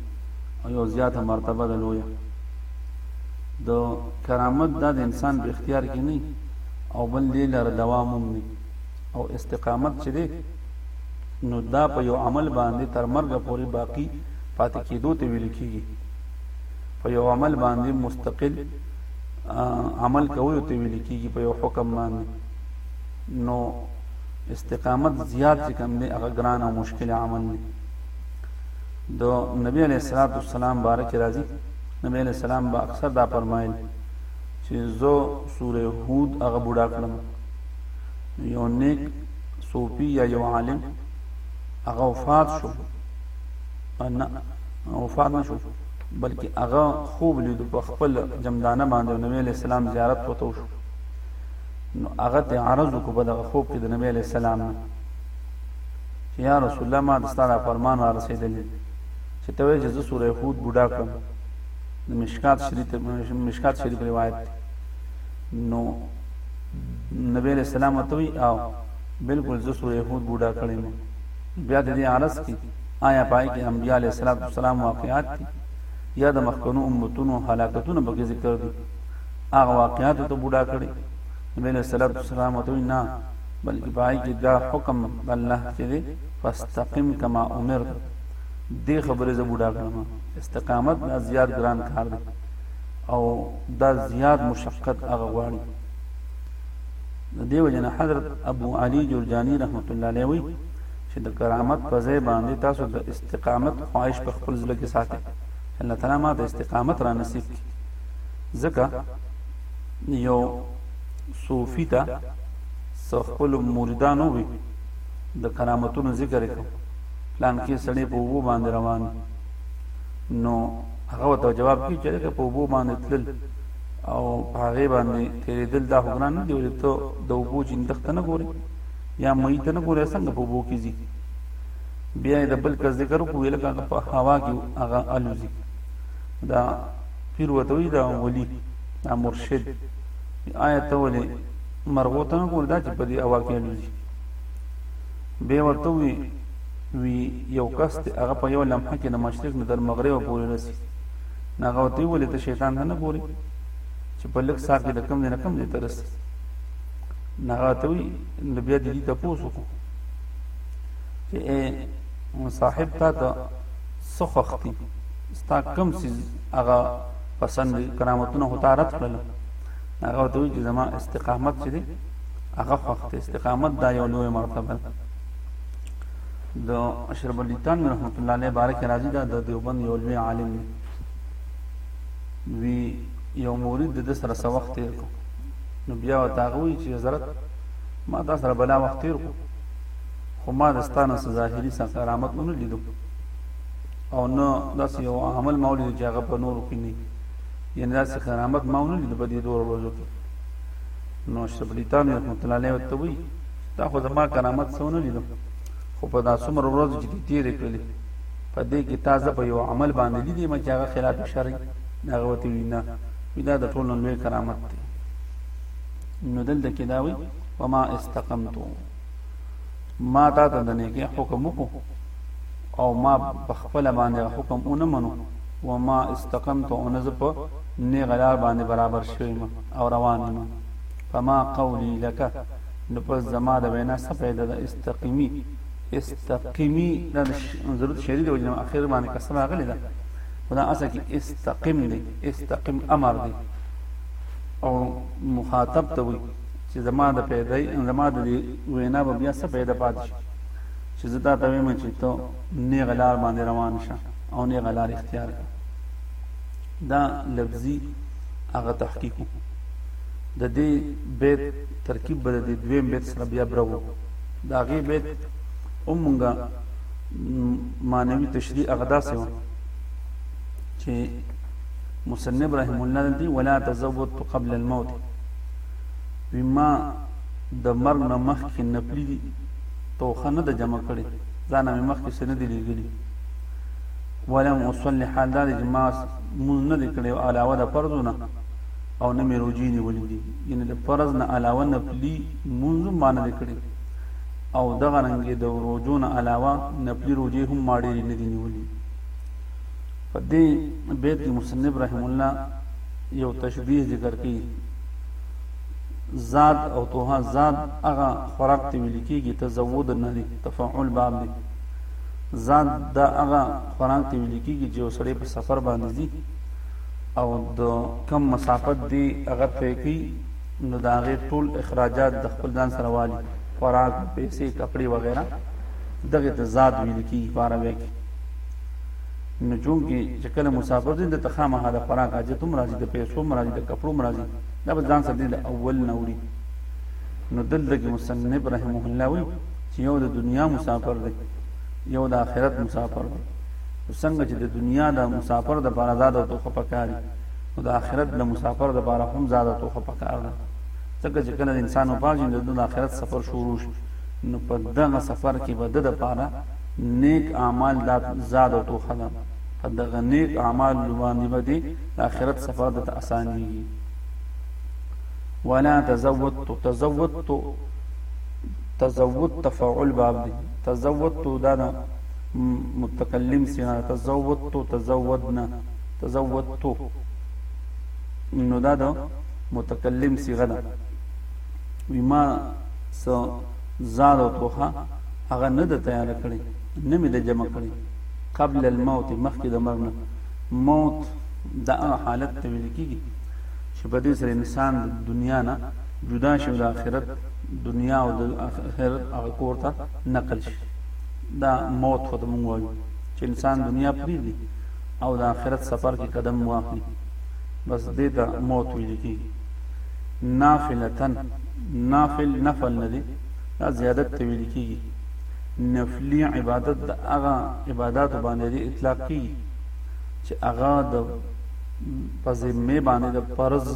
او یو زیاته مرتبه ده لویه د کرامت دا د انسان په اختیار کې نه او بل دې لر دوام هم نه او استقامت چې دی نو دا په یو عمل باندې تر مرګ پورې باقی پاتې کېدو ته ویل کېږي په یو عمل باندې مستقل عمل کوي او ته ویل کیږي په یو حکم باندې نو استقامت زیات چې کم دی هغه ګران او مشکل عمل دی د نبی علیہ الصلوۃ والسلام بارک راضی نبی علیہ السلام با اکثر دا فرمایل چې زو سوره هود هغه بوډا کړم یو نیک صوفی یا یو عالم هغه وفات شو انا وفات نشو بلکه هغه خوب لیدو په خپل جمدانه باندې او نبی علیہ السلام زیارت وته شو نو هغه ته عرض وکړ په دغه خوب کې د نبی علیہ السلام نه چې یا رسول الله ما د ستاره فرمان را رسیدلی چې ته وې جزء سورې هود بوډا کړم د مشکات شریف مشکات شریف روایت نو نبی علیہ السلام ته وی او بالکل زه سورې هود بوډا کړم بیا د دې عرض کې آیا په هغې کې انبیا علیه السلام واقعات دي یا د مخکنو امتونو هلاکتونه پکې ذکر دي هغه واقعاتو ته بوډا کړي نبی علیه الصلاۃ والسلام ته نه بلکې پای کې دا حکم الله چې دی فاستقم کما امر دې خبرې زه بوډا کړم استقامت دا زیات ګران کار دی او دا زیات مشقت هغه غواړي د دیو جن حضرت ابو علی جرجانی رحمت الله علیه وی چې د کرامت په ځای باندې تاسو د استقامت خواهش په خپل زړه کې ساتي چې الله تعالی ما ته استقامت را نصیب کړي ځکه یو صوفي ته څو خپل مریدانو وي د کرامتونو ذکر وکړو پلان کې سړی په وو باندې روان نو هغه ته جواب کې چې په وو باندې تل او هغه باندې تیرې دل دا حکران دی ولې ته د وو جندخت نه ګوري یا مئی ته نه ګورې څنګه په بو کې زی بیا د بل کس ذکر کو ویل کا په هوا کې هغه الوزی دا پیر وته وی دا ولی دا مرشد آیت ولی مرغو ته نه ګور دا چې په دې هوا کې الوزی به ورته وی وی یو کس ته هغه په یو لمحه کې د مشرق نه تر مغرب پورې رسی ناغه وتی ولې ته شیطان نه ګوري چې په لک ساعت کې د کم نه کم دې ترسي نغه ته وی نو بیا دې ته پوسو کو چې صاحب تا ته سخختی ستا کم سیز هغه پسند کرامتونه هوتا رد کړل هغه ته وی چې زما استقامت چې دی هغه وخت استقامت دا یو لوی مرتبه ده د اشرف علي تان رحمت الله علیه بارک راضی دا د دیوبند یو لوی عالم وی یو مورید د سره سوخت تیر کو نو بیا ورته هغه وایي چې حضرت ما تا سره بلا وخت تیر کو خو ما د ستانه څه ظاهري څه کرامت ونه لیدو او نه داسې یو عمل ما ولیدو چې هغه په نورو کې نه یعنې داسې کرامت ما ونه لیدو په دې دوه ورځو کې نو اشرف علي تانوي رحمت الله علیه ورته وایي دا خو زما کرامت څه ونه لیدو خو په دا څومره ورځو چې دې تېرې کړلې په دې کې تازه په یو عمل باندې لیدې ما چې هغه خلاف شرعي هغه ورته وایي نه وی دا د ټولو لوی کرامت دی نو دلته کې دا وی وما استقمتو ما تا ته د نیکه حکم وکړو او ما په خپل باندې حکم اونه منو وما استقمت او نه زپ نه غلار باندې برابر شوم او روان یم فما قولی لك نو پس زما د وینا څه پیدا د استقیمی استقیمی د ضرورت شری د وجنه اخر باندې کسره غلی ده خدا اسه کې استقم دی استقم امر دی او مخاطب ته وي چې زما د پیدای زما د وینا به بیا څه پیدا پاتې شي چې زه تا ته وایم چې ته نه غلار باندې روان شه او نه غلار اختیار کړه دا لفظي هغه تحقیق د دې بیت ترکیب بر دې دویم بیت سره بیا برو دا غي بیت اومنګه مانوي تشریح اغدا سیو چې مصنف رحم الله دې ولا تزوج قبل الموت بما د مرګ نه مخکې نپلی دي توخه نه د جمع کړي ځان مې مخکې سره دي لګلي ولم اصلي حال دار جما مون نه کړي او علاوه د فرضونه او نه مې روجي نیولې دي یعنی د فرض نه علاوه نپلی مونږ باندې کړي او دغه رنګ یې د روژو نه علاوه نفلي روژې هم ما ډېرې نه دي نیولي. په دې بیت کې مصنف رحمه الله یو تشبیه ذکر کوي، زاد او توها زاد هغه خوراک ته ویل کېږي تزود نه دی تفعل باب دی زاد دا هغه خوراک ته ویل کېږي چې یو سړی په سفر باندې ځي او د کم مسافت دی هغه طی کوي نو د هغې ټول اخراجات د خپل ځان سره والي، خوراک، پیسې، کپړې وغیره، دغې ته زاد ویل کېږي په عربۍ کې. نو چونکې چې کله مسافر ځي، ده ته خامخا د خوراک حاجت هم راځي، د پیسو هم راځي، د کپړو هم راځي، دا به ځان سره دی له اول نه وړي. نو دلته کې مصنف رحمه الله وایي چې یو د دنیا مسافر دی یو د آخرت مسافر دی نو څنګه چې د دنیا د مسافر دپاره زاد او تحفه پکار وي نو د آخرت د مسافر لپاره هم زاده توخه پکار ده ځکه چې کله انسان وپاږي نو د آخرت سفر شروع شي نو په دغه سفر کې به د لپاره نیک اعمال د زاد او توخه ده په دغه نیک اعمال باندې به د آخرت سفر د اساني ولا تزود تزود تزود تفعل باب دی تزود دا متکلم سینا تزود تزودنا تزوجت نو دا د متکلم صيغه ده وی ما س زار او توخه هغه نه د تیار کړي نه مې د جمع کړي قبل الموت مخکې د مرنه موت دا حالت ته ویل کیږي چې په دې سره انسان د دنیا نه جدا شي او د آخرت دنیا او د آخرت هغه کور ته نقل شي دا موت خو ته مونږ وایو چې انسان دنیا پریږدي او د آخرت سفر کې قدم واخلي بس دې ته موت ویل کېږي نافلتن نافل نفل نه دی دا زیادت ته ویل کېږي نفلي عبادت د هغه عباداتو باندې دی اطلاق کېږي چې هغه د په ذمه باندې د فرض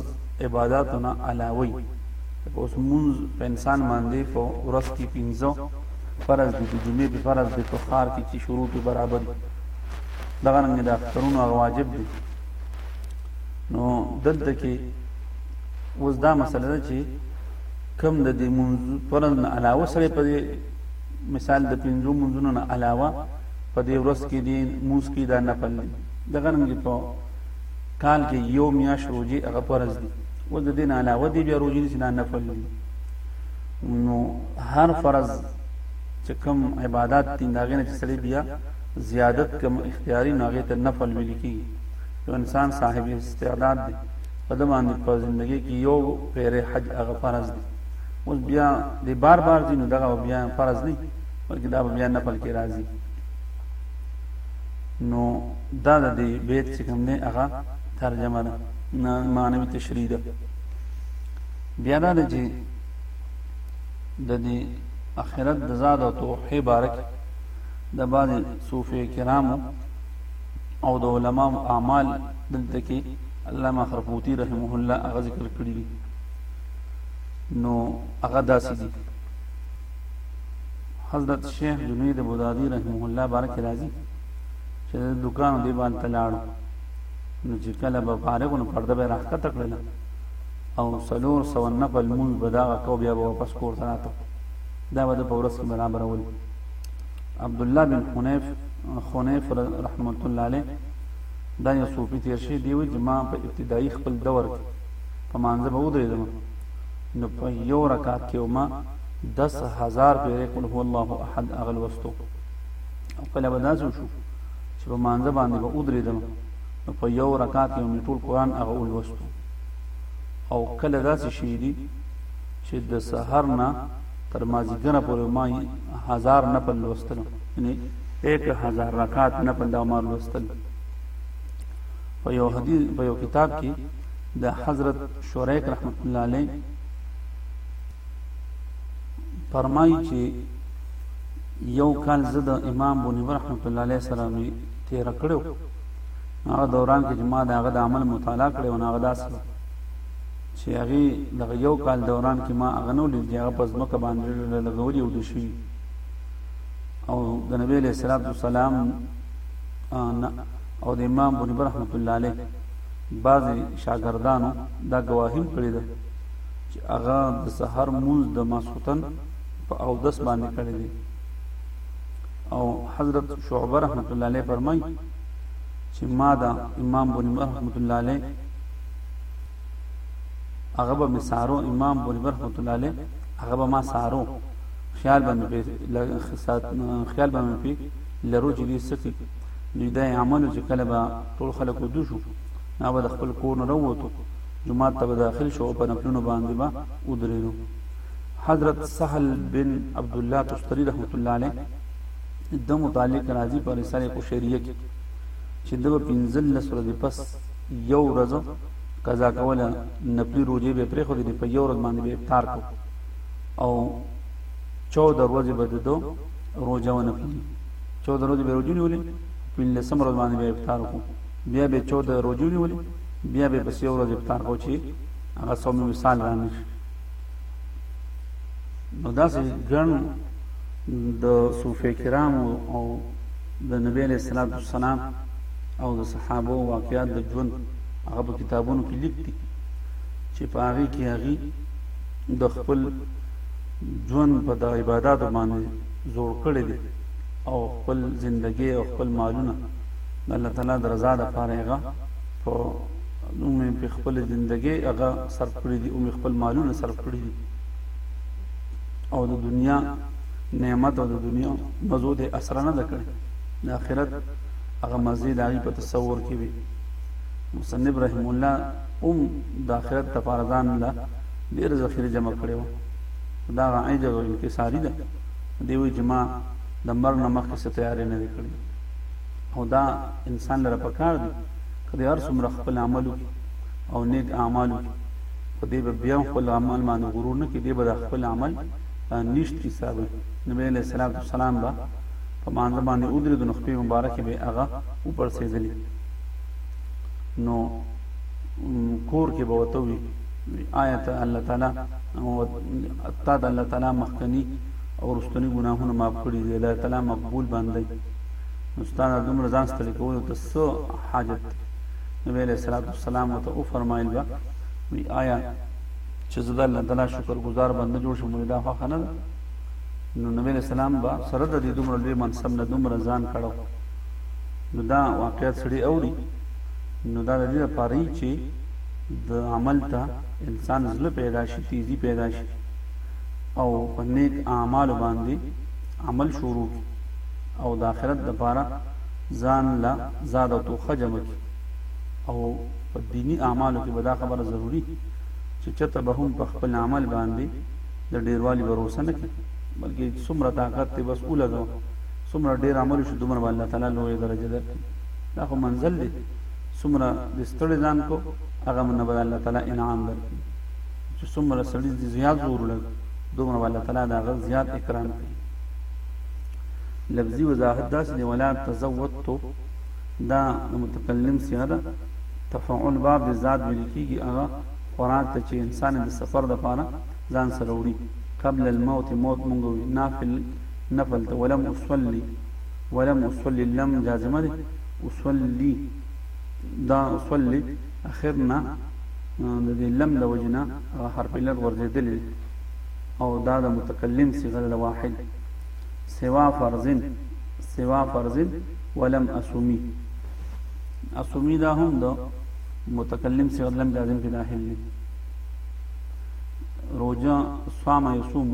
عبادتو نه علاوه اوس مونږ په انسان باندې په ورځ کې پنځه فرض دي د جمعې په فرض دي په خار کې چې شروع کې برابر دي دغه رنګ د اخترونو هغه واجب دي نو دلته کې اوس دا مسله ده چې کم د دې منځ فرض نه علاوه سره په مثال د پنځو منځونو نه علاوه په دې ورځ کې دي موس کې دا نه پلي دغه رنګ په کال کې یو میاش روزي هغه فرض دي او د دین علاوه دی بیا روزي نه نفل دي نو هر فرض چې کوم عبادت دي دا غنه چې سړي بیا زیادت کوم اختیاري نو هغه ته نفل ویل کی یو انسان صاحب استعداد دی په د باندې په ژوندۍ کې یو پیره حج هغه فرض دی اوس بیا د بار بار دین دغه بیا فرض نه بلکې دا بیا نفل کې راځي نو دا د دې بیت چې کوم دی هغه ترجمه ده معنوي تشریح ده بیا دا چې د دې اخرت د زاد او توحید بارک د بعضې صوفې کرامو او د علماء اعمال دلته کې علامه خرقوتی رحمه الله هغه ذکر کړی دي نو هغه داسې دي حضرت شیخ جنید بغدادي رحمه الله بارک راضي چې د دکان دی باندې تلاړو نو چې کله به فارغ نو پرده به راخته کړل او سلور سو نفل مون بداغه کو بیا واپس کور ته راته دا به د پورس کې برابر ول عبد الله بن حنیف خنیف رحمت الله علیه دا یو صوفي تیر شي دی وی چې ما په ابتدایي خپل دور کې په مانځه به ودرېدم نو په یو رکعت کې ما 10000 پیرې قل هو الله احد اغل وستو او کله به داسې شو چې په مانځه باندې به ودرېدم نو په یو رکعت کې مې ټول قران هغه ولوستو او کله داسې شي دي چې د سحر نه تر مازیګره پورې ما هزار نفل لوستل یعنی ایک هزار رکعات نفل دا ما لوستل په یو حدیث په یو کتاب کې د حضرت شریک رحمت الله علیه فرمایي چې یو کال زه د امام بونی رحمت الله علیه سره می تیر کړو هغه دوران کې چې ما د هغه د عمل مطالعه کړې او هغه داسې چې هغې دغه یو کال دوران کې ما هغه نه ولید چې هغه په ځمکه باندې لګولي او ډي شوي او د نبی علیه الصلاة والسلام او د امام بن رحمت الله علیه بعضی شاګردانو دا گواهیم کړی ده چې هغه د سحر مونږ د ماسوتن په او دس باندې کړی دی او حضرت شعبه رحمت الله علیه فرمای چې ما دا امام بن رحمت الله علیه هغه به مې سارو امام بولبي رحمت الله علیه هغه به ما سارو خیال به مې خیال به مې پی لرو چې دې سکی دوی دا عمل چې کله به ټول خلک ودو شو نه به د خپل کور نه وروته جمعه ته به داخل شو په نفلونو باندې به ودرېدو حضرت سهل بن عبد الله تستری رحمت الله علیه د متعلق راضی پر رساله کو شریعه کې چې د 15 لسره پس یو ورځ قضا کوله نپلی روزې به پرې خو دې په یو ورځ باندې به افطار کو او 14 ورځې به ددو روزه ونه پلی 14 ورځې به روزې نیولې په لسم ورځ باندې به افطار کو بیا به 14 روزې نیولې بیا به په یو ورځ افطار کو چې هغه صوم مثال رانه نو داسې ګڼ د صوفي کرامو او د نبی علیه الصلاۃ والسلام او د صحابه واقعات د ژوند هغه په کتابونو کې لیک دي چې په هغه کې هغه د خپل ژوند په د عبادت باندې جوړ کړی دی او خپل زندگی او خپل مالونه د الله تعالی د رضا لپاره هغه په اومې په خپل زندګي هغه صرف کړی دي اومې خپل مالونه صرف کړی دي او د دنیا نعمت او د دنیا مزو د اثر نه ده کړې د آخرت هغه مزه د هغې په تصور کې وي مصنف رحم الله هم د آخرت لپاره ځان له ډېره ذخیره جمع کړې وه دا هغه عجز او انکساري ده دی وایي چې ما د مرګ نه مخکې څه تیارې نه وې کړې او دا انسان لره پکار دی که د هر څومره خپل عمل وکړي او نیک اعمال وکړي خو دی به بیا خپل عمل باندې غرور نه کړي دی به د خپل عمل نشت حساب نبی علیه الصلاۃ والسلام به په مانځه باندې ودرېد نو خپې مبارکې به هغه وپړسېدلې نو کور کې به وته وي آیت الله تعالی او تا د الله تعالی مخکنی او رستنی ګناهونه معاف کړي دي الله تعالی مقبول باندې استاد دومره ځان ستړي کولو ته څه حاجت دی نبی علیه الصلاة والسلام ورته وفرمایل به وی آیا چې زه د الله تعالی شکر ګزار بنده جوړ شم دا خوښه نه ده نو نبی علیه السلام به سره د دې دومره لوی منصب نه دومره ځان کړو نو دا واقعیت سړي اوري نو دا د دې لپاره چې د عمل ته انسان زړه پیدا شي تیزی پیدا شي او په نیک اعمال باندې عمل شروع کړي او د آخرت لپاره ځان له زاد او توخه جمع کړي او په دیني اعمالو کې به دا خبره ضروري چې چته به هم په خپل عمل باندې د ډیروالي باور نه کړي بلکې څومره طاقت ته بس ولګو څومره ډیر عمل شو دومره به الله تعالی لوی درجه درکړي دا خو منزل دی څومره د ستړي ځان کو هغه من به الله تعالی انعام درکړي چې څومره سړي دي زیات زور لګ دومره الله تعالی دا غر زیات اکرام کوي لفظي وضاحت داسې دی ولا تزودت دا متکلم سیغه ده تفعل باب د ذات ویل کیږي هغه خوراک ته چې انسان د سفر د پاره ځان سره وړي قبل الموت موت مونږ وي نافل نفل ته ولم اصلي ولم اصلي لم جازمه ده اصلي دا اصلي اخر نه د دې لم د وجې نه هغه حرف علت غورځېدلی دی او دا د متکلم صیغه ده د واحد سوا فرضن سوا فرضن ولم اسمی اسمی دا هم د متکلم صیغه لم جازم کې داخل دی روجا صام یصوم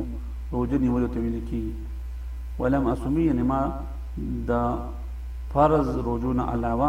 روجا نیولو ته ویل کېږي ولم اسمی یعنې ما د فرض روجو نه علاوه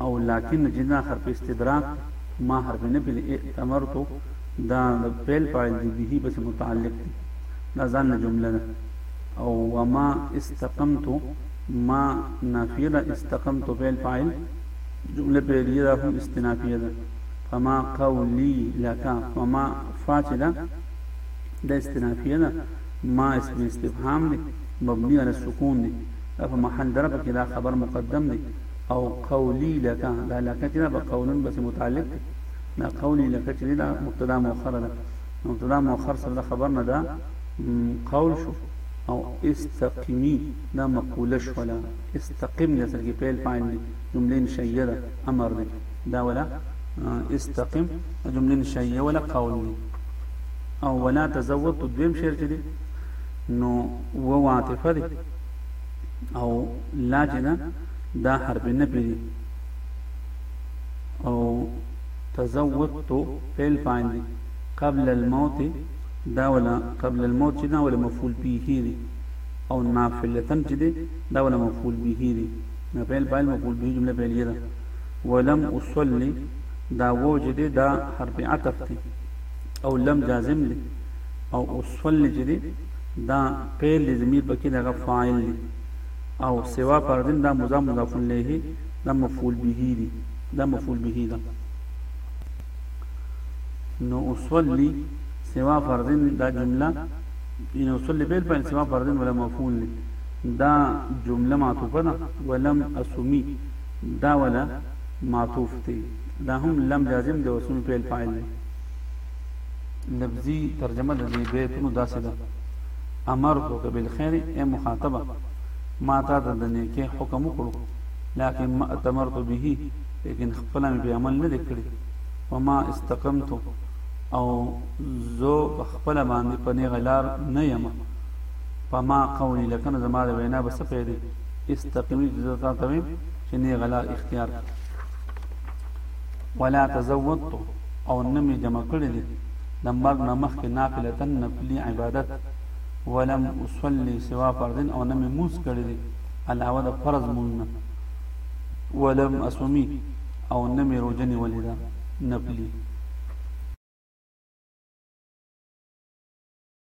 او لاکن جنا حرف استدراک ما حرف نفی دی ائتمرت دا فعل فاعل دی به پس متعلق دی دا ځان جمله ده او وما استقمت ما نافیه ده استقمت فعل فاعل جمله فعلیه ده هم استنافیه ده فما قولی لك فما فاچدا د استنافیه ده ما اسم استفهام دی مبنی علی السکون دی په محل درب کې دا خبر مقدم دی او قولی لکه دا لکه چې دا په قولن بس متعلق دی دا قولی لکه چې دا مبتدا مؤخر ده مبتدا مؤخر سره خبر نه ده قول شو او استقیمی دا مقوله شوله استقیم د سرګي پیل پاین دی جمله شیه ده امر دی دا ولا استقیم جمله شیه ولا قول دی او ولا تزود دویم شعر چې دی نو و عاطفه دی او لا جنا دا حرف نفی دی او تزوقت فعل فاعل دی قبل الموت دا ولا قبل الموت چې دا ولا مفعول به دی او نافلتن چې دی دا ولا مفعول به دی نه فعل فاعل مفعول به جمله فعلیه ده ولم اصلي دا وجد دا حرف عطف دی او لم جازم دی او اصلي چې دی دا فعل ضمیر پکې دغه فاعل دی او سوا پردین دا مضاف مضاف الیه دا مفعول به دی دا مفعول به ده نو اصلي سوا فردن دا جمله ان اصلي بل په سوا فردن ولا مفعول دی دا جمله معطوفه ده ولم اسمي دا ولا معطوف دی دا هم لم جازم دی وسم فعل فاعل دی لفظي ترجمه د دې بیتونو داسې ده امرتک بالخير اي مخاطبه ما تا ته د نیکه حکم وکړو لكن ما اتمرت به لیکن خپل مې په عمل نه کړی وما استقمت او زو خپل باندې په نه غلار نه یم فما قولي لکن زما د وینا بس پیری استقمی جزتا ته چې نه غلار اختیار کړ ولا تزودت او نه مې جمع کړي دي د مرګ نه مخکې نافلة نفلي عبادت ولم اصلي سوا فرض او نه مې موس کړي دي علاوه د فرض مونږ نه ولم اسمي او نه مې روزه نیولې ده نفلي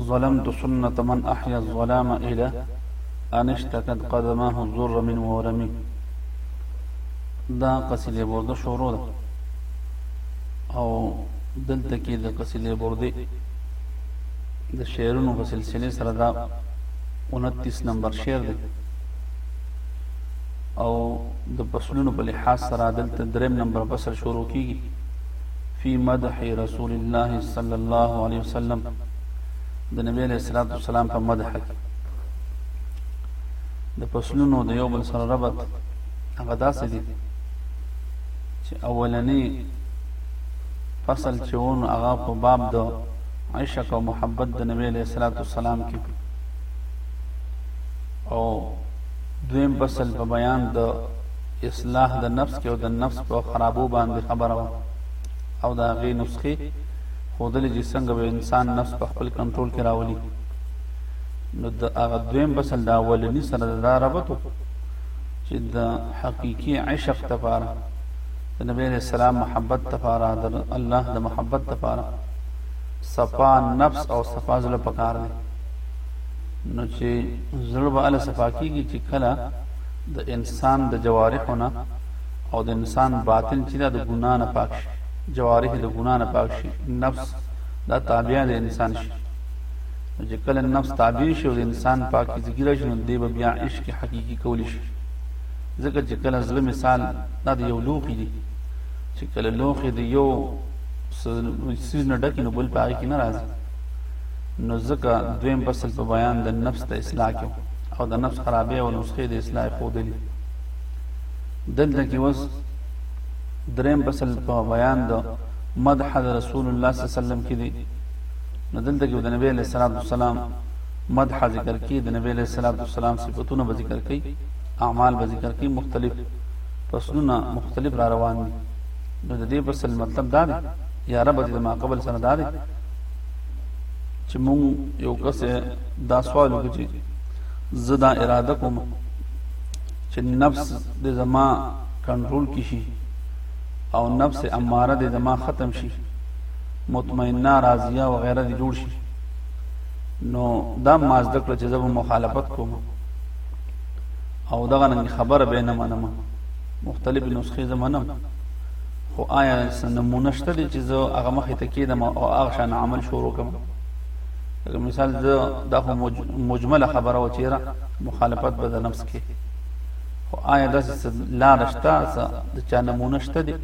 ظلمت سنة من أحيا الظلام إلى أن اشتكت قدماه الزر من ورمي دا قصیده برده شروع ده او دلته کې د قصیده برده د شعرونو په سلسله سره دا 29 نمبر شعر دی او د فصلونو په لحاظ سره دلته دریم نمبر فصل شروع کیږي فی مدح رسول الله صلی الله علیه وسلم د نبی علیه الصلاة والسلام په مدح کې د فصلونو د یو بل سره ربط هغه داسې دی چې اولنی فصل چې وون هغه په باب د عشق او محبت د نبی علیه الصلاة والسلام کې او دویم فصل په بیان د اصلاح د نفس کې او د نفس په خرابو باندې خبره وه او د هغې نسخې ښودلې چې څنګه به انسان نفس په خپل کنټرول کې راولي نو د هغه دویم فصل د اولني سره د دا ربط چې د حقیقي عشق لپاره د نبی علیه السلام محبت لپاره د الله د محبت لپاره صفا نفس او صفا زړه پکار دی نو چې زړه به الله صفا کیږي چې کله د انسان د جوارحو نه او د انسان باطن چې دا د ګناه نه پاک شي جوارح د ګناه نه پاک شي نفس دا تابع د انسان شي نو چې کله نفس تابع شي او د انسان پاکي ذکر شي نو دی به بیا عشق حقيقي کولی شي ځکه چې کله زړه مثال دا د یو لوخي دی چې کله لوخي دی یو سیز نه ډکی نو بل پاکي کې نه راځي نو ځکه دویم فصل په بیان د نفس د اصلاح کې او د نفس خرابې او نسخې د اصلاح خودلی دلته کې اوس دریم فصل په بیان د مدح د رسول الله صلی الله علیه وسلم کې دی نو دلته کې د نبی علیه الصلاۃ والسلام مدح ذکر کې د نبی علیه الصلاۃ والسلام صفاتونه به ذکر کړي اعمال به ذکر کړي مختلف فصلونه مختلف را روان دي نو د دې فصل مطلب دا دی یا رب دې ما قبل سره دا دی چې مونږ یو کس دا سوال وکړي چې زه دا اراده کوم چې نفس د زما کنټرول کې شي او نفس اماره د زما ختم شي مطمئنه راضیه و غیره دې جوړ شي نو دا ما زده کړه چې زه به مخالفت کوم او دغه نن خبره به نه منم مختلف نسخې زمنم خو آیا څه نمونه شته دی چې زه هغه مخې ته کېدم او هغه شان عمل شروع کړم لکه مثال زه دا خو مجمله خبره و چیرې مخالفت به د نفس کې خو آیا داسې څه لاره شته څه د چا نمونه شته دی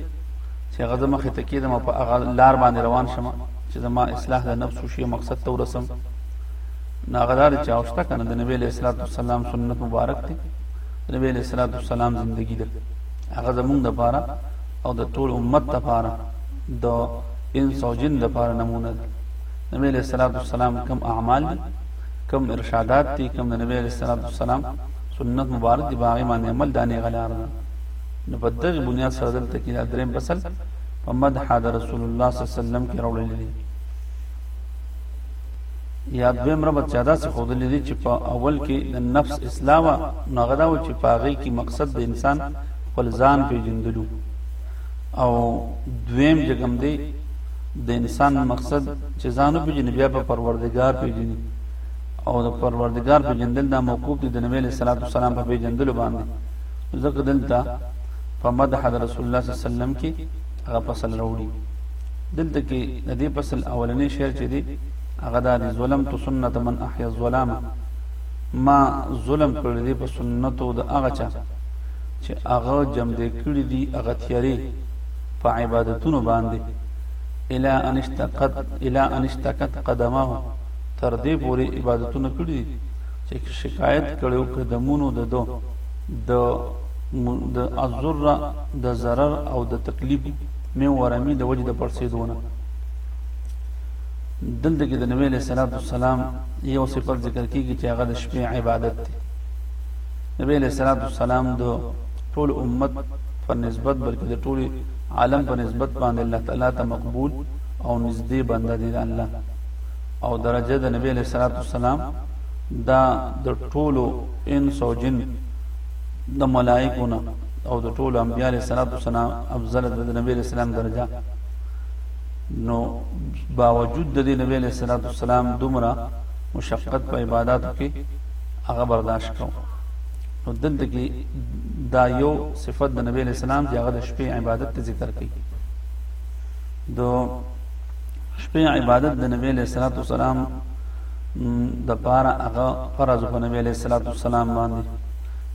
چې هغه زه مخې ته کېدم او په هغه لار باندې روان شم چې زما اصلاح د نفس وشي مقصد ته ورسم نو هغه دا دی چې او شته که نه د نبي علیه الصلات والسلام سنت مبارک دی د نبي علیه الصلات والسلام زندګي ده هغه زمونږ دپاره او د ټول امت لپاره د انس او جن لپاره نمونه ده نبی علیہ الصلوۃ والسلام کم اعمال دي کم ارشادات دي کم د نبی علیہ الصلوۃ والسلام سنت مبارک دی باغی باندې عمل دانه غلار ده نو په دغه بنیاد سره دلته کې دا دریم فصل په مدح د رسول الله صلی الله علیه وسلم کې راوړل دي یا دویم ربط چې دا څه خودلې دي چې په اول کې د نفس اصلاح وا نو هغه دا و چې پاغي کې مقصد د انسان خپل ځان پیژندلو او دویم چې کوم دی د انسان مقصد چې ځان پیژني بیا په پروردگار پیژني او د پروردگار پیژندل دا موقوف دي د نبی له صلوات والسلام په پیژندلو باندې ځکه دلته په مدح د رسول الله صلی الله علیه وسلم کې هغه فصل راوړي دلته کې د دې فصل اولنې شعر چې دی هغه دا دی ظلم تو سنت من احیا الظلام ما ظلم کړ دې په سنتو د هغه چا چې هغه جمع دې کړی دی هغه تیارې په عبادتونو باندې الا ان اشتقت الا ان اشتقت قدمه تر دې پورې عبادتونه کړی چې شکایت کړو قدمونو د دو د د ازره د ضرر او د تکلیف مې ورمی د وجې د پړسېدو نه دلته کې د نبی علیه الصلاة والسلام یو صفت ذکر کیږي چې هغه د شپې عبادت دی نبی علیه الصلاة والسلام د ټول امت په نسبت بلکې د ټول عالم په نسبت باندې الله تعالی ته مقبول او نږدې بنده دی الله او درجه د نبی علیه الصلاة والسلام دا د ټولو انس او جن د ملائکو نه او د ټول انبیاء علیه الصلاۃ والسلام افضل د نبی علیه السلام درجه نو باوجود د نبی علیه الصلاۃ والسلام دومره مشقت په عبادت کې هغه برداشت کوو نو دلته کې دا یو صفت د نبی علیه السلام چې هغه د شپې عبادت ته ذکر کړي د شپې عبادت د نبی علیه الصلاۃ والسلام د پاره هغه فرض په نبی علیه الصلاۃ والسلام باندې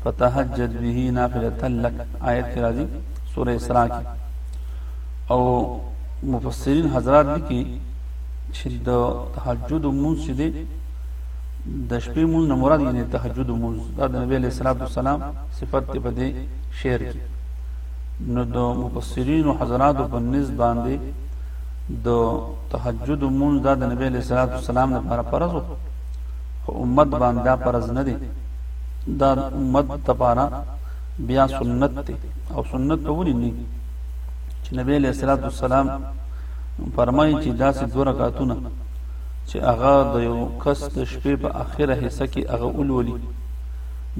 فتهجد به نافله لك آیت کې راځي سوره اسراء کې او مفسرین حضرات لیکي چې د تهجد مونږ چې دی د شپې مونږ نه مراد یې تهجد مونږ دا د نبی علیہ الصلوۃ والسلام صفت دی په دې شعر کې نو د مفسرین او حضرات په نسبت باندې د تهجد مونږ دا د نبی علیہ الصلوۃ والسلام لپاره فرض په امت باندې دا فرض نه دی دا امت لپاره بیا سنت دی او سنت ته ولې نه چې نبی علیہ الصلوۃ والسلام فرمایي چې داسې دوه رکعاتونه چې هغه د یو کس د شپې په اخره حصہ کې هغه ولولي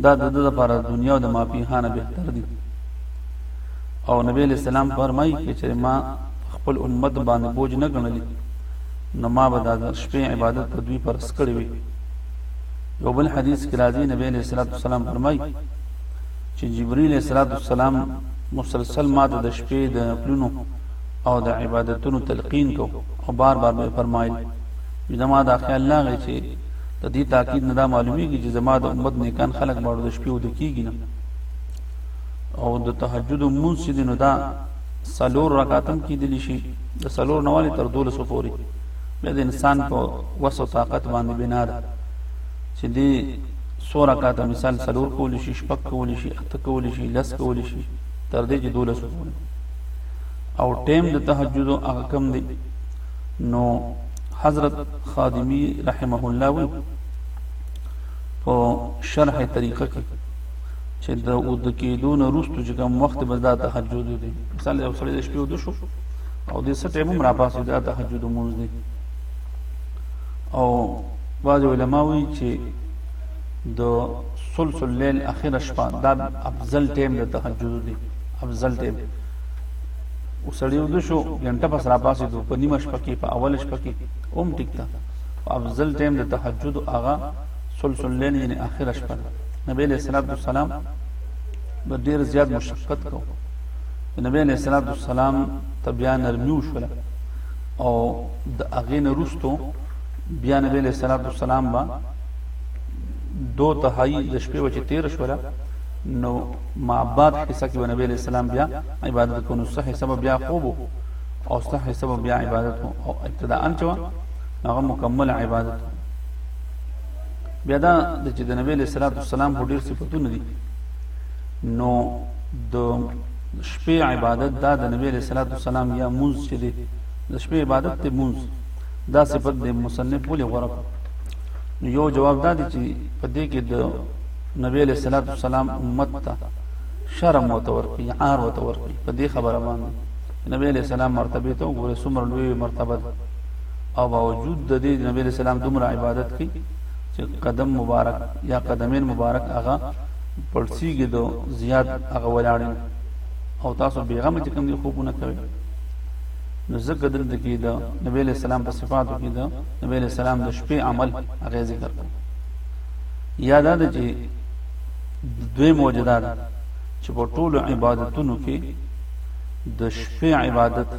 دا د ده لپاره د دنیا او د مافیها نه بهتر دي او نبی علیہ السلام فرمایي چې ما خپل امت باندې بوج نه ګڼلی نو ما به د شپې عبادت په دوی فرض کړی وي یو بل حدیث کې راځي نبی علیہ الصلوۃ والسلام فرمایي چې جبرئیل علیہ الصلوۃ والسلام مسلسل ما د شپې د نفلونو او د عبادتونو تلقین کو او بار بار به فرمایي چې زما دا خیال نه غي چې د دې تاکید نه دا معلومیږي چې زما د امت نیکان خلق باندې د شپې ود کیږي نه او د تهجد مونږ چې دینو دا سلور رکعاتم کیدلی شي د سلور نوالی تر دولس پورې بیا د انسان په وس او طاقت باندې بنا ده چې دی څو رکعات مثال سلور کولی شي شپږ کولی شي اته کولی شي لس کولی شي تر دې چې دولس پورې او ټیم د تهجد هغه کم دی نو حضرت خادمی رحمه الله وی په شرح طریقه کې چې د او د کېدو نه وروسته چې کوم وخت بس دا تهجد دی مثال یو سړی د شپې ود شو او د څه ټیم را پاسې دا تهجد مونږ دی او بعض علما وایي چې د ثلث الليل اخر شپه دا افضل ټیم د تهجد دی افضل ټیم وسړی ود شو غنټه پس را پاسې دو په نیمه شپه کې په اول شپه کې اوم ټیک تا افضل ټیم د تهجد هغه سلسل لیل یعنی اخر شپه ده نبی علیہ الصلوۃ والسلام به ډیر زیات مشقت کو نبی علیہ الصلوۃ والسلام ته بیا نرمی وشول او د اغه نه رستو بیا نبی علیہ الصلوۃ والسلام با دو تهایی د شپې وچ تیر شول نو ما بعد حصہ کې نبی علیہ السلام بیا عبادت کو نو صحیح سبب بیا خوب او صحیح سبب بیا عبادت او ابتداء انچوا هغه مکمل عبادت بیا دا د چې د نبی له صلوات والسلام هو ډیر صفاتونه دي نو د شپې عبادت دا د نبی له صلوات والسلام یا منځ چې دي د شپې عبادت ته منځ دا صفت د مصنف ولې غوړه نو یو جواب دا دی چې په دې کې د نبی له صلوات والسلام امت ته شرم وتور کی عار وتور کی په دې خبره باندې نبی له سلام مرتبه ته ګوره سمر لوی مرتبه ده او باوجود د دې نبی علیہ السلام دومره عبادت کی چې قدم مبارک یا قدمین مبارک هغه پړسیږي دو زیات هغه ولاړ او تاسو بیغم چې کوم دي خوبونه کوي نو ذکر دلته کې دا نبی علیہ السلام په صفاتو کې دا نبی علیہ السلام د شپې عمل هغه ذکر کړ یاد ده چې دوی موجودات چې په ټولو عبادتونو کې د شپې عبادت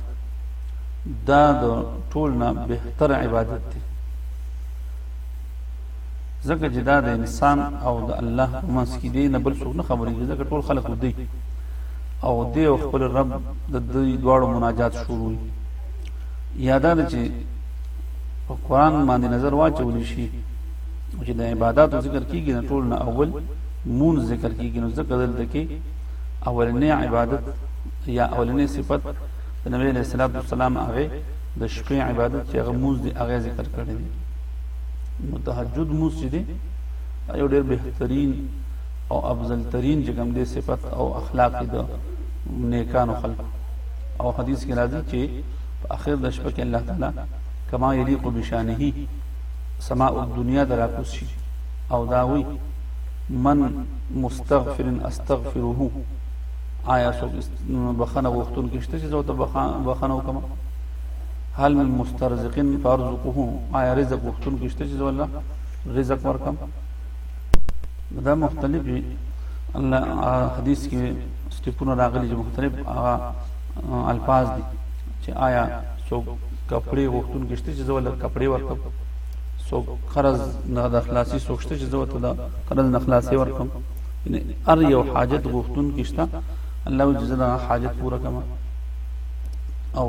دا د ټول نه بهتر عبادت دی ځکه چې دا د انسان او د الله په منځ کې دی نه بل څوک نه خبرېږي ځکه ټول خلک دی او دی او خپل رب د دوی دواړو مناجات شروع وي یاده ده چې په قرآن باندې نظر واچول شي چې د عباداتو ذکر کیږي نه ټول نه اول مون ذکر کیږي نو ذکر دلته کې اولنې عبادت یا اولنې صفت د نبی علیه الصلاة والسلام هغه د شپې عبادت چې هغه موز دی هغه ذکر کړی دی نو تهجد موز چې دی یو ډېر بهترین او افضل ترین چې کوم دی صفت او اخلاق د نیکانو خلق او حدیث کې راځي چې په اخر د شپه کې الله تعالی کما یلیق بشانه سماء الدنیا دراکوس شي او داوی من مستغفر استغفره آیا څوک بخنه غوښتون کې شته چې زه ته بخنه وکم هل من مسترزقین فارزقه آیا رزق غوښتون کې شته چې زه الله رزق ورکم دا مختلف دي الله حدیث کې سټیپونه راغلي چې مختلف الفاظ دي چې آیا څوک کپڑے غوښتون کې شته چې زه الله کپڑے ورکم څوک قرض نه د اخلاصي څوک شته چې زه ته د قرض نه اخلاصي ورکم یعنی ار یو حاجت غوښتون کشتا الله وی جزا حاجت پورا کما او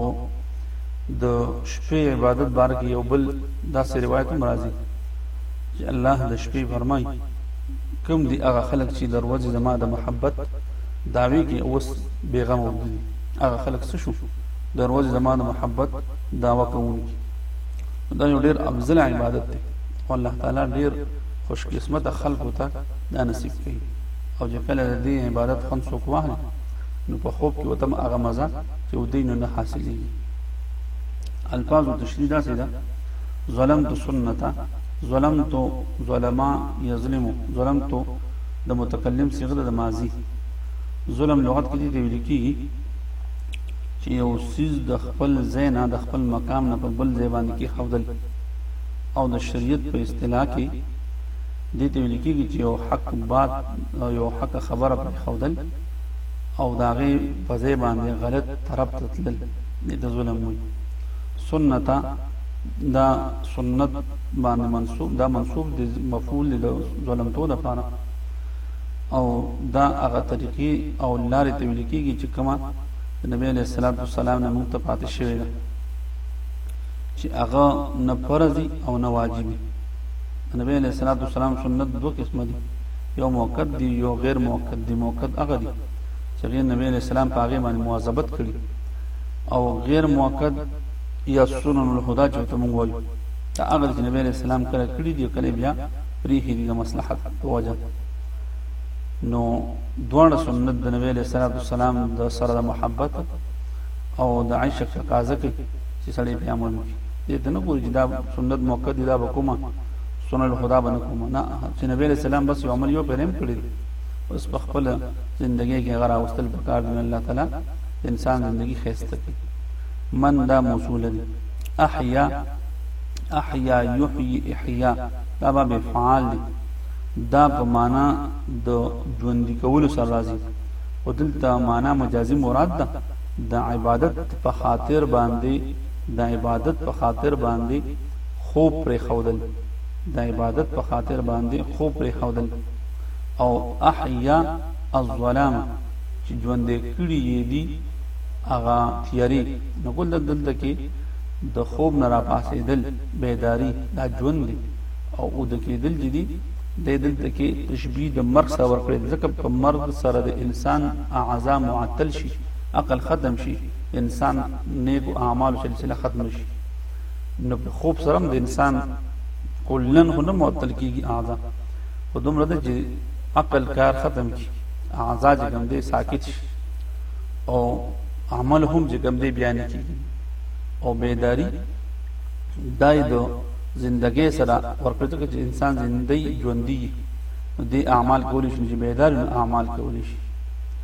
د شپې عبادت بار کې یو بل داسې روایت هم راځي چې الله د شپې فرمای کوم دی هغه خلک چې د ورځې زما د محبت داوی کې اوس بیغم وګړي هغه خلک څه شو د ورځې زما د محبت داوا کوونکي دا یو ډیر افضل عبادت دی او الله تعالی ډیر خوش قسمت خلق وتا دا نصیب کړي او چې کله د دې عبادت خوند څوک واخلي نو په خوب کې وتم هغه مزه چې ودی نو نه حاصلېږي الفاظ او تشریح داسې ده ظلم تو سنتا ظلم تو ظلما یظلم ظلم تو د متکلم صيغه د ماضي ظلم لغت کې دې ویل کېږي چې یو سیز د خپل ځای نه د خپل مقام نه په بل ځای باندې کې حودل او د شریعت په اصطلاح کې دې ته ویل کېږي چې یو حق بات او یو حقه خبره پرېښودل او د هغې په ځای باندې غلط طرف ته تلل دې ته ظلم وایي سنته دا سنت باندې منصوب دا منصوب د مفعول د ظلم تو لپاره او دا هغه طریقې او لارې ته ویل کېږي چې کومه د نبی علیه الصلاۃ والسلام نه موږ ته پاتې شوې ده چې هغه نه فرضي او نه واجبي د نبی علیه الصلاة والسلام سنت دوه قسمه دي یو موقت دي یو غیر موقت دي موقت هغه دي چې غیر نبی علیه السلام په هغې باندې مواظبت کړي او غیر موقت یا سنن الهدا چې ته مونږ وایو دا هغه چې نبی علیه السلام کله کړي دي کله بیا پریښي دي د مصلحت په وجه نو دواړه سنت د نبی علیه الصلاة والسلام د سره د محبت او د عشق تقاضا کوي چې سړی پرې عمل وکړي دې ته نه ګوري چې دا سنت موقت دی دا به کومه سنن الهدى به نه کومه نه چې نبی علیہ السلام بس یو عمل یو پیرم کړی اوس په خپل ژوندۍ کې غرا واستل پکار دی الله تعالی انسان ژوندۍ خسته کی من دا موصول دی احیا احیا یحیی احیا دا به فعال دی دا په معنا د ژوندۍ کول سره راځي او دلته معنا مجازي مراد ده د عبادت په خاطر باندې د عبادت په خاطر باندې خوب پرېښودل د عبادت په خاطر باندې خوب پرېښودل او احیا الظلام چې ژوندې کړي یې دي هغه تیارې نو ګل دلته کې د خوب نه را پاسېدل بیداری دا ژوند دی او او د کېدل چې دي د دلته کې تشبیه د مرګ سره ورکړي ځکه په مرګ سره د انسان اعضا معطل شي عقل ختم شي انسان نیکو اعمالو سلسله ختم شي نو په خوب سره د انسان کلن خو نه معطل کیږي اعضا خو دومره ده چې عقل کار ختم کی اعضا چې کوم دی ساکت شي او عمل هم چې کوم دی بیا نه کیږي او بیداری دای دو زندګۍ سره ورپرته کې انسان زندګي ژوندۍ دي اعمال کولی شي چې بیدار اعمال کولی شي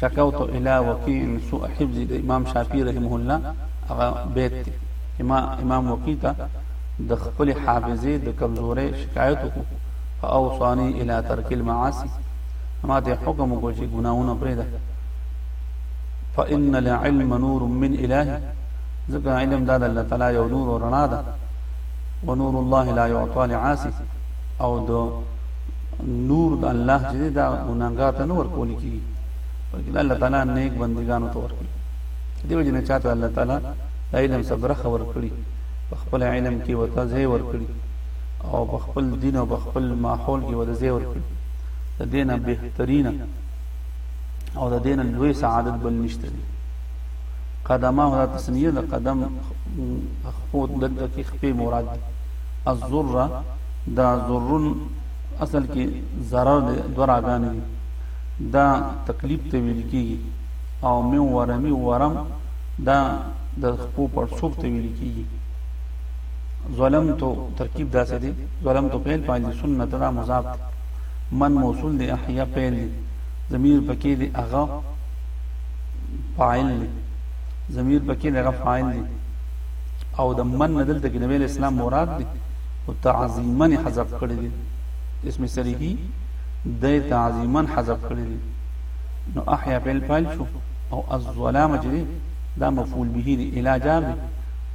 شکوت الى وکيع سوء حفظي د امام شافعي رحمه الله هغه بیت دی چې ما امام وکیع ته د خپل حافظې د کمزورې شکایت وکړو فاوصاني الى ترک المعاصي ما ته حکم وکړ چې ګناونه پرېږده فان العلم نور من اله ځکه علم دا د الله تعالی یو نور او رڼا ده ونور الله لا يعطى لعاصي او د نور د الله چې دا ګناګار ته نور کول کیږي بلکې الله تعالی نیک بندګانو ته ورکړي دیو جن چاته الله تعالی علم صبر خبر کړی په خپل علم کې وته ځای ور کړی او په خپل دین او په خپل ماحول کې وته ځای ور کړی د دینه بهترینه او د دینه لوی سعادت بل نشته دی قدمه دا تسنیه د قدم خپل د کې خپې مراد دی الضر دا ضر اصل کې ضرر دی دوه راګانې دي دا تکلیف ته ویل کېږي او مې ورمي ورم دا د خپو پر څوب ته ویل کېږي ظلم تو ترکیب داسې دی ظلم تو فعل فاعل سنت دا مضاف دی من موصول دی احیا فعل دی ضمیر پکې دی هغه فاعل دی ضمیر پکې دی هغه فاعل دی او د من نه دلته کې نبی اسلام مراد دی او تعظیما حذف کړی دی اسم سریحی د تعظیما حذف کړی دی نو احیا فعل فاعل شو او الظلام چې دا مفعول به دی الی جار دی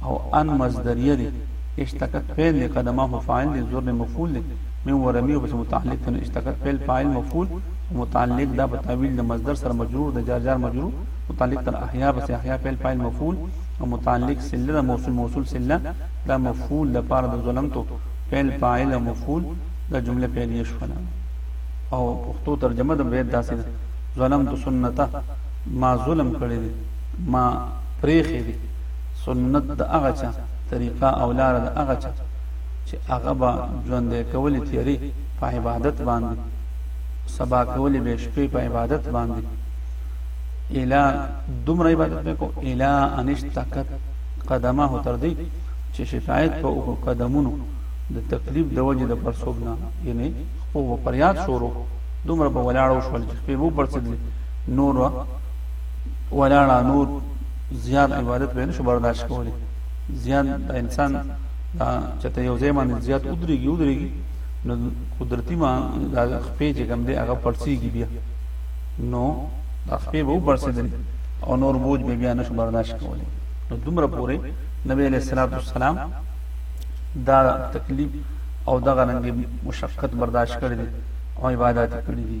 او ان مصدریه دی اشتقت فعل دی قدمه فاعل دی زور مفعول دی من ورمی او متعلق تن اشتقت فعل فاعل مفعول متعلق دا په تعویل د مصدر سره مجرور د جار جار مجرور متعلق تن احیا بس احیا فعل فاعل مفعول او متعلق صله د موصول موصول صله د مفعول د پاره د ظلمتو فعل فاعل او مفعول د جمله فعلیه شوله او پښتو ترجمه د بیت داسې ده ظلمت سنته ما ظلم کړی دی ما پریخې دی سنت د هغه چا طریقه او لار د هغه چا چې هغه به ژوند کولې تیری په عبادت باندې سبا کولې به شپې په عبادت باندې الا دومره عبادت مې کو الا انشتکت قدمه تر دې چې شکایت په او قدمونو د تکلیف د وجې د پرسوب نه یعنی خپل و پریاد شروع دومره په ولاړو شول چې په وو پرسیدل نور ولاړه نور زیات عبادت به نشو برداشت کولی زیات د انسان دا چې ته یو ځای باندې زیات ودرېږي ودرېږي نو قدرتي ما د خپې چې کوم دی هغه پړسیږي بیا نو دا خپې به وپړسېدلې او نور بوج به بیا نشو برداشت کولی نو دومره پورې نبی علیه الصلاة والسلام دا تکلیف او دغه رنګ مشقت برداشت کړی دی او عبادت کړی دی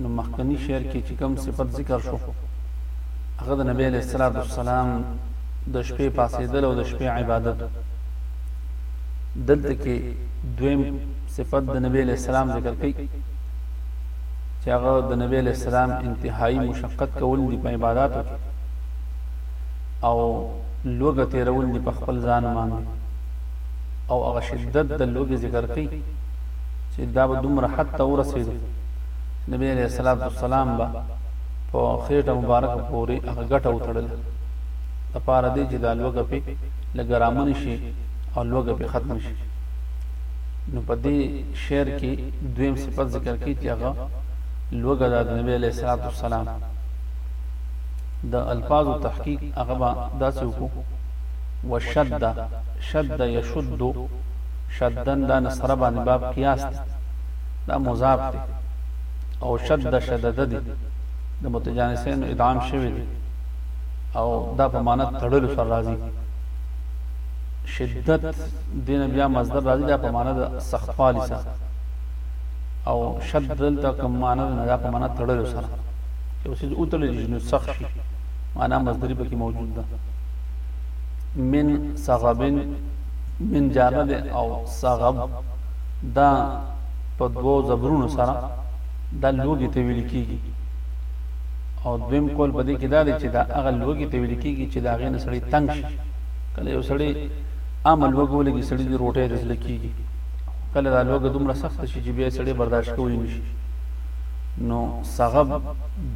نو مخکني شعر کې چې کوم صفت ذکر شو هغه د نبی علیه الصلاة والسلام د شپې پاسېدل او د شپې عبادت دلته کې دویم صفت د نبی علیه السلام ذکر کوي چې هغه د نبی علیه السلام انتهایی مشقت کول دي په عباداتو کې او لوګه تیرول دي په خپل ځان باندې او هغه شدت د لوګي ذکر کوي چې دا به دومره حد ته ورسېدو نبی علیه الصلاة والسلام به په خېټه مبارکه پورې هغه ګټه وتړل د پاره دی چې دا لوګه پې لږه رامن شي او لوګه پې ختم شي نو په دې شعر کې دویم صفت ذکر کړي چې هغه لوګه د نبی علیه الصلاة والسلام د الفاظو تحقیق هغه به داسې وکړو وشد شد یشد شدن دا نصره باندې باب قیاس دی دا مضاف دی او شد شدد دی د متجانسین ادغام شوی دی او دا په معنی تړلو سره راځي شدت دین بیا مصدر راځي دا په معنی د سختوالي سره او شد دلته کوم معنی نه دا په معنی تړلو سره چې اوس یې اوتړل شي نو سخت شي معنی مصدری پکې موجود ده من صغبن من جارد او صغب دا په دوو زبرونو سره دا لوګي ته ویل کیږي او دویم قول په دې کې دا دی چې دا هغه لوګي ته ویل کیږي چې دا غینه سړی تنگ شي کله یو سړی عام لوګو لګي سړی دی روټه د زړه کیږي کله دا لوګه دومره سخت شي چې بیا سړی برداشت کوي نشي نو سغب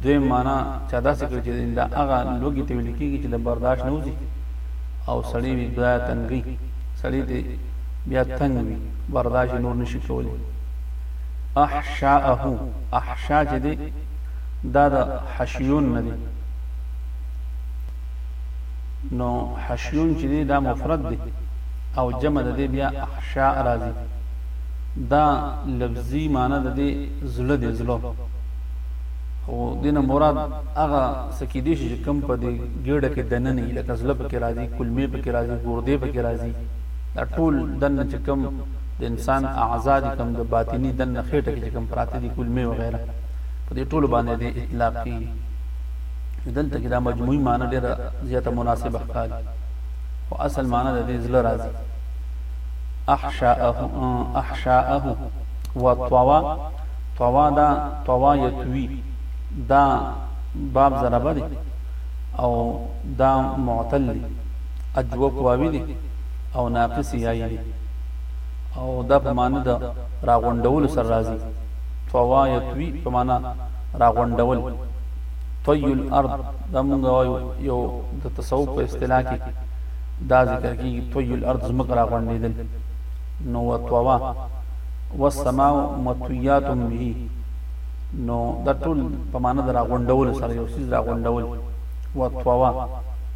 دوی معنا چا داسې کړي چې دا هغه لوګي ته ویل کیږي چې د برداشت نه وځي او سړی بیا تنګي سړی دی بیا تنګ وي برداش یې نور نشي کولی. احشاءه احشاء چې دی دا د حشیون نه دی نو حشیون چې دی دا مفرد دی او جمع د دې بیا احشاء راځي دا لفظي معنی د دې زړه دی زړه خو دینه مراد هغه سکی دی چې کم په دې ګډه کې دننې لکه زړه پکې راځي کلمې پکې راځي ګوردې پکې راځي دا ټول دننه چې کوم د انسان اعضاء دي کوم د باطني دننه خېټه کې چې کوم پراته دي کولمې وغیره په دې ټولو باندې دې اطلاق کیږي دلته کې دا مجموعي معنی ډیره زیاته مناسبه ښکاري خو اصل معنی د دې زړه راځي احشاءه احشاءه وطوا طوا دا طوا یتوی دا باب ضربه دی او دا معتل دی اجوکواوي دي او ناقص يايي دي او دا په معنی د راغونډولو سره راځي، طوا يطوي په معنی راغونډول، طي الارض دا مونږ وايو يو د تصوف په اصطلاح کي دا ذکر کيږي طي الارض ځمکه راغونډيدل نو وطوا والسماء مطويات به نو دا ټول په معنی د راغونډولو سره يو څيز راغونډول وطوا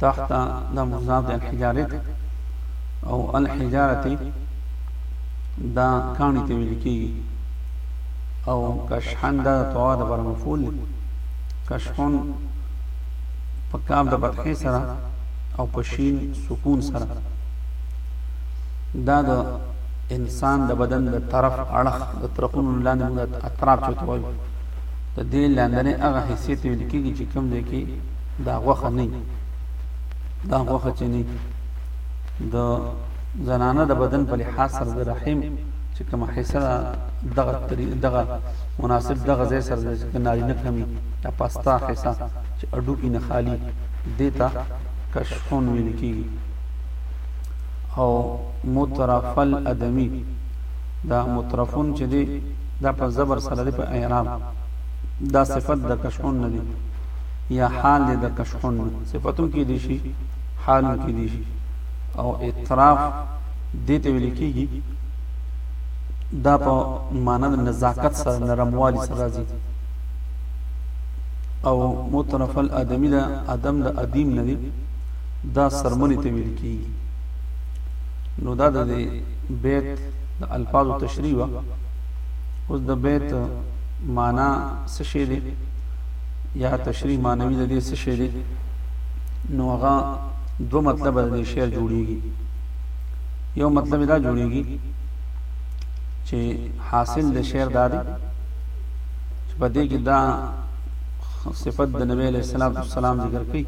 تحت دا مضاف د الحجارت او الحجارت دا کانی ته ویل کیږي او کشحن دا طوا د بر مفعول کشحن په کاف د فتحې سره او په شین سکون سره دا د انسان د بدن د طرف اړخ د طرفونو لاندې موږ اطراف چوتوي د دې لاندې هغه حیثیت ویل کیږي چې کوم ځای کې دا غوخه نه دا غوخه چې نه د زنانه د بدن په لحاظ سره د رحم چې کوم حصہ دغه دغه مناسب دغه ځای سره د نارینه کمی یا پاستا حصہ چې اډو کې نه خالی دیتا کشفون ویل کیږي او مترفل ادمی دا مترفون چې دی دا په زبر سره دی په اعراب دا صفت د کشفون نه دی یا حال دی د کشخون نه صفت هم کیدی شي حال هم کیدی شي او اعتراف دې ته ویل کیږي دا په معنا د نزاکت سره نرموالي سره راځي او مترف الادمی دا ادم د ادیم نه دی دا سرمنی ته ویل کیږي نو دا د بیت د الفاظو تشریح وا اوس د بیت معنا څه شی دی یا تشریح معنوي د دې څه شی دی نو هغه دوه مطلب د دې شعر جوړیږي یو مطلب دا جوړیږي چې حاصل د شعر دا دی چې په دې کې دا صفت د نبی علیہ الصلوۃ والسلام ذکر کړي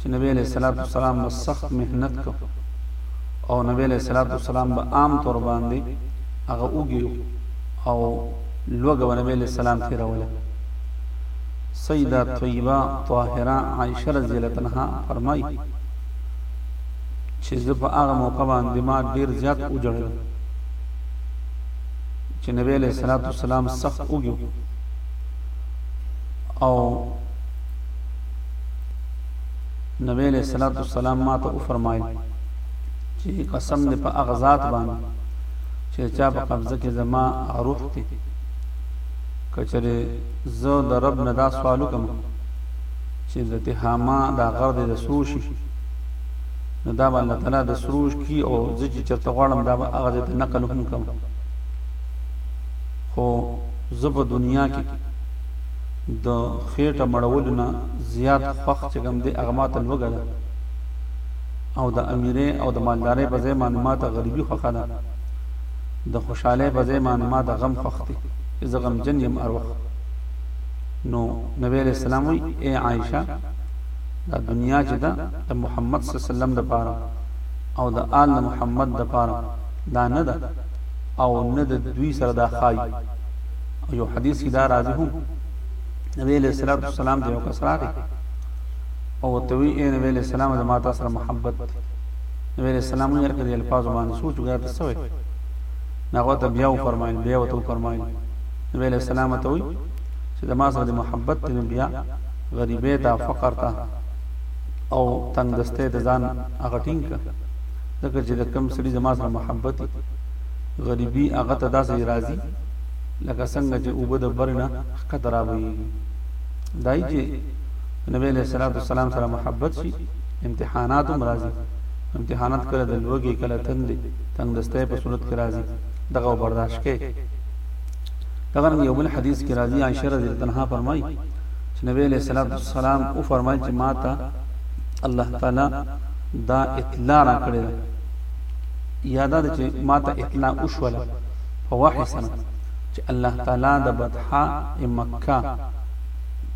چې نبی علیہ الصلوۃ والسلام به سخت مهنت کو او نبی علیہ الصلوۃ والسلام به عام طور باندې هغه وګیو او لوږه به نبی علیه السلام تېروله. سیده طیبه طاهره عایشه رضی الله عنها فرمایي چې زه په هغه موقع باندې ما ډېر زیات وجړل چې نبی علیه الصلاة والسلام سخت وګیو او نبی علیہ الصلوۃ والسلام ما ته فرمایل چې قسم دې په اغزاد باندې چه چا په قبضه کښې زما روح دې که چرې زه د رب نه دا سوال وکړم چه د تهاما دا غر دې د سرو شي نو دا به الله تعالی د سرو کی او زه چې چرته غواړم دا به هغه ته نقل هم کوم خو زه په دنیا کې د خېټه مړولو نه زیات خوښ چې کوم دی هغه ماته لوږه ده او د امیرۍ او د مالدارۍ په ځای معنی ماته غریبي خوښه ده، د خوشحالۍ په ځای معنی ماته غم خوښ دی چې زه غمجن یم هر وخت. نو نبي علیه السلام وایي، ای عایشه! دا دنیا چې ده د محمد صلی الله علیه وسلم دپاره او د آل د محمد دپاره دا نه ده او نه د دوی سره دا ښایي. او یو حدیث کې دا راځي هم نبي علیه الصلوة والسلام ته یو کس راغی او ورته وی اې نبی علیه السلام زما تا سره محبت دی نبی علیه السلام یې کړی الفاظ باندې سوچ وکړ ته سوې ناغه ته بیا و فرمایل بیا و تو فرمایل نبی علیه السلام ته وی چې د ما سره د محبت دی بیا غریبې ته فقر ته او تنگ دسته د ځان هغه ټینګ کړ ځکه چې د کم سړي زما سره محبت غریبي هغه ته داسې راځي لکه څنګه چې اوبه د برنه ښکته راوي دای چې نبی علیہ الصلوۃ والسلام سره محبت شي امتحانات هم راځي امتحانات کله د لوګي کله تندې تنگ دستې په صورت کې راځي دغه برداشت کې دغه یو بل حدیث کې راځي عائشہ رضی الله عنها فرمایي چې نبی علیہ الصلوۃ والسلام او فرمایي چې ما ته الله تعالی دا اطلاع را کړې یاده چې ما ته اطلاع وشوله په وحی سره چې الله تعالی د بطحاء مکه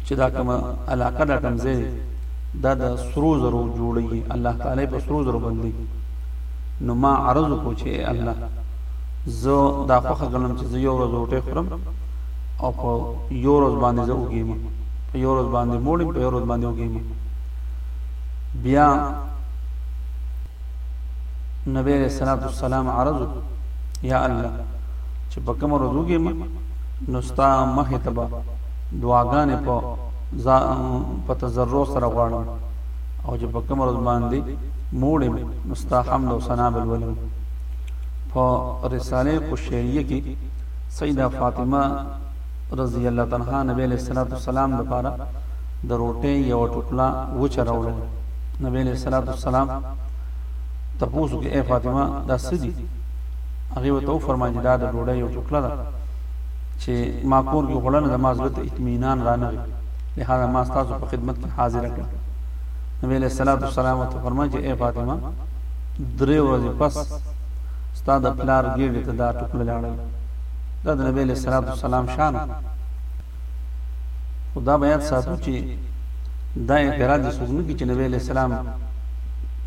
چې دا کومه علاقه دا کوم ځای دا د سرو زرو جوړیږي الله تعالی په سرو زرو باندې نو ما عرض کو چې الله زه دا خوخه غنم چې زه یو ورځ روټه خورم او په یو ورځ باندې زه وګیم په یو ورځ باندې موړم په یو ورځ باندې وګیم بیا نبی علیہ الصلوۃ والسلام عرض یا الله چې په کوم ورځ وګیم نو ستا مخ ته به دعاګانې په په تزرع سره غواړم او چې په کوم ورځ باندې موړم نو ستا حمد او ثنا بل ولم په رساله قشیریه کې سیده فاطمه رضی الله تعالی عنها نبی علیه الصلاة والسلام لپاره د روټۍ یو ټوکلا وچه راوړل نبی علیه الصلاة والسلام تپوسو کې اے فاطمه دا څه دي هغه وته و فرمایي دا د ډوډۍ یو ټوکلا ده چې ما کور کې غړل د ما زړه ته اطمینان رانه لهدا ما تاسو په خدمت کې حاضر کړ نبی علیہ الصلوۃ والسلام ته فرمایي چې اے فاطمه درې ورځې پس ستاسو پلار ګیډه ته دا ټوکلا لاړل دا د نبی علیه الصلاة والسلام شان و خو دا به یاد ساتو چې دا اعتراض یې څوک نه کوي چې نبی علیه السلام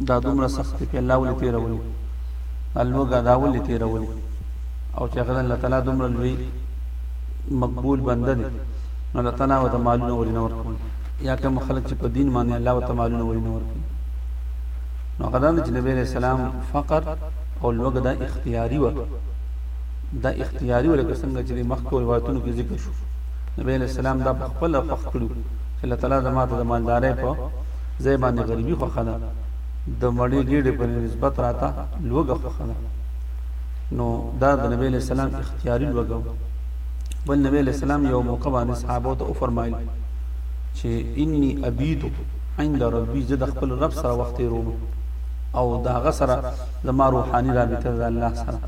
دا دومره سخت دی په الله ولې تېرولي دا لوږه دا ولې تېرولي او چې هغه د الله تعالی دومره لوی مقبول بنده دی نو الله تعالی ورته مالونه ولې نه ورکوي یا کوم خلک چې په دین باندې الله ورته مالونه ولې نه ورکوي نو هغه دا چې نبی علیه السلام فقر او لوږه دا اختیاري وه دا اختیاري و لکه څنګه چې د مخکو روایتونو کې ذکر شو نبی علیه السلام دا په خپل خوښ کړو چې الله تعالی زما ته د مالدارۍ په ځای باندې غریبي خوښه ده د مړې ګېډې په نسبت راته لوږه خوښه ده نو دا د نبی علیه السلام اختیاري لوږه بل نبی علیه السلام یو موقع باندې صحابه ته وفرمایل چې انی ابیت عند ربی زه د خپل رب سره وخت تیروم او دا غسر زما روحاني رابطه ده د الله سره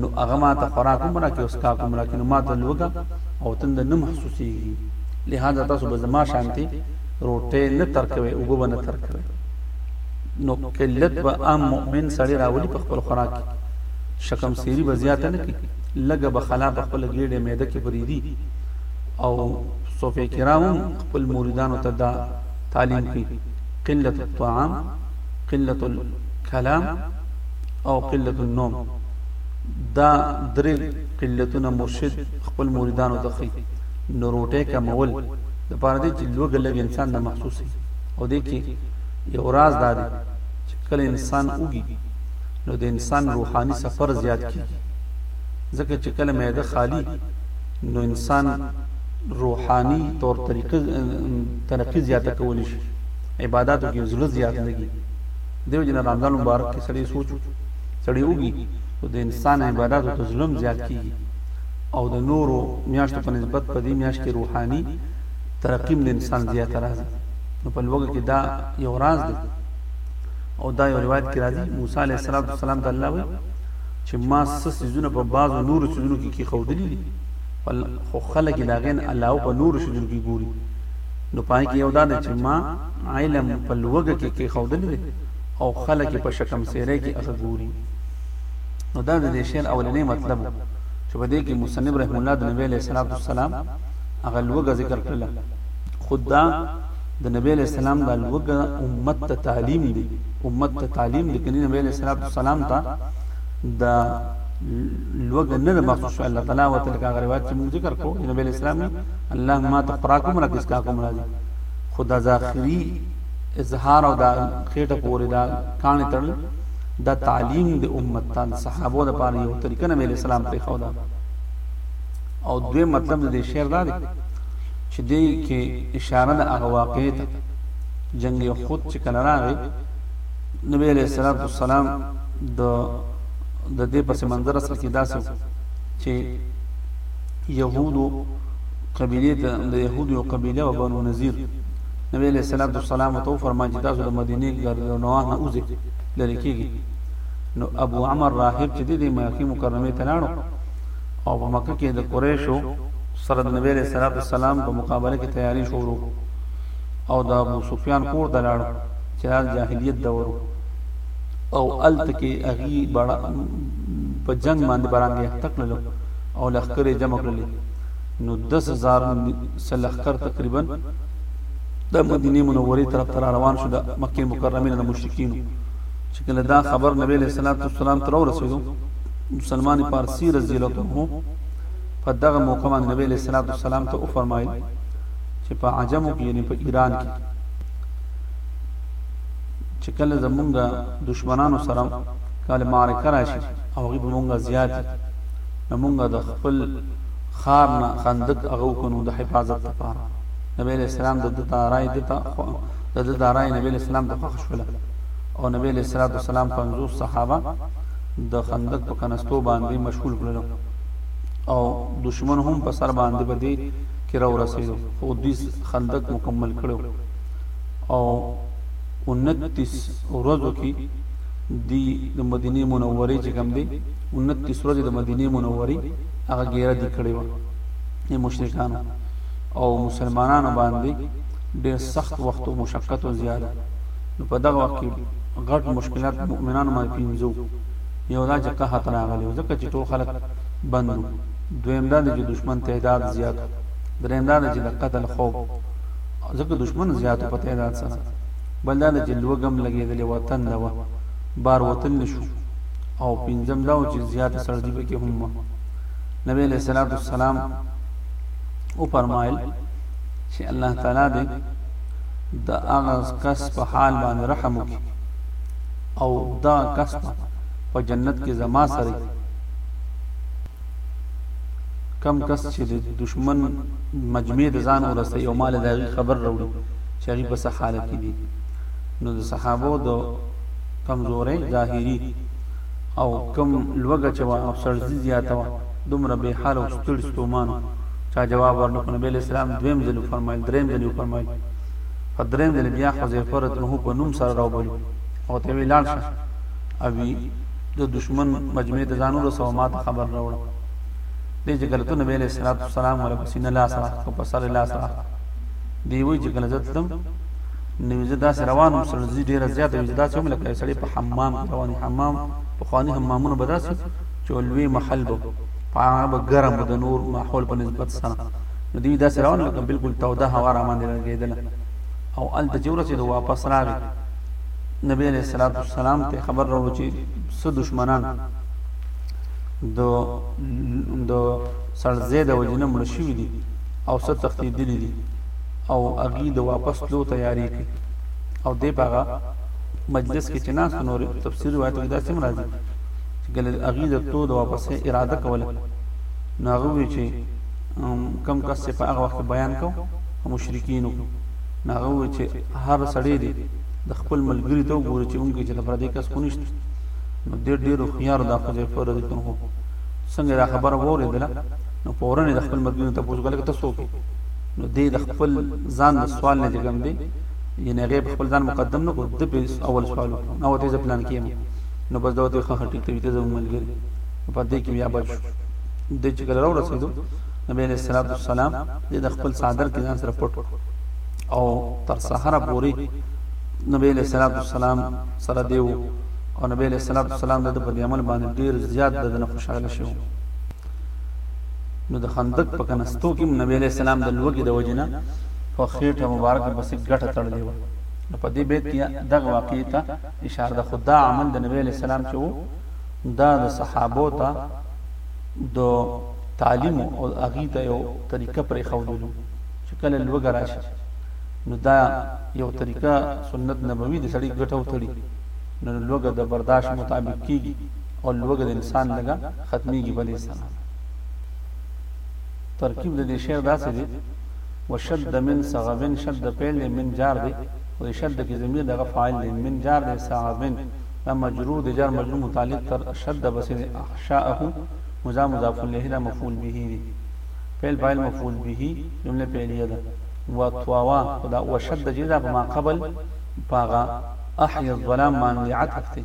نو هغه ما ته خوراک هم راکوي او څښاک هم راکوي نو ما ته لوږه او تنده نه محسوسېږي لهذا تاسو به زما شانتې روټۍ نه ترکوي اوبه به نه ترکوي نو قلت به عام مؤمن سړی راولي په خپل خوراک شکم سیری به زیاته نه کی لګه به خلا په خپل ګیډه معده کې بریدي او صوفه کرام خپل مریدانو ته دا تعلیم کی قلت الطعام قلت الکلام او قلت النوم دا درې قلتونه مرشد خپل مریدانو ته خي نو روټه کمول د پاره دي چې لوګ لګ انسان نه محسوس او دې کې یو راز دا دی چې کله انسان وګي نو د انسان روحاني سفر زیات کی ځکه چې کله معده خالی نو انسان روحاني طور طریقې ترقی زیاته کولی شي عبادتو کې زړه زیات لګي دیو جن رمضان مبارک کې سړی سوچو سړی وګي نو د انسان عبادتو ته ظلم زیات کیږي او د نورو میاشتو په نسبت په دې میاشت کې روحاني ترقیم د انسان زیات راځي نو په لوګه کې دا یو راز دی او دا یو روایت کې راځي موسی علیه السلام د الله وی چې ما سس سيزونه په باز او نور سيزونو کې کې خودلې دي خو خلک دا غن علاوه په نور سيزونو کې ګوري نو په هغه کې یو دا دی چې ما علم په لوږه کې کېښودلی دی او خلک یې په شکمسیرۍ کې هغه ګوري نو دا د دې شعر اولنی مطلب و چې په دې کې مصنف رحم الله د نبی علیه الصلاة والسلام هغه لوږه ذکر کړله خو دا د نبی علیه السلام د لوږه امت ته تعلیم دی امت ته تعلیم دی کني نبی علیه الصلاة والسلام ته د لوګ نه د مخصوص الله تعالی وتعالى کا غریبات چې موږ ذکر کو نبی اسلام الله ما ته خوراک هم راکړي سکاک هم راځي خو دا ذاخري اظهار او دا خېټه پورې دا کانې تړل دا تعلیم د امت ته صحابو د پاره یو طریقه نبی علیہ السلام پرې خو دا او دوی مطلب د شعر دا دی چې دې کې اشاره د هغه واقع ته جنگ خود چې کله راغی نبی علیہ الصلوۃ والسلام د د دې پس منظر سره کې داسې چې يهودو قبيلې ته د يهودو يو قبيله وه بنو نذير نبي عليه الصلاة والسلام ورته وفرمايل چې تاسو د مدينې ګردنواه نه وځئ لرې کېږي نو ابو عمر راهب چې دی د مکې مکرمې ته لاړو او په مکه کې د قریشو سره د نبی علیه الصلاة والسلام په مقابله کې تیاری شروع او د ابو سفیان کور ته لاړو چې د جاهلیت دور او الته کې هغه په جنگ باندې برانګې تکللو او لښکر یې جمع کړلې نو دس هزار سه لښکر تقریبا د مدینه منورې طرف ته روان شو د مکه مکرمه نه مشرکین چې کله دا خبر نبی له صلوات والسلام تر ورسېدو مسلمان پارسی رضی الله عنه په دغه موقع باندې نبی له صلوات والسلام ته او فرمایل چې په عجم کې یعنی په ایران کې چې کله زمونږ دشمنانو سره کله معرکه راشي او غي به مونږه زیات نو مونږ د خپل خار نه خندق هغه وکنو د حفاظت لپاره نبی علیہ السلام د دتا رائے دتا خو د دتا رائے نبی علیہ السلام ته خوښ شول او نبی علیہ الصلوۃ والسلام 50 صحابه د خندق په کنستو باندې مشغول کړل او دشمن هم په سر باندې بدی کې را ورسېدو خو دوی خندق مکمل کړو او 29 ورځو کې دی د مدینه منورې چې کوم دی انتیس ورځې د مدینې منورې هغه ګیره دی کړې وه د مشرکانو او مسلمانانو باندې ډېر سخت وخت او مشقت او زیاده نو په دغه وخت کې غټ مشکلات مؤمنانو باندې پینځو یو دا چې قحه تراغلی ځکه چې ټول خلک بندو دویم دا چې دشمن تعداد زیات دریم دا چې د قتل خوف ځکه دشمن زیات په تعداد سره بل دا چې لوګم لګېدلې وطن دا و بار وتل نه شو او پنځم دا و چې زیاته سړدي په کې هم وه نبی علیه الصلاة والسلام وفرمایل چې الله تعالی دې د هغه کس په حال باندې رحم وکړي او دا کس په جنت کې زما سره کم کس چې د دشمن مجمع د ځان ورسته یو مال د خبر راوړي چې هغه په حالت کې دي نو د صحابو د کمزورۍ ظاهري او کوم لوږه چې وه او څړځي زیاته وه دومره بې حاله او ستړي ستومان وو چا جواب ورنه کړ نبي علیه السلام دویم ځل وفرمایل دریم ځل وفرمایل په دریم ځل بیا حذیفه رضی الله په نوم سره راوبلو او ته وی لاړ شه اوی د دشمن مجمع ته ځان ورسوه ما ته خبر راوړه دې چې کله ته نبی علیه الصلاة والسلام ورپسې نه لاس راخ او په سر لاس راخ دی وی چې کله زه تلم نوي زه داسې روان وم سړزي ډېره زیاته وي زه داسې وم لکه یو سړی په حمام کې روان وي حمام پخواني حمامونه به داسې چې لوی محل به په هغه به ګرم د نور ماحول په نسبت سره نو دوی داسې روان لکه بالکل توده هوا را باندې لګېدله او هلته چې ورسېدو واپس راغی نبی علیه الصلاة والسلام ته خبر راوړو چې څه دشمنان د د سړزې د وجې نه مړه شوي دي او څه تښتېدلي دي او هغوی د واپس تلو تیاری کوي او دی په هغه مجلس کې چې ناست نور تفسیر روایتو کې داسې هم راځي چې کله هغوی د تلو د واپسې اراده کوله نو هغه وی چې کم کس چې په هغه وخت بیان کو مشرکینو نو هغه وی چې هر سړی دی د خپل ملګری ته وګوري چې مونږ چې د پردې کس خو نشته نو ډېر ډېر خيار د خپل پر دې ته هو څنګه دا خبره وره دله نو پورنه د خپل ملګری ته پوښتنه کوي تاسو نو دی د خپل ځان د سوال نه جګم دی یعنی هغه خپل ځان مقدم نه کو د په اول سوال وکړ نو ته ځ پلان کیم نو بس دا ته خه ټیک ته زموږ ملګری په دې کې بیا بچ د چې کله راو رسیدو نبی علیہ الصلوۃ والسلام د خپل صادر کې ځان سره پټ او تر سحر پورې نبی علیہ الصلوۃ والسلام سره دیو او نبی علیہ الصلوۃ والسلام د په عمل باندې ډیر زیات د نه خوشاله شو نو د خندق په کنستو کې نبی علیه السلام د لوږې د وجې نه په خېټه مبارکه پسې ګټه تړلې وه نو په دې بیت کې دغه واقع ته اشاره ده خو دا عمل د نبی علیه السلام چې و دا د صحابو ته د تعلیم او هغې ته یو طریقه پرې ښودلو چې کله لوږه راشي نو دا یو طریقه سنت نبوي د سړي ګټه وتړي نو لوګه د برداشت مطابق کیږي او لوږه د انسان لږه ختمیږي په دې سره ترکیب د دې شعر داسې دی وشد من صغبن شد پیل دی من جار دی او شد کې ضمیر دغه فاعل دی من جار دی صغبن دا مجرور دی جار مجرور متعلق تر شد بس دی احشاءه مضاف مضاف الیه دا مفعول به دی فعل فاعل مفعول به جمله فعلیه ده وطوا دا وشد جزا ما قبل باغا احيا الظلام باندې عطف دی